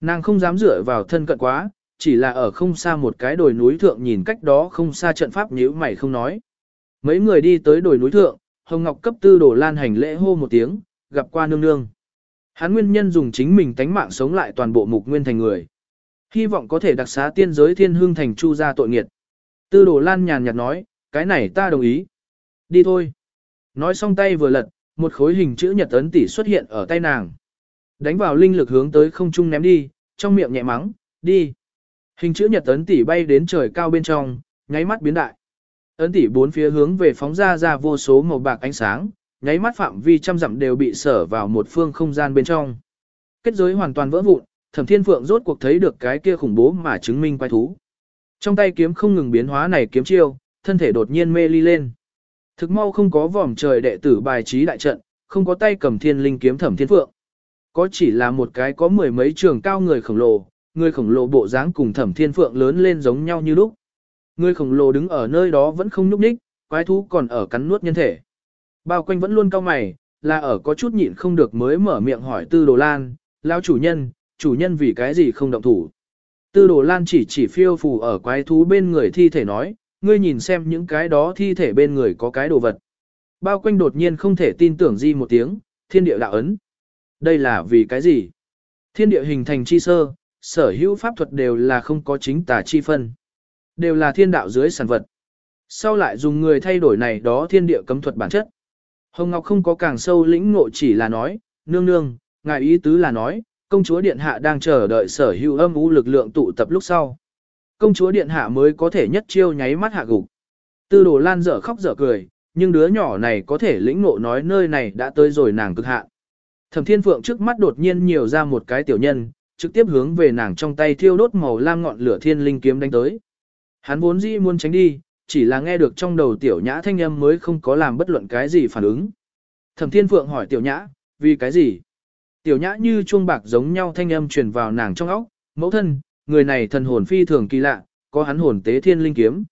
Nàng không dám dựa vào thân cận quá, chỉ là ở không xa một cái đồi núi thượng nhìn cách đó không xa trận pháp nhíu mày không nói. Mấy người đi tới đồi núi thượng, Hồng Ngọc cấp tư Đồ lan hành lễ hô một tiếng, gặp qua nương nương. Hắn nguyên nhân dùng chính mình tánh mạng sống lại toàn bộ mục nguyên thành người. Hy vọng có thể đặc xá tiên giới thiên hương thành chu ra tội nghiệt. Tư Đồ lan nhàn nhạt nói, cái này ta đồng ý. Đi thôi. Nói xong tay vừa lật, một khối hình chữ nhật ấn tỷ xuất hiện ở tay nàng. Đánh vào linh lực hướng tới không trung ném đi, trong miệng nhẹ mắng, đi. Hình chữ nhật ấn tỷ bay đến trời cao bên trong, nháy mắt biến đại. Ấn tỷ bốn phía hướng về phóng ra ra vô số màu bạc ánh sáng, nháy mắt phạm vi trăm dặm đều bị sở vào một phương không gian bên trong. Kết giới hoàn toàn vỡ vụn, Thẩm Thiên Phượng rốt cuộc thấy được cái kia khủng bố mà chứng minh quái thú. Trong tay kiếm không ngừng biến hóa này kiếm chiêu, thân thể đột nhiên mê ly lên. Thực mau không có vòm trời đệ tử bài trí đại trận, không có tay cầm thiên linh kiếm Thẩm Thiên Phượng. Có chỉ là một cái có mười mấy trường cao người khổng lồ, người khổng lồ bộ dáng cùng Thẩm Thiên Phượng lớn lên giống nhau như lúc. Người khổng lồ đứng ở nơi đó vẫn không nhúc nhích, quái thú còn ở cắn nuốt nhân thể. Bao quanh vẫn luôn cao mày, là ở có chút nhịn không được mới mở miệng hỏi Tư Đồ Lan, lão chủ nhân, chủ nhân vì cái gì không động thủ. Tư Đồ Lan chỉ chỉ phiêu phù ở quái thú bên người thi thể nói, ngươi nhìn xem những cái đó thi thể bên người có cái đồ vật. Bao quanh đột nhiên không thể tin tưởng gì một tiếng, thiên địa đạo ấn. Đây là vì cái gì? Thiên địa hình thành chi sơ, sở hữu pháp thuật đều là không có chính tà chi phân. Đều là thiên đạo dưới sản vật. Sau lại dùng người thay đổi này đó thiên địa cấm thuật bản chất. Hồng Ngọc không có càng sâu lĩnh ngộ chỉ là nói, nương nương, ngài ý tứ là nói, công chúa điện hạ đang chờ đợi sở hữu âm u lực lượng tụ tập lúc sau. Công chúa điện hạ mới có thể nhất chiêu nháy mắt hạ gục. Tư đồ lan dở khóc dở cười, nhưng đứa nhỏ này có thể lĩnh ngộ nói nơi này đã tới rồi nàng cực hạn. Thẩm Thiên Phượng trước mắt đột nhiên nhiều ra một cái tiểu nhân, trực tiếp hướng về nàng trong tay thiêu đốt màu lam ngọn lửa thiên linh kiếm đánh tới. Hắn vốn dĩ muốn tránh đi, chỉ là nghe được trong đầu tiểu nhã thanh âm mới không có làm bất luận cái gì phản ứng. Thẩm Thiên Phượng hỏi tiểu nhã, vì cái gì? Tiểu nhã như chuông bạc giống nhau thanh âm truyền vào nàng trong óc, mẫu thân, người này thần hồn phi thường kỳ lạ, có hắn hồn tế thiên linh kiếm.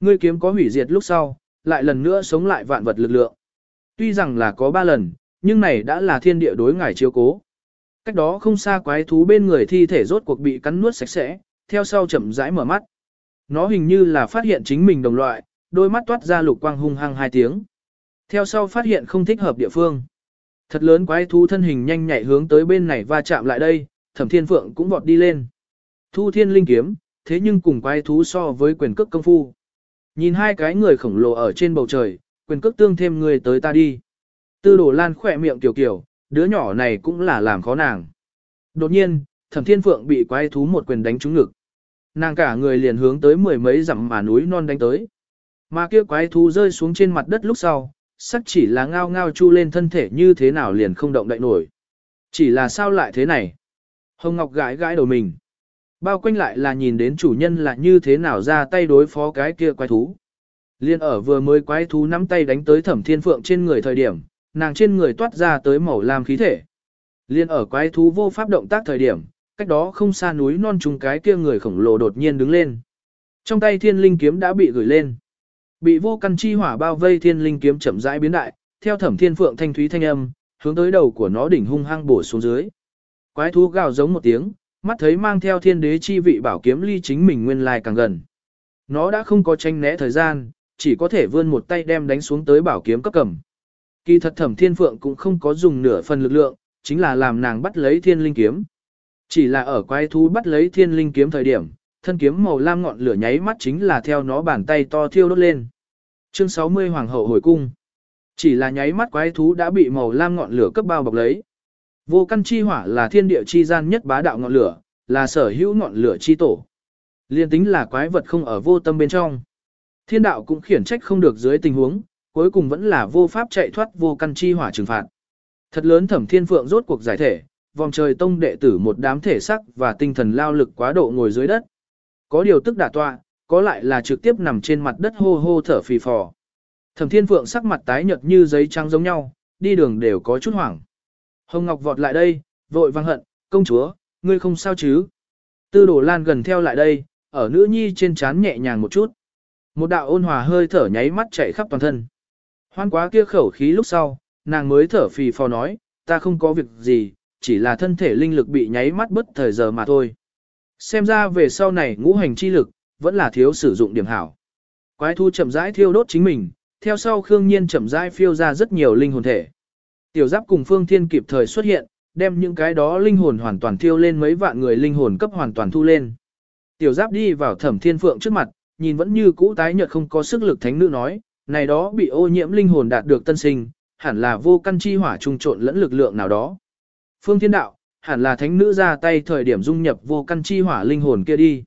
Ngươi kiếm có hủy diệt lúc sau, lại lần nữa sống lại vạn vật lực lượng. Tuy rằng là có ba lần, nhưng này đã là thiên địa đối ngài chiếu cố. Cách đó không xa quái thú bên người thi thể rốt cuộc bị cắn nuốt sạch sẽ, theo sau chậm rãi mở mắt. Nó hình như là phát hiện chính mình đồng loại, đôi mắt toát ra lục quang hung hăng hai tiếng. Theo sau phát hiện không thích hợp địa phương. Thật lớn quái thú thân hình nhanh nhạy hướng tới bên này va chạm lại đây, thẩm thiên phượng cũng vọt đi lên. Thu thiên linh kiếm, thế nhưng cùng quái thú so với quyền cước công phu. Nhìn hai cái người khổng lồ ở trên bầu trời, quyền cước tương thêm người tới ta đi. Tư Đồ lan khỏe miệng tiểu kiểu, đứa nhỏ này cũng là làm khó nàng. Đột nhiên, thẩm thiên phượng bị quái thú một quyền đánh trúng ngực. Nàng cả người liền hướng tới mười mấy dặm mà núi non đánh tới. Mà kia quái thú rơi xuống trên mặt đất lúc sau, sắc chỉ là ngao ngao chu lên thân thể như thế nào liền không động đậy nổi. Chỉ là sao lại thế này? Hồng Ngọc gãi gãi đầu mình. Bao quanh lại là nhìn đến chủ nhân là như thế nào ra tay đối phó cái kia quái thú. Liên ở vừa mới quái thú nắm tay đánh tới thẩm thiên phượng trên người thời điểm, nàng trên người toát ra tới màu lam khí thể. Liên ở quái thú vô pháp động tác thời điểm, cách đó không xa núi non trùng cái kia người khổng lồ đột nhiên đứng lên. Trong tay thiên linh kiếm đã bị gửi lên. Bị vô căn chi hỏa bao vây thiên linh kiếm chậm rãi biến đại, theo thẩm thiên phượng thanh thúy thanh âm, hướng tới đầu của nó đỉnh hung hăng bổ xuống dưới. Quái thú gào giống một tiếng, mắt thấy mang theo thiên đế chi vị bảo kiếm ly chính mình nguyên lai càng gần. Nó đã không có tranh né thời gian, chỉ có thể vươn một tay đem đánh xuống tới bảo kiếm cấp cầm. Kỳ thật thẩm thiên phượng cũng không có dùng nửa phần lực lượng, chính là làm nàng bắt lấy thiên linh kiếm. Chỉ là ở quái thú bắt lấy thiên linh kiếm thời điểm, thân kiếm màu lam ngọn lửa nháy mắt chính là theo nó bàn tay to thiêu đốt lên. Chương 60 Hoàng hậu hồi cung. Chỉ là nháy mắt quái thú đã bị màu lam ngọn lửa cấp bao bọc lấy. Vô căn chi hỏa là thiên địa chi gian nhất bá đạo ngọn lửa, là sở hữu ngọn lửa chi tổ. Liên tính là quái vật không ở vô tâm bên trong. Thiên đạo cũng khiển trách không được dưới tình huống, cuối cùng vẫn là vô pháp chạy thoát vô căn chi hỏa trừng phạt. Thật lớn thẩm thiên phượng rốt cuộc giải thể, vòng trời tông đệ tử một đám thể sắc và tinh thần lao lực quá độ ngồi dưới đất. Có điều tức đả tọa, có lại là trực tiếp nằm trên mặt đất hô hô thở phì phò. Thẩm thiên phượng sắc mặt tái nhợt như giấy trắng giống nhau, đi đường đều có chút hoảng. Hồng Ngọc vọt lại đây, vội vang hận, công chúa, ngươi không sao chứ. Tư đổ lan gần theo lại đây, ở nữ nhi trên trán nhẹ nhàng một chút. Một đạo ôn hòa hơi thở nháy mắt chạy khắp toàn thân. Hoan quá kia khẩu khí lúc sau, nàng mới thở phì phò nói, ta không có việc gì, chỉ là thân thể linh lực bị nháy mắt bất thời giờ mà thôi. Xem ra về sau này ngũ hành chi lực, vẫn là thiếu sử dụng điểm hảo. Quái thu chậm rãi thiêu đốt chính mình, theo sau Khương Nhiên chậm rãi phiêu ra rất nhiều linh hồn thể. Tiểu giáp cùng Phương Thiên kịp thời xuất hiện, đem những cái đó linh hồn hoàn toàn thiêu lên mấy vạn người linh hồn cấp hoàn toàn thu lên. Tiểu giáp đi vào thẩm thiên phượng trước mặt, nhìn vẫn như cũ tái nhợt không có sức lực thánh nữ nói, này đó bị ô nhiễm linh hồn đạt được tân sinh, hẳn là vô căn chi hỏa trung trộn lẫn lực lượng nào đó. Phương Thiên Đạo, hẳn là thánh nữ ra tay thời điểm dung nhập vô căn chi hỏa linh hồn kia đi.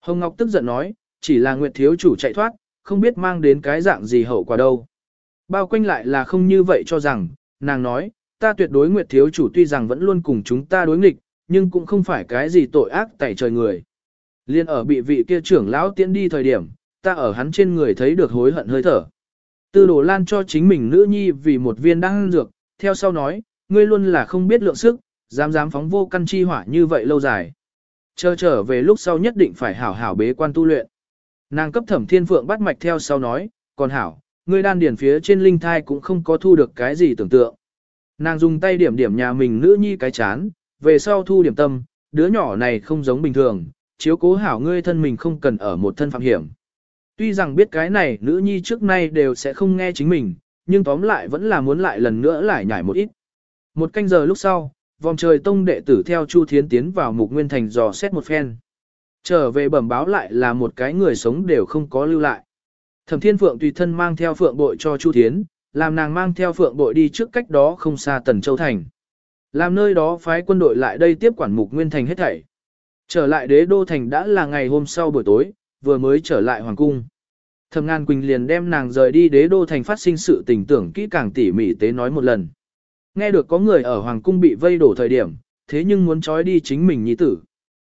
Hồng Ngọc tức giận nói, chỉ là Nguyệt thiếu chủ chạy thoát, không biết mang đến cái dạng gì hậu quả đâu. Bao quanh lại là không như vậy cho rằng, nàng nói, ta tuyệt đối Nguyệt thiếu chủ tuy rằng vẫn luôn cùng chúng ta đối nghịch, nhưng cũng không phải cái gì tội ác tẩy trời người. Liên ở bị vị kia trưởng lão tiễn đi thời điểm, ta ở hắn trên người thấy được hối hận hơi thở. Tư đồ lan cho chính mình nữ nhi vì một viên đan dược, theo sau nói, ngươi luôn là không biết lượng sức, dám dám phóng vô căn chi hỏa như vậy lâu dài. Chờ trở về lúc sau nhất định phải hảo hảo bế quan tu luyện. Nàng cấp thẩm thiên phượng bắt mạch theo sau nói, còn hảo, ngươi đan điển phía trên linh thai cũng không có thu được cái gì tưởng tượng. Nàng dùng tay điểm điểm nhà mình nữ nhi cái chán, về sau thu điểm tâm, đứa nhỏ này không giống bình thường, chiếu cố hảo ngươi thân mình không cần ở một thân phạm hiểm. Tuy rằng biết cái này nữ nhi trước nay đều sẽ không nghe chính mình, nhưng tóm lại vẫn là muốn lại lần nữa lại nhảy một ít. Một canh giờ lúc sau, vòng trời tông đệ tử theo Chu Thiến tiến vào mục nguyên thành dò xét một phen. Trở về bẩm báo lại là một cái người sống đều không có lưu lại. Thẩm Thiên Phượng tùy thân mang theo Phượng bội cho Chu Thiến, làm nàng mang theo Phượng bội đi trước cách đó không xa Tần Châu Thành. Làm nơi đó phái quân đội lại đây tiếp quản mục nguyên thành hết thảy. Trở lại đế đô thành đã là ngày hôm sau buổi tối, vừa mới trở lại hoàng cung. Thẩm Ngàn Quỳnh liền đem nàng rời đi đế đô thành phát sinh sự tình tưởng kỹ càng tỉ mỉ tế nói một lần. Nghe được có người ở hoàng cung bị vây đổ thời điểm, thế nhưng muốn trói đi chính mình nhi tử.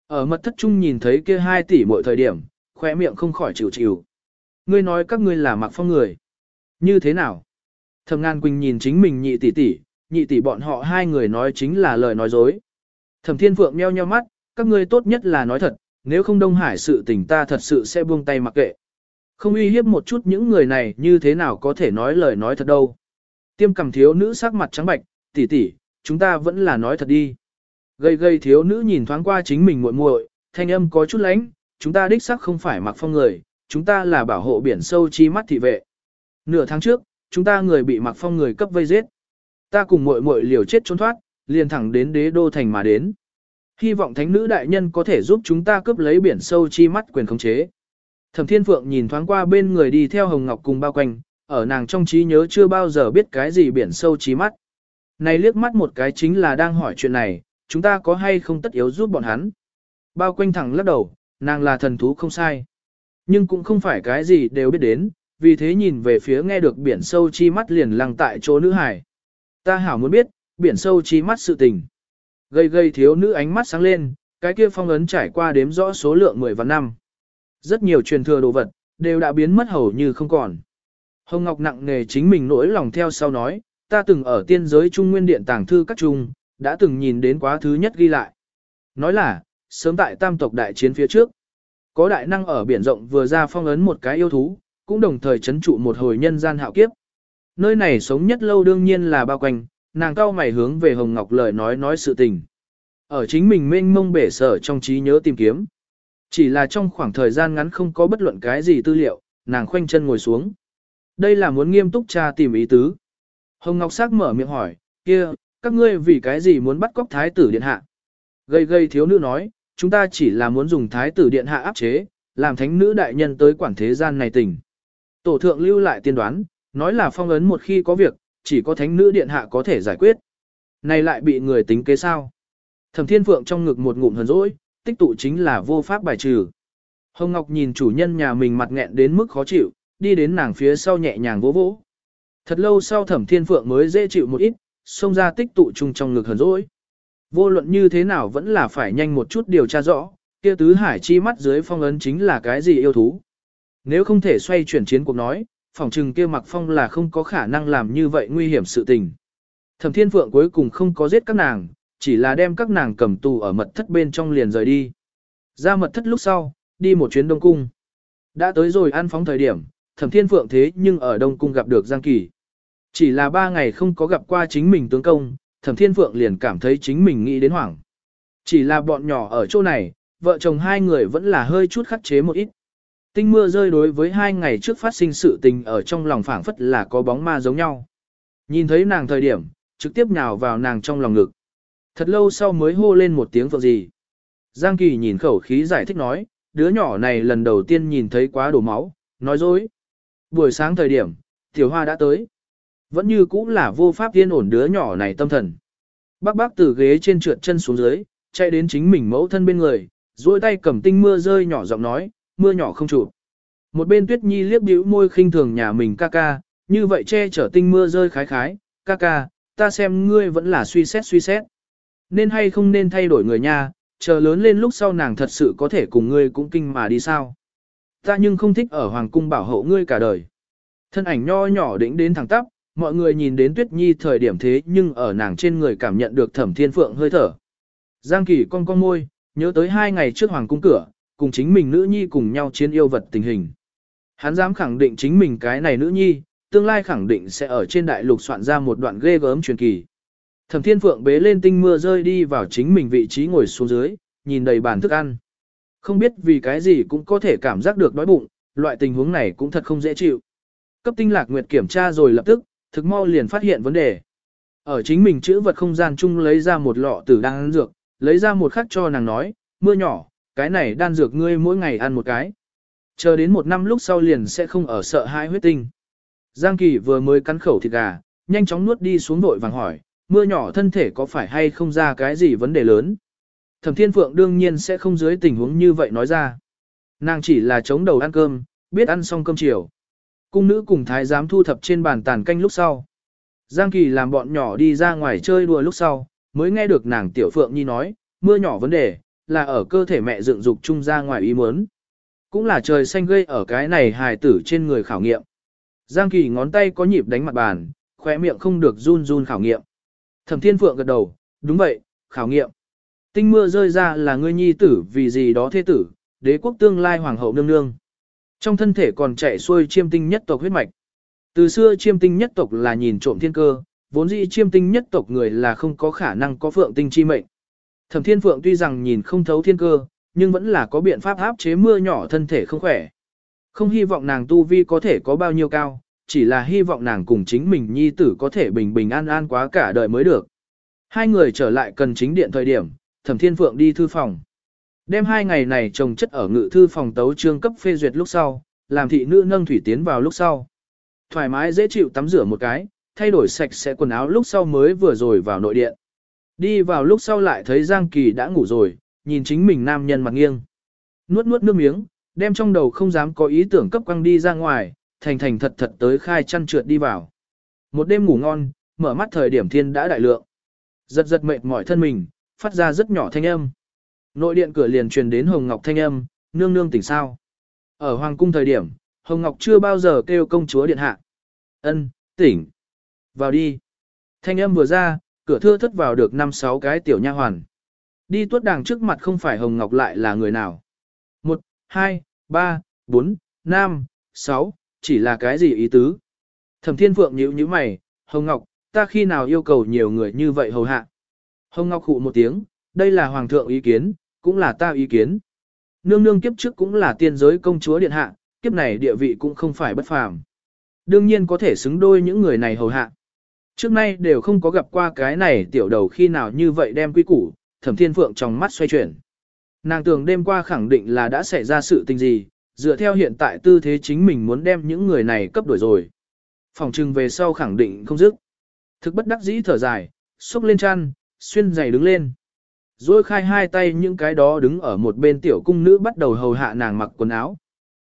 Ở mật thất trung nhìn thấy kia hai tỷ mỗi thời điểm, khỏe miệng không khỏi chịu chịu. Ngươi nói các ngươi là mặc phong người. Như thế nào? Thẩm Ngàn Quỳnh nhìn chính mình nhị tỷ tỷ, nhị tỷ bọn họ hai người nói chính là lời nói dối. Thẩm Thiên Phượng meo nheo mắt, các ngươi tốt nhất là nói thật, nếu không Đông Hải sự tình ta thật sự sẽ buông tay mặc kệ. Không uy hiếp một chút những người này như thế nào có thể nói lời nói thật đâu. Tiêm cầm thiếu nữ sắc mặt trắng bạch, tỷ tỷ, chúng ta vẫn là nói thật đi. Gây gây thiếu nữ nhìn thoáng qua chính mình muội muội, thanh âm có chút lánh, chúng ta đích xác không phải mặc phong người, chúng ta là bảo hộ biển sâu chi mắt thị vệ. Nửa tháng trước, chúng ta người bị mặc phong người cấp vây giết. Ta cùng muội muội liều chết trốn thoát, liền thẳng đến đế đô thành mà đến. Hy vọng thánh nữ đại nhân có thể giúp chúng ta cướp lấy biển sâu chi mắt quyền khống chế. Thẩm Thiên Phượng nhìn thoáng qua bên người đi theo Hồng Ngọc cùng bao quanh, ở nàng trong trí nhớ chưa bao giờ biết cái gì biển sâu chi mắt. Này liếc mắt một cái chính là đang hỏi chuyện này, chúng ta có hay không tất yếu giúp bọn hắn. Bao quanh thẳng lắc đầu, nàng là thần thú không sai. Nhưng cũng không phải cái gì đều biết đến, vì thế nhìn về phía nghe được biển sâu chi mắt liền lăng tại chỗ nữ hải. Ta hảo muốn biết, biển sâu chi mắt sự tình. Gây gây thiếu nữ ánh mắt sáng lên, cái kia phong ấn trải qua đếm rõ số lượng 10 và năm. Rất nhiều truyền thừa đồ vật, đều đã biến mất hầu như không còn. Hồng Ngọc nặng nề chính mình nỗi lòng theo sau nói, ta từng ở tiên giới trung nguyên điện tàng thư các trung, đã từng nhìn đến quá thứ nhất ghi lại. Nói là, sớm tại tam tộc đại chiến phía trước, có đại năng ở biển rộng vừa ra phong ấn một cái yêu thú, cũng đồng thời chấn trụ một hồi nhân gian hạo kiếp. Nơi này sống nhất lâu đương nhiên là bao quanh, nàng cao mày hướng về Hồng Ngọc lời nói nói sự tình. Ở chính mình mênh mông bể sở trong trí nhớ tìm kiếm. Chỉ là trong khoảng thời gian ngắn không có bất luận cái gì tư liệu, nàng khoanh chân ngồi xuống. Đây là muốn nghiêm túc tra tìm ý tứ. Hồng Ngọc Sắc mở miệng hỏi, kia, các ngươi vì cái gì muốn bắt cóc thái tử điện hạ? Gây gây thiếu nữ nói, chúng ta chỉ là muốn dùng thái tử điện hạ áp chế, làm thánh nữ đại nhân tới quản thế gian này tình. Tổ thượng lưu lại tiên đoán, nói là phong ấn một khi có việc, chỉ có thánh nữ điện hạ có thể giải quyết. Này lại bị người tính kế sao? Thẩm Thiên Phượng trong ngực một ngụm hờn dỗi, tích tụ chính là vô pháp bài trừ. Hồng Ngọc nhìn chủ nhân nhà mình mặt nghẹn đến mức khó chịu, đi đến nàng phía sau nhẹ nhàng vỗ vỗ. Thật lâu sau Thẩm Thiên Phượng mới dễ chịu một ít, xông ra tích tụ chung trong ngực hờn dỗi. Vô luận như thế nào vẫn là phải nhanh một chút điều tra rõ, kia tứ hải chi mắt dưới phong ấn chính là cái gì yêu thú. Nếu không thể xoay chuyển chiến cuộc nói, phòng trừng kia mặc phong là không có khả năng làm như vậy nguy hiểm sự tình. Thẩm Thiên Phượng cuối cùng không có giết các nàng, chỉ là đem các nàng cầm tù ở mật thất bên trong liền rời đi. Ra mật thất lúc sau, đi một chuyến Đông Cung. Đã tới rồi ăn phóng thời điểm, Thẩm Thiên Phượng thế nhưng ở Đông Cung gặp được Giang Kỳ. Chỉ là ba ngày không có gặp qua chính mình tướng công, Thẩm Thiên Phượng liền cảm thấy chính mình nghĩ đến hoảng. Chỉ là bọn nhỏ ở chỗ này, vợ chồng hai người vẫn là hơi chút khắc chế một ít. Tinh mưa rơi đối với hai ngày trước phát sinh sự tình ở trong lòng phảng phất là có bóng ma giống nhau. Nhìn thấy nàng thời điểm, trực tiếp nhào vào nàng trong lòng ngực. Thật lâu sau mới hô lên một tiếng phượng gì. Giang Kỳ nhìn khẩu khí giải thích nói, đứa nhỏ này lần đầu tiên nhìn thấy quá đổ máu, nói dối. Buổi sáng thời điểm, tiểu hoa đã tới. Vẫn như cũng là vô pháp yên ổn đứa nhỏ này tâm thần. Bác bác từ ghế trên trượt chân xuống dưới, chạy đến chính mình mẫu thân bên người, duỗi tay cầm tinh mưa rơi nhỏ giọng nói, mưa nhỏ không chụp. Một bên Tuyết Nhi liếc bĩu môi khinh thường nhà mình ca ca, như vậy che chở tinh mưa rơi khái khái, ca ca, ta xem ngươi vẫn là suy xét suy xét. Nên hay không nên thay đổi người nha, chờ lớn lên lúc sau nàng thật sự có thể cùng ngươi cũng kinh mà đi sao. Ta nhưng không thích ở hoàng cung bảo hộ ngươi cả đời. Thân ảnh nho nhỏ đỉnh đến thẳng tắp, mọi người nhìn đến Tuyết Nhi thời điểm thế nhưng ở nàng trên người cảm nhận được thẩm thiên phượng hơi thở. Giang Kỳ con con môi, nhớ tới hai ngày trước hoàng cung cửa, cùng chính mình nữ nhi cùng nhau chiến yêu vật tình hình. Hắn dám khẳng định chính mình cái này nữ nhi, tương lai khẳng định sẽ ở trên đại lục soạn ra một đoạn ghê gớm truyền kỳ. Thẩm Thiên Phượng bế lên tinh mưa rơi đi vào chính mình vị trí ngồi xuống dưới, nhìn đầy bàn thức ăn. Không biết vì cái gì cũng có thể cảm giác được đói bụng, loại tình huống này cũng thật không dễ chịu. Cấp tinh lạc nguyệt kiểm tra rồi lập tức, thực mau liền phát hiện vấn đề. Ở chính mình chữ vật không gian chung lấy ra một lọ tử đan dược, lấy ra một khắc cho nàng nói, mưa nhỏ, cái này đan dược ngươi mỗi ngày ăn một cái. Chờ đến một năm lúc sau liền sẽ không ở sợ hãi huyết tinh. Giang Kỳ vừa mới cắn khẩu thịt gà, nhanh chóng nuốt đi xuống vội vàng hỏi, mưa nhỏ thân thể có phải hay không ra cái gì vấn đề lớn. Thẩm Thiên Phượng đương nhiên sẽ không dưới tình huống như vậy nói ra. Nàng chỉ là chống đầu ăn cơm, biết ăn xong cơm chiều. Cung nữ cùng thái giám thu thập trên bàn tàn canh lúc sau. Giang Kỳ làm bọn nhỏ đi ra ngoài chơi đùa lúc sau, mới nghe được nàng Tiểu Phượng Nhi nói, mưa nhỏ vấn đề, là ở cơ thể mẹ dựng dục chung ra ngoài ý muốn. Cũng là trời xanh gây ở cái này hài tử trên người khảo nghiệm. Giang Kỳ ngón tay có nhịp đánh mặt bàn, khóe miệng không được run run khảo nghiệm. Thẩm Thiên Phượng gật đầu, đúng vậy, khảo nghiệm. Tinh mưa rơi ra là ngươi nhi tử vì gì đó thế tử, đế quốc tương lai hoàng hậu nương nương. Trong thân thể còn chạy xuôi chiêm tinh nhất tộc huyết mạch. Từ xưa chiêm tinh nhất tộc là nhìn trộm thiên cơ, vốn dĩ chiêm tinh nhất tộc người là không có khả năng có phượng tinh chi mệnh. Thẩm thiên phượng tuy rằng nhìn không thấu thiên cơ, nhưng vẫn là có biện pháp áp chế mưa nhỏ thân thể không khỏe. Không hy vọng nàng tu vi có thể có bao nhiêu cao, chỉ là hy vọng nàng cùng chính mình nhi tử có thể bình bình an an quá cả đời mới được. Hai người trở lại cần chính điện thời điểm, thẩm thiên phượng đi thư phòng. Đem hai ngày này trồng chất ở ngự thư phòng tấu trương cấp phê duyệt lúc sau, làm thị nữ nâng thủy tiến vào lúc sau. Thoải mái dễ chịu tắm rửa một cái, thay đổi sạch sẽ quần áo lúc sau mới vừa rồi vào nội điện. Đi vào lúc sau lại thấy Giang Kỳ đã ngủ rồi, nhìn chính mình nam nhân mặt nghiêng. Nuốt nuốt nước miếng, đem trong đầu không dám có ý tưởng cấp quăng đi ra ngoài, thành thành thật thật tới khai chăn trượt đi vào. Một đêm ngủ ngon, mở mắt thời điểm thiên đã đại lượng. Giật giật mệt mỏi thân mình, phát ra rất nhỏ thanh âm. Nội điện cửa liền truyền đến Hồng Ngọc thanh âm, nương nương tỉnh sao. Ở Hoàng cung thời điểm, Hồng Ngọc chưa bao giờ kêu công chúa điện hạ. Ân, tỉnh. Vào đi. Thanh âm vừa ra, cửa thưa thất vào được năm sáu cái tiểu nha hoàn. Đi tuốt đàng trước mặt không phải Hồng Ngọc lại là người nào. Một, hai, ba, bốn, năm, sáu, chỉ là cái gì ý tứ. Thẩm Thiên Phượng nhíu nhíu mày, Hồng Ngọc, ta khi nào yêu cầu nhiều người như vậy hầu hạ. Hồng Ngọc hụ một tiếng, đây là Hoàng thượng ý kiến, cũng là ta ý kiến. Nương nương kiếp trước cũng là tiên giới công chúa điện hạ, kiếp này địa vị cũng không phải bất phàm. Đương nhiên có thể xứng đôi những người này hầu hạ. Trước nay đều không có gặp qua cái này tiểu đầu khi nào như vậy đem quy củ, thẩm thiên phượng trong mắt xoay chuyển. Nàng tưởng đêm qua khẳng định là đã xảy ra sự tình gì, dựa theo hiện tại tư thế chính mình muốn đem những người này cấp đổi rồi. Phòng trừng về sau khẳng định không dứt. Thực bất đắc dĩ thở dài, xúc lên chăn, xuyên giày đứng lên. Rồi khai hai tay những cái đó đứng ở một bên tiểu cung nữ bắt đầu hầu hạ nàng mặc quần áo.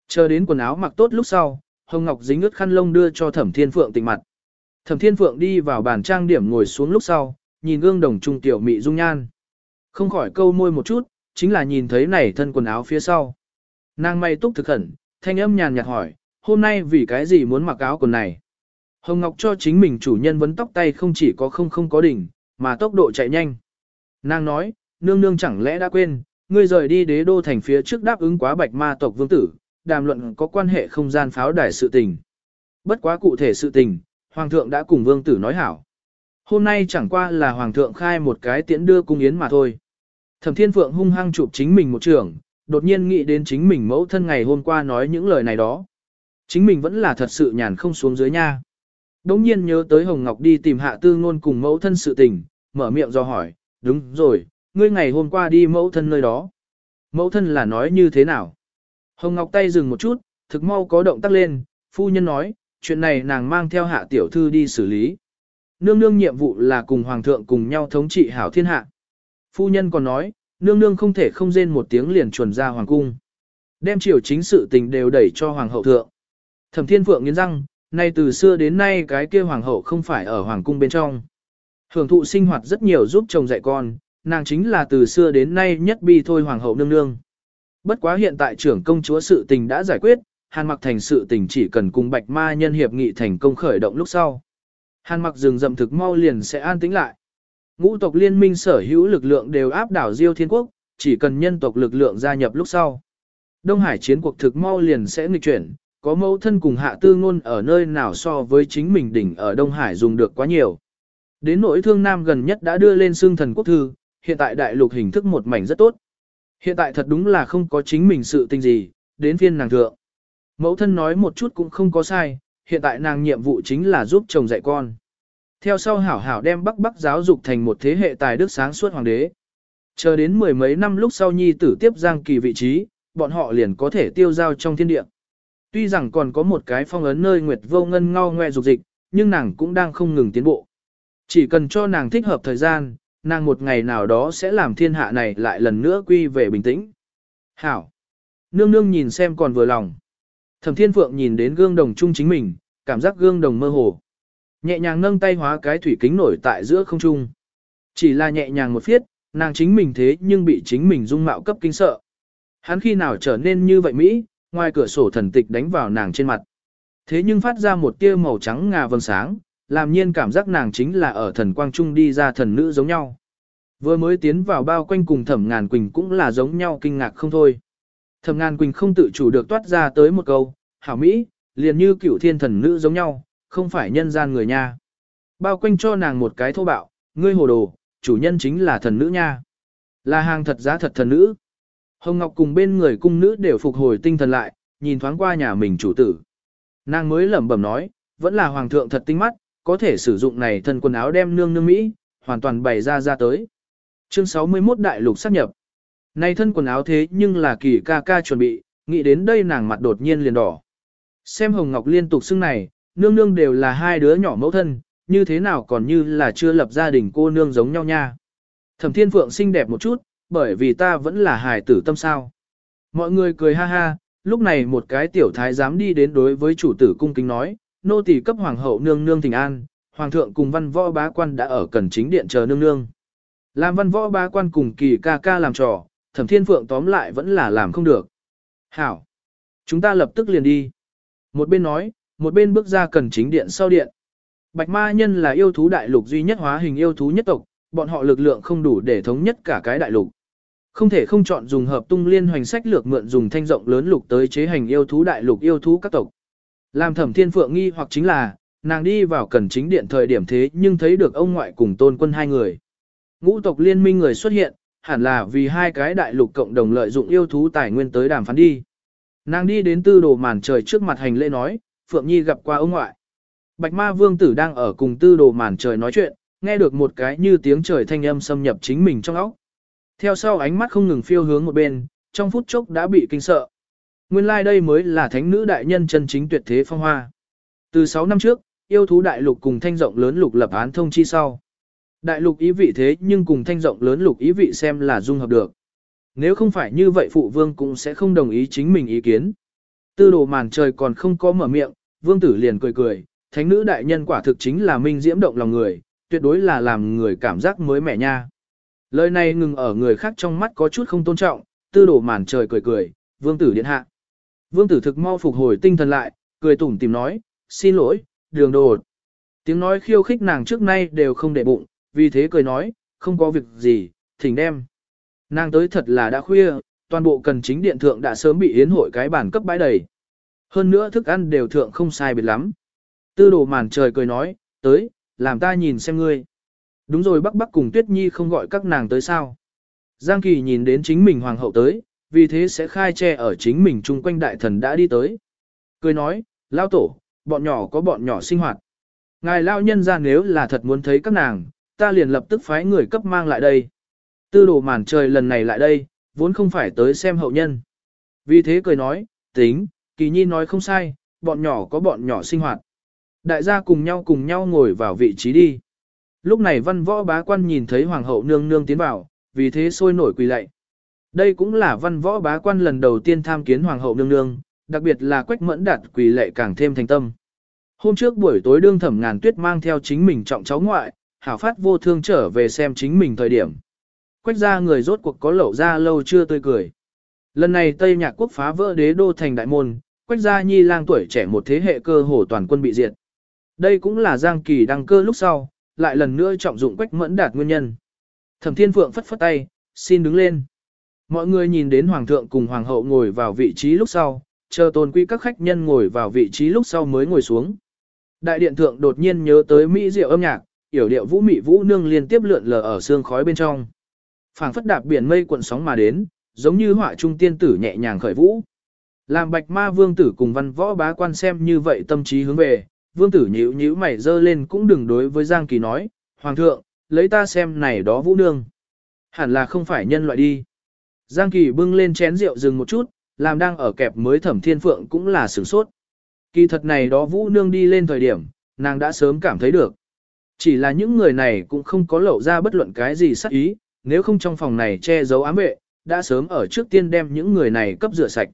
Chờ đến quần áo mặc tốt lúc sau, Hồng Ngọc dính ướt khăn lông đưa cho Thẩm Thiên Phượng tịnh mặt. Thẩm Thiên Phượng đi vào bàn trang điểm ngồi xuống lúc sau, nhìn gương đồng trung tiểu mị dung nhan. Không khỏi câu môi một chút, chính là nhìn thấy này thân quần áo phía sau. Nàng may túc thực khẩn, thanh âm nhàn nhạt hỏi, hôm nay vì cái gì muốn mặc áo quần này? Hồng Ngọc cho chính mình chủ nhân vấn tóc tay không chỉ có không không có đỉnh, mà tốc độ chạy nhanh. Nàng nói, nương nương chẳng lẽ đã quên, ngươi rời đi đế đô thành phía trước đáp ứng quá bạch ma tộc vương tử, đàm luận có quan hệ không gian pháo đài sự tình. Bất quá cụ thể sự tình, hoàng thượng đã cùng vương tử nói hảo. Hôm nay chẳng qua là hoàng thượng khai một cái tiễn đưa cung yến mà thôi. Thẩm thiên phượng hung hăng chụp chính mình một trường, đột nhiên nghĩ đến chính mình mẫu thân ngày hôm qua nói những lời này đó. Chính mình vẫn là thật sự nhàn không xuống dưới nha. Đống nhiên nhớ tới Hồng Ngọc đi tìm hạ tư ngôn cùng mẫu thân sự tình, mở miệng do hỏi, đúng rồi, ngươi ngày hôm qua đi mẫu thân nơi đó. Mẫu thân là nói như thế nào? Hồng Ngọc tay dừng một chút, thực mau có động tác lên, phu nhân nói, chuyện này nàng mang theo hạ tiểu thư đi xử lý. Nương nương nhiệm vụ là cùng hoàng thượng cùng nhau thống trị hảo thiên hạ. Phu nhân còn nói, nương nương không thể không rên một tiếng liền chuẩn ra hoàng cung. Đem triều chính sự tình đều đẩy cho hoàng hậu thượng. Thẩm thiên phượng nghiến răng, nay từ xưa đến nay cái kia hoàng hậu không phải ở hoàng cung bên trong. Hưởng thụ sinh hoạt rất nhiều giúp chồng dạy con, nàng chính là từ xưa đến nay nhất bi thôi hoàng hậu nương nương. Bất quá hiện tại trưởng công chúa sự tình đã giải quyết, Hàn Mặc thành sự tình chỉ cần cùng Bạch Ma nhân hiệp nghị thành công khởi động lúc sau. Hàn Mặc rừng rậm thực mau liền sẽ an tĩnh lại. Ngũ tộc liên minh sở hữu lực lượng đều áp đảo Diêu Thiên Quốc, chỉ cần nhân tộc lực lượng gia nhập lúc sau. Đông Hải chiến cuộc thực mau liền sẽ nghịch chuyển, có mẫu thân cùng hạ tư ngôn ở nơi nào so với chính mình đỉnh ở Đông Hải dùng được quá nhiều. Đến nỗi thương Nam gần nhất đã đưa lên xương thần quốc thư, hiện tại đại lục hình thức một mảnh rất tốt. Hiện tại thật đúng là không có chính mình sự tình gì, đến phiên nàng thượng. Mẫu thân nói một chút cũng không có sai, hiện tại nàng nhiệm vụ chính là giúp chồng dạy con. Theo sau hảo hảo đem bắc bắc giáo dục thành một thế hệ tài đức sáng suốt hoàng đế. Chờ đến mười mấy năm lúc sau nhi tử tiếp giang kỳ vị trí, bọn họ liền có thể tiêu giao trong thiên địa. Tuy rằng còn có một cái phong ấn nơi Nguyệt Vô Ngân ngao ngoe dục dịch, nhưng nàng cũng đang không ngừng tiến bộ. Chỉ cần cho nàng thích hợp thời gian, nàng một ngày nào đó sẽ làm thiên hạ này lại lần nữa quy về bình tĩnh. Hảo! Nương nương nhìn xem còn vừa lòng. Thẩm Thiên Phượng nhìn đến gương đồng chung chính mình, cảm giác gương đồng mơ hồ. Nhẹ nhàng nâng tay hóa cái thủy kính nổi tại giữa không trung. Chỉ là nhẹ nhàng một phiết, nàng chính mình thế nhưng bị chính mình dung mạo cấp kinh sợ. Hắn khi nào trở nên như vậy Mỹ, ngoài cửa sổ thần tịch đánh vào nàng trên mặt. Thế nhưng phát ra một tia màu trắng ngà vầng sáng, làm nhiên cảm giác nàng chính là ở thần quang trung đi ra thần nữ giống nhau. Vừa mới tiến vào bao quanh cùng thẩm ngàn quỳnh cũng là giống nhau kinh ngạc không thôi. Thẩm ngàn quỳnh không tự chủ được toát ra tới một câu, hảo Mỹ, liền như cựu thiên thần nữ giống nhau, không phải nhân gian người nha. Bao quanh cho nàng một cái thô bạo, ngươi hồ đồ, chủ nhân chính là thần nữ nha. Là hàng thật giá thật thần nữ. Hồng Ngọc cùng bên người cung nữ đều phục hồi tinh thần lại, nhìn thoáng qua nhà mình chủ tử. Nàng mới lẩm bẩm nói, vẫn là hoàng thượng thật tinh mắt, có thể sử dụng này thân quần áo đem nương nương Mỹ, hoàn toàn bày ra ra tới. Chương 61 Đại lục sát nhập. Này thân quần áo thế nhưng là kỳ ca ca chuẩn bị, nghĩ đến đây nàng mặt đột nhiên liền đỏ. Xem Hồng Ngọc liên tục xưng này, nương nương đều là hai đứa nhỏ mẫu thân, như thế nào còn như là chưa lập gia đình cô nương giống nhau nha. Thẩm Thiên Phượng xinh đẹp một chút, bởi vì ta vẫn là hài tử tâm sao. Mọi người cười ha ha, lúc này một cái tiểu thái dám đi đến đối với chủ tử cung kính nói, nô tỳ cấp hoàng hậu nương nương thỉnh an, hoàng thượng cùng văn võ bá quan đã ở cần chính điện chờ nương nương. Làm văn võ bá quan cùng kỳ ca ca làm trò, thẩm thiên phượng tóm lại vẫn là làm không được. Hảo! Chúng ta lập tức liền đi. Một bên nói, một bên bước ra cần chính điện sau điện. Bạch ma nhân là yêu thú đại lục duy nhất hóa hình yêu thú nhất tộc, bọn họ lực lượng không đủ để thống nhất cả cái đại lục. Không thể không chọn dùng hợp tung liên hoành sách lược mượn dùng thanh rộng lớn lục tới chế hành yêu thú đại lục yêu thú các tộc. Làm thẩm thiên phượng nghi hoặc chính là, nàng đi vào cần chính điện thời điểm thế nhưng thấy được ông ngoại cùng tôn quân hai người. Ngũ tộc liên minh người xuất hiện, hẳn là vì hai cái đại lục cộng đồng lợi dụng yêu thú tài nguyên tới đàm phán đi. Nàng đi đến tư đồ màn trời trước mặt hành lễ nói, Phượng Nhi gặp qua ông ngoại. Bạch ma vương tử đang ở cùng tư đồ màn trời nói chuyện, nghe được một cái như tiếng trời thanh âm xâm nhập chính mình trong óc. Theo sau ánh mắt không ngừng phiêu hướng một bên, trong phút chốc đã bị kinh sợ. Nguyên lai like đây mới là thánh nữ đại nhân chân chính tuyệt thế phong hoa. Từ 6 năm trước, yêu thú đại lục cùng thanh rộng lớn lục lập án thông chi sau. Đại lục ý vị thế nhưng cùng thanh rộng lớn lục ý vị xem là dung hợp được. Nếu không phải như vậy phụ vương cũng sẽ không đồng ý chính mình ý kiến. Tư đồ màn trời còn không có mở miệng, vương tử liền cười cười, thánh nữ đại nhân quả thực chính là minh diễm động lòng người, tuyệt đối là làm người cảm giác mới mẻ nha. Lời này ngừng ở người khác trong mắt có chút không tôn trọng, tư đồ màn trời cười cười, vương tử điện hạ. Vương tử thực mau phục hồi tinh thần lại, cười tủm tìm nói, xin lỗi, đường đồ. Tiếng nói khiêu khích nàng trước nay đều không để bụng, vì thế cười nói, không có việc gì, thỉnh đem. Nàng tới thật là đã khuya, toàn bộ cần chính điện thượng đã sớm bị yến hội cái bản cấp bãi đầy. Hơn nữa thức ăn đều thượng không sai biệt lắm. Tư đồ màn trời cười nói, tới, làm ta nhìn xem ngươi. Đúng rồi Bắc Bắc cùng Tuyết Nhi không gọi các nàng tới sao. Giang Kỳ nhìn đến chính mình hoàng hậu tới, vì thế sẽ khai che ở chính mình chung quanh đại thần đã đi tới. Cười nói, lao tổ, bọn nhỏ có bọn nhỏ sinh hoạt. Ngài lao nhân ra nếu là thật muốn thấy các nàng, ta liền lập tức phái người cấp mang lại đây. Tư đồ màn trời lần này lại đây, vốn không phải tới xem hậu nhân. Vì thế cười nói, tính, kỳ nhi nói không sai, bọn nhỏ có bọn nhỏ sinh hoạt. Đại gia cùng nhau cùng nhau ngồi vào vị trí đi. Lúc này văn võ bá quan nhìn thấy hoàng hậu nương nương tiến vào, vì thế sôi nổi quỳ lạy. Đây cũng là văn võ bá quan lần đầu tiên tham kiến hoàng hậu nương nương, đặc biệt là quách mẫn đạt quỳ lệ càng thêm thành tâm. Hôm trước buổi tối đương thẩm ngàn tuyết mang theo chính mình trọng cháu ngoại, hảo phát vô thương trở về xem chính mình thời điểm. Quách ra người rốt cuộc có lẩu ra lâu chưa tươi cười. Lần này Tây Nhạc quốc phá vỡ đế đô thành đại môn, quách gia nhi lang tuổi trẻ một thế hệ cơ hồ toàn quân bị diệt. Đây cũng là Giang Kỳ đăng cơ lúc sau, lại lần nữa trọng dụng quách mẫn đạt nguyên nhân. Thẩm Thiên Phượng phất phất tay, xin đứng lên. Mọi người nhìn đến Hoàng thượng cùng Hoàng hậu ngồi vào vị trí lúc sau, chờ tôn quý các khách nhân ngồi vào vị trí lúc sau mới ngồi xuống. Đại điện thượng đột nhiên nhớ tới mỹ diệu âm nhạc, yểu điệu vũ mị vũ nương liên tiếp lượn lờ ở xương khói bên trong. Phảng phất đạp biển mây cuộn sóng mà đến, giống như họa trung tiên tử nhẹ nhàng khởi vũ. Làm bạch ma vương tử cùng văn võ bá quan xem như vậy tâm trí hướng về, vương tử nhíu nhíu mày dơ lên cũng đừng đối với Giang Kỳ nói, Hoàng thượng, lấy ta xem này đó vũ nương. Hẳn là không phải nhân loại đi. Giang Kỳ bưng lên chén rượu dừng một chút, làm đang ở kẹp mới thẩm thiên phượng cũng là sửng sốt. Kỳ thật này đó vũ nương đi lên thời điểm, nàng đã sớm cảm thấy được. Chỉ là những người này cũng không có lộ ra bất luận cái gì sắc ý, nếu không trong phòng này che giấu ám vệ, đã sớm ở trước tiên đem những người này cấp rửa sạch.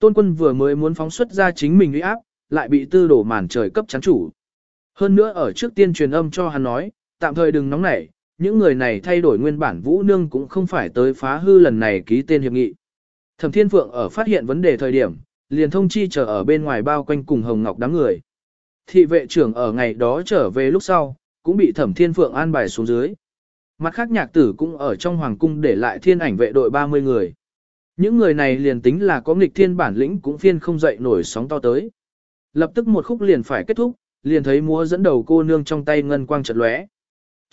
Tôn quân vừa mới muốn phóng xuất ra chính mình uy áp, lại bị tư đổ màn trời cấp chắn chủ. Hơn nữa ở trước tiên truyền âm cho hắn nói, tạm thời đừng nóng nảy, những người này thay đổi nguyên bản vũ nương cũng không phải tới phá hư lần này ký tên hiệp nghị. Thẩm Thiên Phượng ở phát hiện vấn đề thời điểm, liền thông chi chờ ở bên ngoài bao quanh cùng Hồng Ngọc đám người. Thị vệ trưởng ở ngày đó trở về lúc sau, cũng bị Thẩm Thiên Phượng an bài xuống dưới. Mặt khác nhạc tử cũng ở trong hoàng cung để lại thiên ảnh vệ đội 30 người. Những người này liền tính là có nghịch thiên bản lĩnh cũng phiên không dậy nổi sóng to tới. Lập tức một khúc liền phải kết thúc, liền thấy múa dẫn đầu cô nương trong tay ngân quang chợt lóe.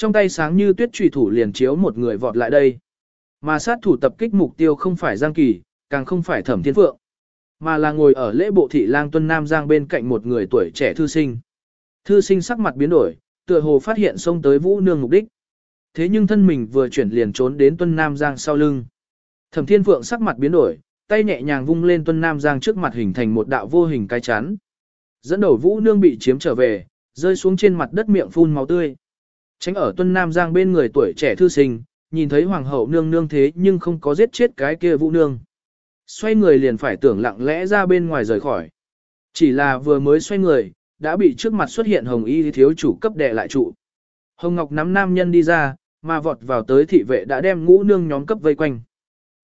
Trong tay sáng như tuyết trùy thủ liền chiếu một người vọt lại đây. Mà sát thủ tập kích mục tiêu không phải Giang Kỳ, càng không phải Thẩm Thiên Phượng, mà là ngồi ở lễ bộ thị lang tuân Nam Giang bên cạnh một người tuổi trẻ thư sinh. Thư sinh sắc mặt biến đổi, tựa hồ phát hiện xông tới Vũ Nương mục đích. Thế nhưng thân mình vừa chuyển liền trốn đến tuân Nam Giang sau lưng. Thẩm Thiên Phượng sắc mặt biến đổi, tay nhẹ nhàng vung lên tuân Nam Giang trước mặt hình thành một đạo vô hình cái chắn. Dẫn đầu Vũ Nương bị chiếm trở về, rơi xuống trên mặt đất miệng phun máu tươi. Tránh ở tuân Nam Giang bên người tuổi trẻ thư sinh, nhìn thấy hoàng hậu nương nương thế nhưng không có giết chết cái kia Vũ Nương. Xoay người liền phải tưởng lặng lẽ ra bên ngoài rời khỏi. Chỉ là vừa mới xoay người, đã bị trước mặt xuất hiện hồng y thiếu chủ cấp đệ lại trụ. Hồng Ngọc nắm nam nhân đi ra, mà vọt vào tới thị vệ đã đem ngũ nương nhóm cấp vây quanh.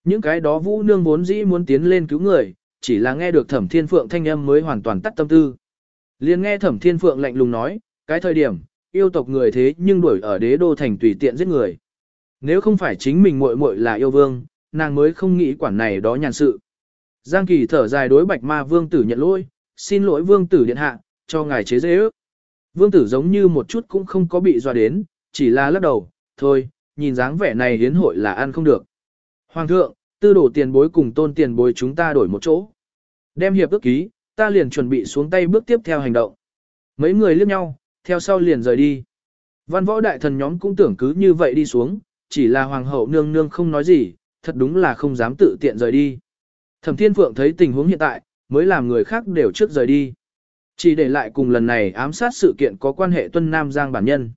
Những cái đó vũ nương vốn dĩ muốn tiến lên cứu người, chỉ là nghe được thẩm thiên phượng thanh âm mới hoàn toàn tắt tâm tư. liền nghe thẩm thiên phượng lạnh lùng nói, cái thời điểm, yêu tộc người thế nhưng đuổi ở đế đô thành tùy tiện giết người. Nếu không phải chính mình muội muội là yêu vương, nàng mới không nghĩ quản này đó nhàn sự. Giang Kỳ thở dài đối bạch ma vương tử nhận lỗi, xin lỗi vương tử điện hạ, cho ngài chế dễ ước. Vương tử giống như một chút cũng không có bị dọa đến, chỉ là lắc đầu, thôi, nhìn dáng vẻ này hiến hội là ăn không được. Hoàng thượng, tư đổ tiền bối cùng tôn tiền bối chúng ta đổi một chỗ. Đem hiệp ước ký, ta liền chuẩn bị xuống tay bước tiếp theo hành động. Mấy người liếc nhau, theo sau liền rời đi. Văn võ đại thần nhóm cũng tưởng cứ như vậy đi xuống, chỉ là hoàng hậu nương nương không nói gì, thật đúng là không dám tự tiện rời đi. Thẩm Thiên Phượng thấy tình huống hiện tại, mới làm người khác đều trước rời đi. Chỉ để lại cùng lần này ám sát sự kiện có quan hệ tuân nam giang bản nhân.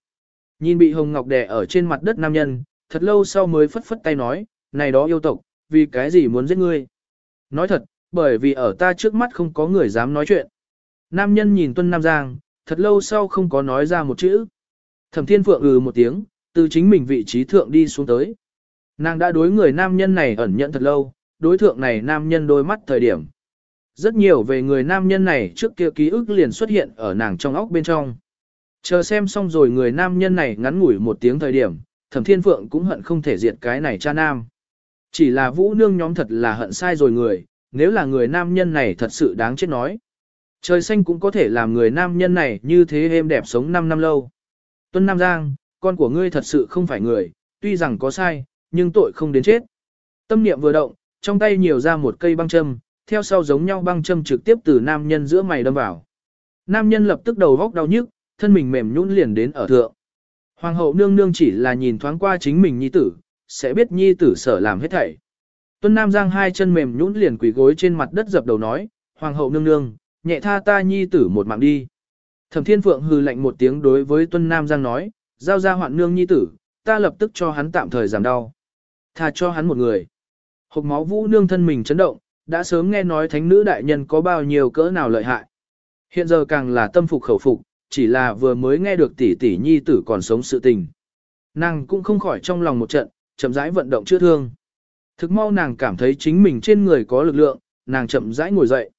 Nhìn bị Hồng Ngọc đè ở trên mặt đất nam nhân, thật lâu sau mới phất phất tay nói, này đó yêu tộc, vì cái gì muốn giết ngươi? Nói thật, bởi vì ở ta trước mắt không có người dám nói chuyện. Nam nhân nhìn tuân nam giang, thật lâu sau không có nói ra một chữ. Thẩm Thiên Phượng ừ một tiếng, từ chính mình vị trí thượng đi xuống tới. Nàng đã đối người nam nhân này ẩn nhận thật lâu, đối thượng này nam nhân đôi mắt thời điểm. Rất nhiều về người nam nhân này trước kia ký ức liền xuất hiện ở nàng trong óc bên trong. Chờ xem xong rồi người nam nhân này ngắn ngủi một tiếng thời điểm, thẩm thiên phượng cũng hận không thể diệt cái này cha nam. Chỉ là vũ nương nhóm thật là hận sai rồi người, nếu là người nam nhân này thật sự đáng chết nói. Trời xanh cũng có thể làm người nam nhân này như thế êm đẹp sống 5 năm lâu. Tuân Nam Giang, con của ngươi thật sự không phải người, tuy rằng có sai, nhưng tội không đến chết. Tâm niệm vừa động, trong tay nhiều ra một cây băng châm, theo sau giống nhau băng châm trực tiếp từ nam nhân giữa mày đâm vào. Nam nhân lập tức đầu góc đau nhức, thân mình mềm nhũn liền đến ở thượng. Hoàng hậu nương nương chỉ là nhìn thoáng qua chính mình nhi tử, sẽ biết nhi tử sở làm hết thảy. Tuân Nam Giang hai chân mềm nhũn liền quỳ gối trên mặt đất dập đầu nói, Hoàng hậu nương nương, nhẹ tha ta nhi tử một mạng đi. Thẩm Thiên Phượng hừ lạnh một tiếng đối với Tuân Nam Giang nói, giao ra hoạn nương nhi tử, ta lập tức cho hắn tạm thời giảm đau. Tha cho hắn một người. Hộc máu vũ nương thân mình chấn động, đã sớm nghe nói thánh nữ đại nhân có bao nhiêu cỡ nào lợi hại. Hiện giờ càng là tâm phục khẩu phục, chỉ là vừa mới nghe được tỷ tỷ nhi tử còn sống sự tình. Nàng cũng không khỏi trong lòng một trận, chậm rãi vận động chữa thương. Thực mau nàng cảm thấy chính mình trên người có lực lượng, nàng chậm rãi ngồi dậy.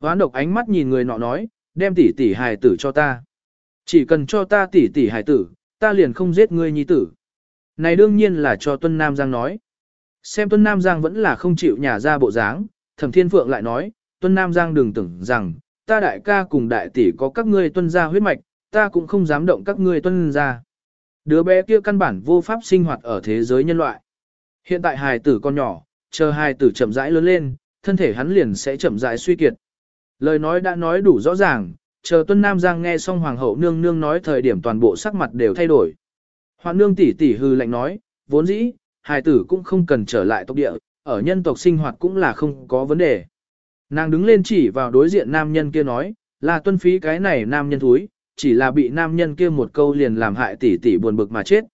Hoán độc ánh mắt nhìn người nọ nói, đem tỷ tỷ hài tử cho ta. Chỉ cần cho ta tỷ tỷ hài tử, ta liền không giết ngươi nhi tử. Này đương nhiên là cho Tuân Nam Giang nói. Xem Tuân Nam Giang vẫn là không chịu nhà ra bộ dáng, Thẩm Thiên Phượng lại nói, Tuân Nam Giang đừng tưởng rằng, ta đại ca cùng đại tỷ có các ngươi tuân gia huyết mạch, ta cũng không dám động các ngươi tuân gia. Đứa bé kia căn bản vô pháp sinh hoạt ở thế giới nhân loại. Hiện tại hài tử con nhỏ, chờ hài tử chậm rãi lớn lên, thân thể hắn liền sẽ chậm rãi suy kiệt. Lời nói đã nói đủ rõ ràng, chờ Tuân Nam Giang nghe xong Hoàng hậu nương nương nói thời điểm toàn bộ sắc mặt đều thay đổi. Hoàng nương tỷ tỷ hư lạnh nói, vốn dĩ, hài tử cũng không cần trở lại tộc địa, ở nhân tộc sinh hoạt cũng là không có vấn đề. Nàng đứng lên chỉ vào đối diện nam nhân kia nói, là tuân phí cái này nam nhân thúi, chỉ là bị nam nhân kia một câu liền làm hại tỷ tỷ buồn bực mà chết.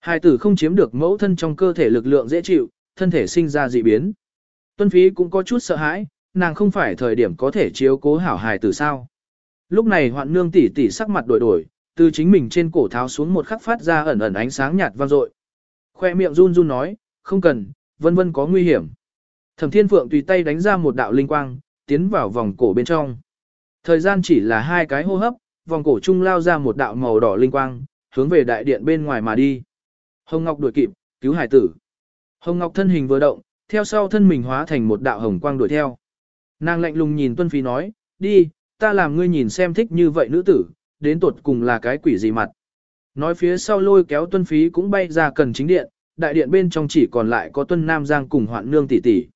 Hài tử không chiếm được mẫu thân trong cơ thể lực lượng dễ chịu, thân thể sinh ra dị biến. Tuân phí cũng có chút sợ hãi, nàng không phải thời điểm có thể chiếu cố hảo hài tử sao. Lúc này hoạn nương tỷ tỷ sắc mặt đổi đổi, từ chính mình trên cổ tháo xuống một khắc phát ra ẩn ẩn ánh sáng nhạt vang dội. Khoe miệng run run nói, không cần, vân vân có nguy hiểm. Thẩm Thiên Phượng tùy tay đánh ra một đạo linh quang, tiến vào vòng cổ bên trong. Thời gian chỉ là hai cái hô hấp, vòng cổ trung lao ra một đạo màu đỏ linh quang, hướng về đại điện bên ngoài mà đi. Hồng Ngọc đuổi kịp, cứu hải tử. Hồng Ngọc thân hình vừa động, theo sau thân mình hóa thành một đạo hồng quang đuổi theo. Nàng lạnh lùng nhìn Tuân phi nói, đi, ta làm ngươi nhìn xem thích như vậy nữ tử, đến tột cùng là cái quỷ gì mặt. Nói phía sau lôi kéo Tuân Phí cũng bay ra cần chính điện, đại điện bên trong chỉ còn lại có Tuân Nam Giang cùng hoạn nương tỷ tỷ.